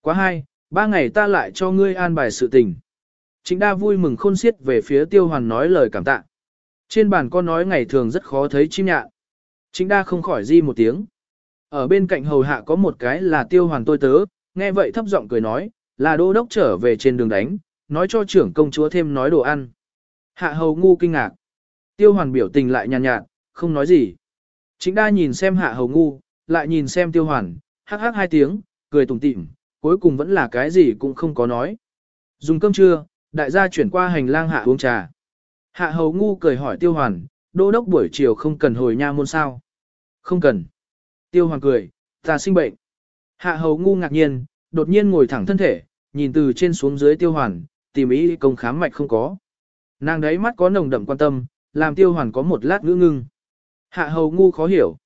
Quá hai, ba ngày ta lại cho ngươi an bài sự tình. Trịnh đa vui mừng khôn xiết về phía tiêu hoàn nói lời cảm tạ. Trên bàn con nói ngày thường rất khó thấy chim nhạn. Trịnh đa không khỏi di một tiếng. Ở bên cạnh hầu hạ có một cái là tiêu hoàn tôi tớ, nghe vậy thấp giọng cười nói, là đô đốc trở về trên đường đánh, nói cho trưởng công chúa thêm nói đồ ăn. Hạ hầu ngu kinh ngạc. Tiêu hoàn biểu tình lại nhàn nhạt, nhạt, không nói gì. Chính đa nhìn xem hạ hầu ngu, lại nhìn xem tiêu hoàn, hắc hắc hai tiếng, cười tủm tỉm, cuối cùng vẫn là cái gì cũng không có nói. Dùng cơm trưa, đại gia chuyển qua hành lang hạ uống trà. Hạ hầu ngu cười hỏi tiêu hoàn, đô đốc buổi chiều không cần hồi nha môn sao. Không cần. Tiêu hoàn cười, ta sinh bệnh. Hạ hầu ngu ngạc nhiên, đột nhiên ngồi thẳng thân thể, nhìn từ trên xuống dưới tiêu hoàn, tìm ý công khám mạch không có. Nàng đấy mắt có nồng đậm quan tâm, làm tiêu hoàn có một lát ngữ ngưng. Hạ hầu ngu khó hiểu.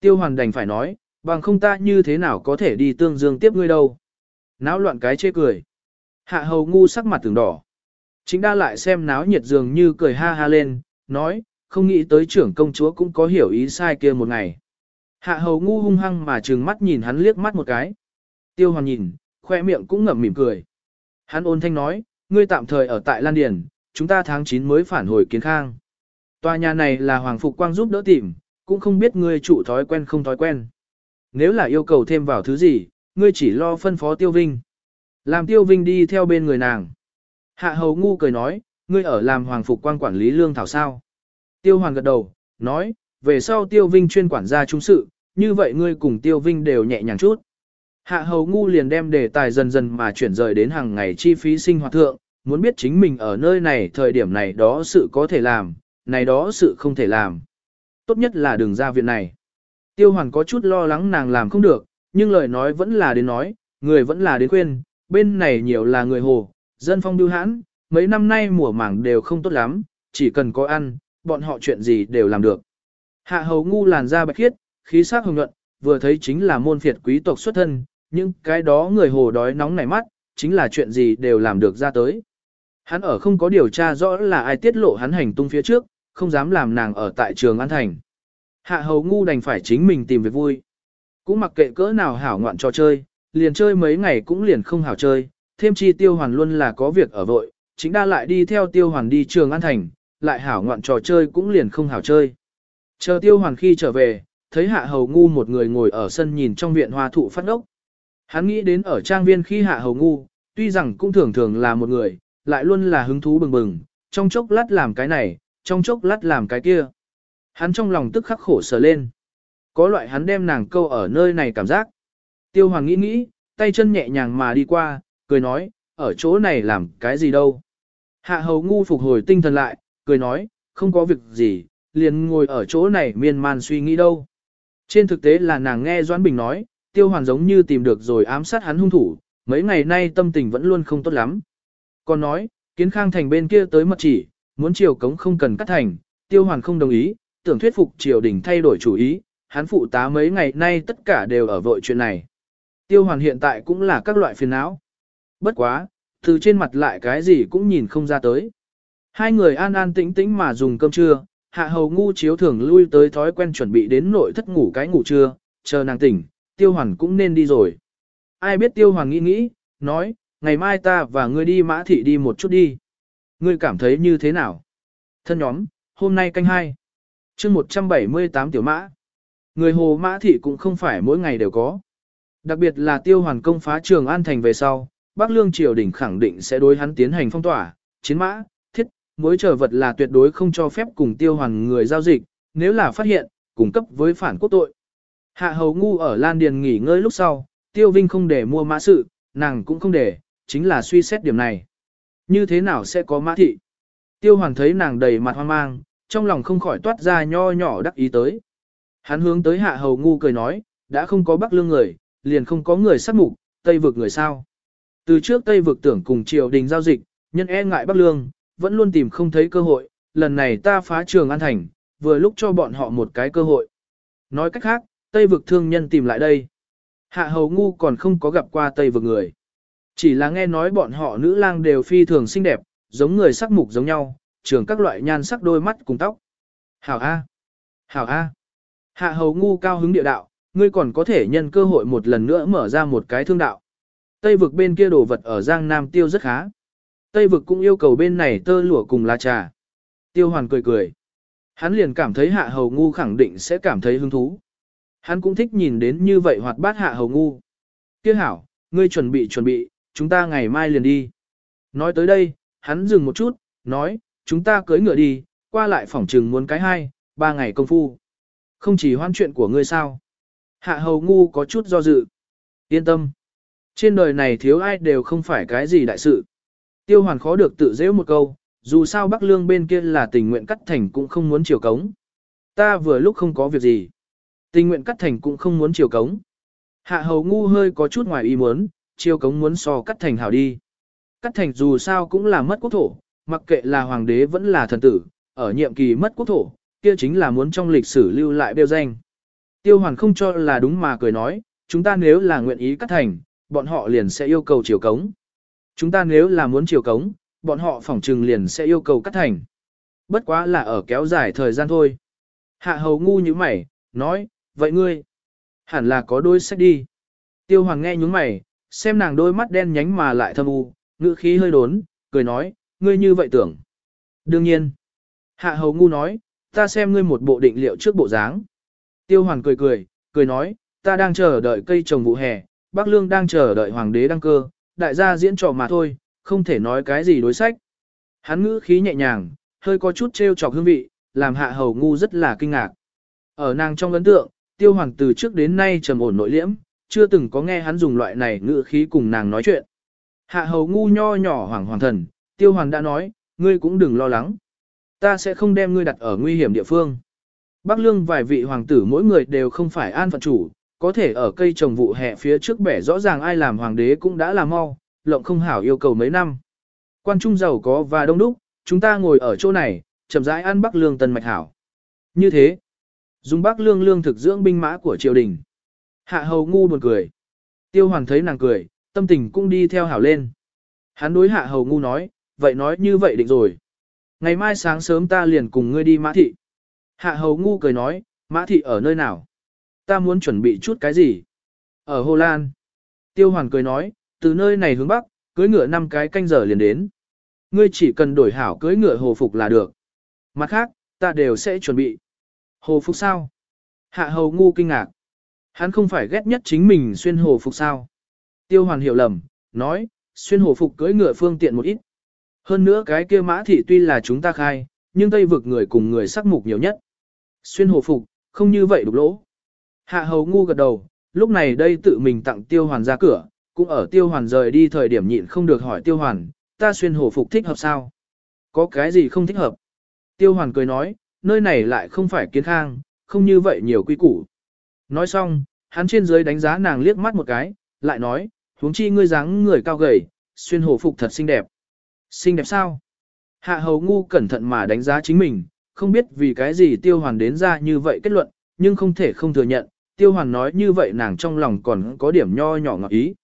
Tiêu hoàn đành phải nói, bằng không ta như thế nào có thể đi tương dương tiếp ngươi đâu. Náo loạn cái chê cười. Hạ hầu ngu sắc mặt từng đỏ. Chính đa lại xem náo nhiệt dường như cười ha ha lên, nói, không nghĩ tới trưởng công chúa cũng có hiểu ý sai kia một ngày. Hạ hầu ngu hung hăng mà trừng mắt nhìn hắn liếc mắt một cái. Tiêu hoàn nhìn, khoe miệng cũng ngậm mỉm cười. Hắn ôn thanh nói, ngươi tạm thời ở tại Lan Điền, chúng ta tháng 9 mới phản hồi kiến khang. Tòa nhà này là Hoàng Phục Quang giúp đỡ tìm, cũng không biết ngươi chủ thói quen không thói quen. Nếu là yêu cầu thêm vào thứ gì, ngươi chỉ lo phân phó Tiêu Vinh. Làm Tiêu Vinh đi theo bên người nàng. Hạ hầu ngu cười nói, ngươi ở làm Hoàng Phục Quang quản lý lương thảo sao. Tiêu Hoàng gật đầu, nói, về sau Tiêu Vinh chuyên quản gia trung sự, như vậy ngươi cùng Tiêu Vinh đều nhẹ nhàng chút. Hạ hầu ngu liền đem đề tài dần dần mà chuyển rời đến hàng ngày chi phí sinh hoạt thượng, muốn biết chính mình ở nơi này thời điểm này đó sự có thể làm, này đó sự không thể làm. Tốt nhất là đừng ra viện này. Tiêu hoàn có chút lo lắng nàng làm không được, nhưng lời nói vẫn là đến nói, người vẫn là đến khuyên, bên này nhiều là người hồ, dân phong điêu hãn, mấy năm nay mùa mảng đều không tốt lắm, chỉ cần có ăn, bọn họ chuyện gì đều làm được. Hạ hầu ngu làn da bạch khiết, khí sắc hồng nhuận, vừa thấy chính là môn phiệt quý tộc xuất thân, nhưng cái đó người hồ đói nóng nảy mắt, chính là chuyện gì đều làm được ra tới. Hắn ở không có điều tra rõ là ai tiết lộ hắn hành tung phía trước, không dám làm nàng ở tại trường An Thành. Hạ hầu ngu đành phải chính mình tìm việc vui. Cũng mặc kệ cỡ nào hảo ngoạn trò chơi, liền chơi mấy ngày cũng liền không hảo chơi, thêm chi tiêu hoàn luôn là có việc ở vội, chính đa lại đi theo tiêu hoàn đi trường An Thành, lại hảo ngoạn trò chơi cũng liền không hảo chơi. Chờ tiêu hoàn khi trở về, thấy hạ hầu ngu một người ngồi ở sân nhìn trong viện hoa thụ phát ốc. Hắn nghĩ đến ở trang viên khi hạ hầu ngu, tuy rằng cũng thường thường là một người, lại luôn là hứng thú bừng bừng, trong chốc lát làm cái này, trong chốc lát làm cái kia. Hắn trong lòng tức khắc khổ sở lên. Có loại hắn đem nàng câu ở nơi này cảm giác. Tiêu hoàng nghĩ nghĩ, tay chân nhẹ nhàng mà đi qua, cười nói, ở chỗ này làm cái gì đâu. Hạ hầu ngu phục hồi tinh thần lại, cười nói, không có việc gì, liền ngồi ở chỗ này miên man suy nghĩ đâu. Trên thực tế là nàng nghe Doãn Bình nói, tiêu hoàn giống như tìm được rồi ám sát hắn hung thủ, mấy ngày nay tâm tình vẫn luôn không tốt lắm. Còn nói, kiến khang thành bên kia tới mật chỉ, muốn triều cống không cần cắt thành, tiêu hoàn không đồng ý, tưởng thuyết phục triều đình thay đổi chủ ý, hắn phụ tá mấy ngày nay tất cả đều ở vội chuyện này. Tiêu hoàn hiện tại cũng là các loại phiền não. Bất quá, từ trên mặt lại cái gì cũng nhìn không ra tới. Hai người an an tĩnh tĩnh mà dùng cơm trưa, hạ hầu ngu chiếu thường lui tới thói quen chuẩn bị đến nội thất ngủ cái ngủ trưa, chờ nàng tỉnh, tiêu hoàn cũng nên đi rồi. Ai biết tiêu hoàn nghĩ nghĩ, nói, ngày mai ta và ngươi đi mã thị đi một chút đi. Ngươi cảm thấy như thế nào? Thân nhóm, hôm nay canh hai chương 178 tiểu mã. Người hồ mã thị cũng không phải mỗi ngày đều có. Đặc biệt là tiêu hoàn công phá trường an thành về sau, Bắc Lương triều đình khẳng định sẽ đối hắn tiến hành phong tỏa, chiến mã, mối trở vật là tuyệt đối không cho phép cùng tiêu hoàn người giao dịch, nếu là phát hiện, cung cấp với phản quốc tội. Hạ hầu ngu ở Lan Điền nghỉ ngơi lúc sau, tiêu vinh không để mua mã sự, nàng cũng không để, chính là suy xét điểm này. Như thế nào sẽ có mã thị? Tiêu hoàn thấy nàng đầy mặt hoang mang, trong lòng không khỏi toát ra nho nhỏ đắc ý tới. Hắn hướng tới hạ hầu ngu cười nói, đã không có bắc lương người, liền không có người sát mục, tây vực người sao. Từ trước tây vực tưởng cùng triều đình giao dịch, nhân e ngại bắc lương, vẫn luôn tìm không thấy cơ hội, lần này ta phá trường an thành, vừa lúc cho bọn họ một cái cơ hội. Nói cách khác, tây vực thương nhân tìm lại đây. Hạ hầu ngu còn không có gặp qua tây vực người. Chỉ là nghe nói bọn họ nữ lang đều phi thường xinh đẹp, giống người sắc mục giống nhau, trường các loại nhan sắc đôi mắt cùng tóc. Hảo A. Hảo A. Hạ hầu ngu cao hứng địa đạo, ngươi còn có thể nhân cơ hội một lần nữa mở ra một cái thương đạo. Tây vực bên kia đồ vật ở Giang Nam tiêu rất khá. Tây vực cũng yêu cầu bên này tơ lụa cùng lá trà. Tiêu hoàn cười cười. Hắn liền cảm thấy hạ hầu ngu khẳng định sẽ cảm thấy hứng thú. Hắn cũng thích nhìn đến như vậy hoạt bát hạ hầu ngu. Kia hảo, ngươi chuẩn bị chuẩn bị, chúng ta ngày mai liền đi. Nói tới đây, hắn dừng một chút, nói, chúng ta cưới ngựa đi, qua lại phỏng trừng muốn cái hai, ba ngày công phu. Không chỉ hoan chuyện của ngươi sao. Hạ hầu ngu có chút do dự. Yên tâm. Trên đời này thiếu ai đều không phải cái gì đại sự. Tiêu hoàn khó được tự dễ một câu, dù sao Bắc Lương bên kia là tình nguyện cắt thành cũng không muốn chiều cống. Ta vừa lúc không có việc gì. Tình nguyện cắt thành cũng không muốn chiều cống. Hạ hầu ngu hơi có chút ngoài ý muốn, chiều cống muốn so cắt thành hảo đi. Cắt thành dù sao cũng là mất quốc thổ, mặc kệ là hoàng đế vẫn là thần tử, ở nhiệm kỳ mất quốc thổ, kia chính là muốn trong lịch sử lưu lại đeo danh. Tiêu hoàn không cho là đúng mà cười nói, chúng ta nếu là nguyện ý cắt thành, bọn họ liền sẽ yêu cầu chiều cống. Chúng ta nếu là muốn chiều cống, bọn họ phỏng trừng liền sẽ yêu cầu cắt thành. Bất quá là ở kéo dài thời gian thôi. Hạ hầu ngu như mày, nói, vậy ngươi, hẳn là có đôi sách đi. Tiêu hoàng nghe nhúng mày, xem nàng đôi mắt đen nhánh mà lại thâm u, ngữ khí hơi đốn, cười nói, ngươi như vậy tưởng. Đương nhiên. Hạ hầu ngu nói, ta xem ngươi một bộ định liệu trước bộ dáng. Tiêu hoàng cười cười, cười nói, ta đang chờ đợi cây trồng vụ hè, Bắc Lương đang chờ đợi hoàng đế đăng cơ, đại gia diễn trò mà thôi, không thể nói cái gì đối sách. Hắn ngữ khí nhẹ nhàng, hơi có chút trêu chọc hương vị, làm hạ hầu ngu rất là kinh ngạc. Ở nàng trong ấn tượng, tiêu hoàng từ trước đến nay trầm ổn nội liễm, chưa từng có nghe hắn dùng loại này ngữ khí cùng nàng nói chuyện. Hạ hầu ngu nho nhỏ hoàng hoàng thần, tiêu hoàng đã nói, ngươi cũng đừng lo lắng. Ta sẽ không đem ngươi đặt ở nguy hiểm địa phương. Bắc lương vài vị hoàng tử mỗi người đều không phải an phận chủ, có thể ở cây trồng vụ hè phía trước bẻ rõ ràng ai làm hoàng đế cũng đã làm mau, lộng không hảo yêu cầu mấy năm. Quan trung giàu có và đông đúc, chúng ta ngồi ở chỗ này, chậm rãi ăn bắc lương tân mạch hảo. Như thế, dùng bắc lương lương thực dưỡng binh mã của triều đình. Hạ hầu ngu buồn cười. Tiêu hoàn thấy nàng cười, tâm tình cũng đi theo hảo lên. Hắn đối hạ hầu ngu nói, vậy nói như vậy định rồi. Ngày mai sáng sớm ta liền cùng ngươi đi mã thị. Hạ hầu ngu cười nói, mã thị ở nơi nào? Ta muốn chuẩn bị chút cái gì? Ở Hồ Lan. Tiêu hoàn cười nói, từ nơi này hướng bắc, cưới ngựa năm cái canh giờ liền đến. Ngươi chỉ cần đổi hảo cưới ngựa hồ phục là được. Mặt khác, ta đều sẽ chuẩn bị. Hồ phục sao? Hạ hầu ngu kinh ngạc. Hắn không phải ghét nhất chính mình xuyên hồ phục sao? Tiêu hoàn hiểu lầm, nói, xuyên hồ phục cưới ngựa phương tiện một ít. Hơn nữa cái kia mã thị tuy là chúng ta khai, nhưng tây vực người cùng người sắc mục nhiều nhất. Xuyên hồ phục, không như vậy đục lỗ. Hạ hầu ngu gật đầu, lúc này đây tự mình tặng tiêu hoàn ra cửa, cũng ở tiêu hoàn rời đi thời điểm nhịn không được hỏi tiêu hoàn, ta xuyên hồ phục thích hợp sao? Có cái gì không thích hợp? Tiêu hoàn cười nói, nơi này lại không phải kiến khang, không như vậy nhiều quy củ. Nói xong, hắn trên dưới đánh giá nàng liếc mắt một cái, lại nói, huống chi ngươi dáng người cao gầy, xuyên hồ phục thật xinh đẹp. Xinh đẹp sao? Hạ hầu ngu cẩn thận mà đánh giá chính mình, không biết vì cái gì tiêu hoàn đến ra như vậy kết luận, nhưng không thể không thừa nhận, tiêu hoàn nói như vậy nàng trong lòng còn có điểm nho nhỏ ngọt ý.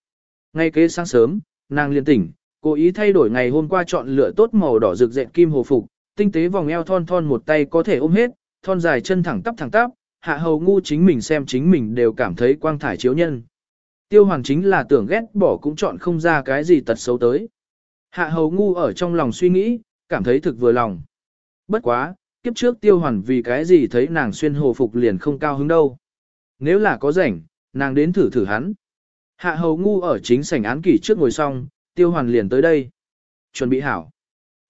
Ngay kế sáng sớm, nàng liền tỉnh, cố ý thay đổi ngày hôm qua chọn lựa tốt màu đỏ rực rẹn kim hồ phục, tinh tế vòng eo thon thon một tay có thể ôm hết, thon dài chân thẳng tắp thẳng tắp, hạ hầu ngu chính mình xem chính mình đều cảm thấy quang thải chiếu nhân. Tiêu Hoàn chính là tưởng ghét bỏ cũng chọn không ra cái gì tật xấu tới. Hạ hầu ngu ở trong lòng suy nghĩ, cảm thấy thực vừa lòng. Bất quá, kiếp trước tiêu hoàn vì cái gì thấy nàng xuyên hồ phục liền không cao hứng đâu. Nếu là có rảnh, nàng đến thử thử hắn. Hạ hầu ngu ở chính sảnh án kỷ trước ngồi xong, tiêu hoàn liền tới đây. Chuẩn bị hảo.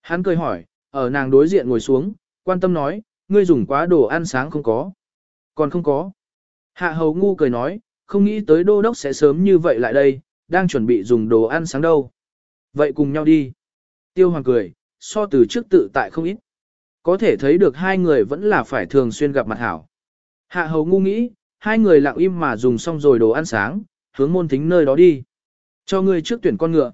Hắn cười hỏi, ở nàng đối diện ngồi xuống, quan tâm nói, ngươi dùng quá đồ ăn sáng không có. Còn không có. Hạ hầu ngu cười nói, không nghĩ tới đô đốc sẽ sớm như vậy lại đây, đang chuẩn bị dùng đồ ăn sáng đâu. Vậy cùng nhau đi. Tiêu hoàng cười, so từ trước tự tại không ít. Có thể thấy được hai người vẫn là phải thường xuyên gặp mặt hảo. Hạ hầu ngu nghĩ, hai người lặng im mà dùng xong rồi đồ ăn sáng, hướng môn thính nơi đó đi. Cho ngươi trước tuyển con ngựa.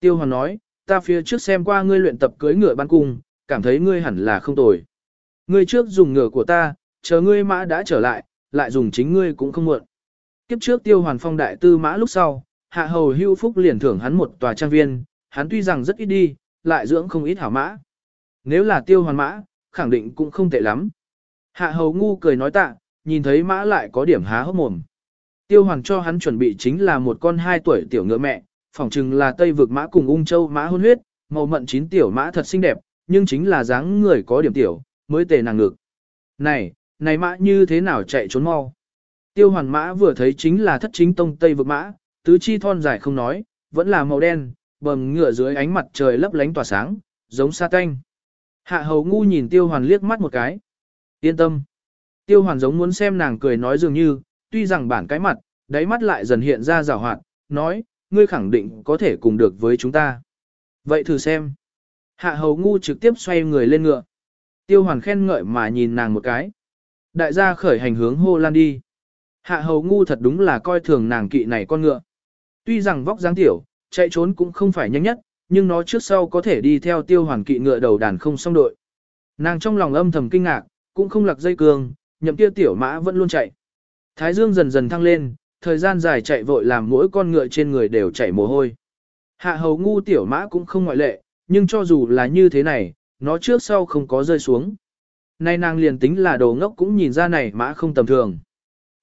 Tiêu Hoàn nói, ta phía trước xem qua ngươi luyện tập cưới ngựa ban cung, cảm thấy ngươi hẳn là không tồi. Ngươi trước dùng ngựa của ta, chờ ngươi mã đã trở lại, lại dùng chính ngươi cũng không muộn. Kiếp trước tiêu hoàn phong đại tư mã lúc sau, hạ hầu hưu phúc liền thưởng hắn một tòa trang viên, hắn tuy rằng rất ít đi, lại dưỡng không ít hảo mã. Nếu là tiêu hoàn mã, khẳng định cũng không tệ lắm. Hạ hầu ngu cười nói tạ, nhìn thấy mã lại có điểm há hốc mồm. Tiêu hoàn cho hắn chuẩn bị chính là một con hai tuổi tiểu ngựa mẹ, phỏng chừng là tây vực mã cùng ung châu mã hôn huyết, màu mận chín tiểu mã thật xinh đẹp, nhưng chính là dáng người có điểm tiểu, mới tề nàng ngực. Này, này mã như thế nào chạy trốn mau. Tiêu hoàn mã vừa thấy chính là thất chính tông tây vực mã, tứ chi thon dài không nói, vẫn là màu đen, bầm ngựa dưới ánh mặt trời lấp lánh tỏa sáng, giống sa tanh. Hạ hầu ngu nhìn tiêu hoàn liếc mắt một cái. Yên tâm. Tiêu hoàn giống muốn xem nàng cười nói dường như, tuy rằng bản cái mặt, đáy mắt lại dần hiện ra rào hoạt, nói, ngươi khẳng định có thể cùng được với chúng ta. Vậy thử xem. Hạ hầu ngu trực tiếp xoay người lên ngựa. Tiêu hoàn khen ngợi mà nhìn nàng một cái. Đại gia khởi hành hướng hô lan đi. Hạ hầu ngu thật đúng là coi thường nàng kỵ này con ngựa. Tuy rằng vóc dáng tiểu, chạy trốn cũng không phải nhanh nhất, nhưng nó trước sau có thể đi theo tiêu hoàn kỵ ngựa đầu đàn không xong đội. Nàng trong lòng âm thầm kinh ngạc, cũng không lạc dây cương, nhậm kia tiểu mã vẫn luôn chạy. Thái dương dần dần thăng lên, thời gian dài chạy vội làm mỗi con ngựa trên người đều chảy mồ hôi. Hạ hầu ngu tiểu mã cũng không ngoại lệ, nhưng cho dù là như thế này, nó trước sau không có rơi xuống. Nay nàng liền tính là đồ ngốc cũng nhìn ra này mã không tầm thường.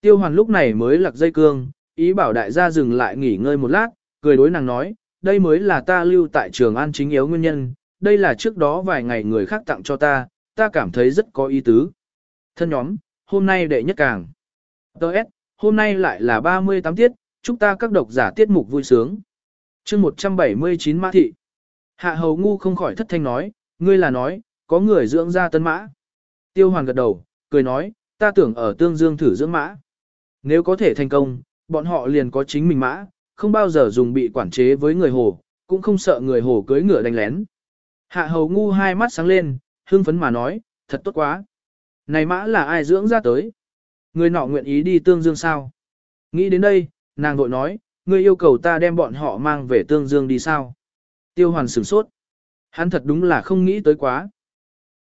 Tiêu hoàn lúc này mới lặc dây cương, ý bảo đại gia dừng lại nghỉ ngơi một lát, cười đối nàng nói, đây mới là ta lưu tại trường an chính yếu nguyên nhân, đây là trước đó vài ngày người khác tặng cho ta, ta cảm thấy rất có ý tứ. Thân nhóm, hôm nay đệ nhất càng. Đợt, hôm nay lại là 38 tiết, chúc ta các độc giả tiết mục vui sướng. chương 179 mã thị. Hạ hầu ngu không khỏi thất thanh nói, ngươi là nói, có người dưỡng ra tân mã. Tiêu hoàn gật đầu, cười nói, ta tưởng ở tương dương thử dưỡng mã. Nếu có thể thành công, bọn họ liền có chính mình mã, không bao giờ dùng bị quản chế với người hồ, cũng không sợ người hồ cưới ngựa đánh lén. Hạ hầu ngu hai mắt sáng lên, hưng phấn mà nói, thật tốt quá. Này mã là ai dưỡng ra tới? Người nọ nguyện ý đi tương dương sao? Nghĩ đến đây, nàng vội nói, ngươi yêu cầu ta đem bọn họ mang về tương dương đi sao? Tiêu hoàn sửng sốt. Hắn thật đúng là không nghĩ tới quá.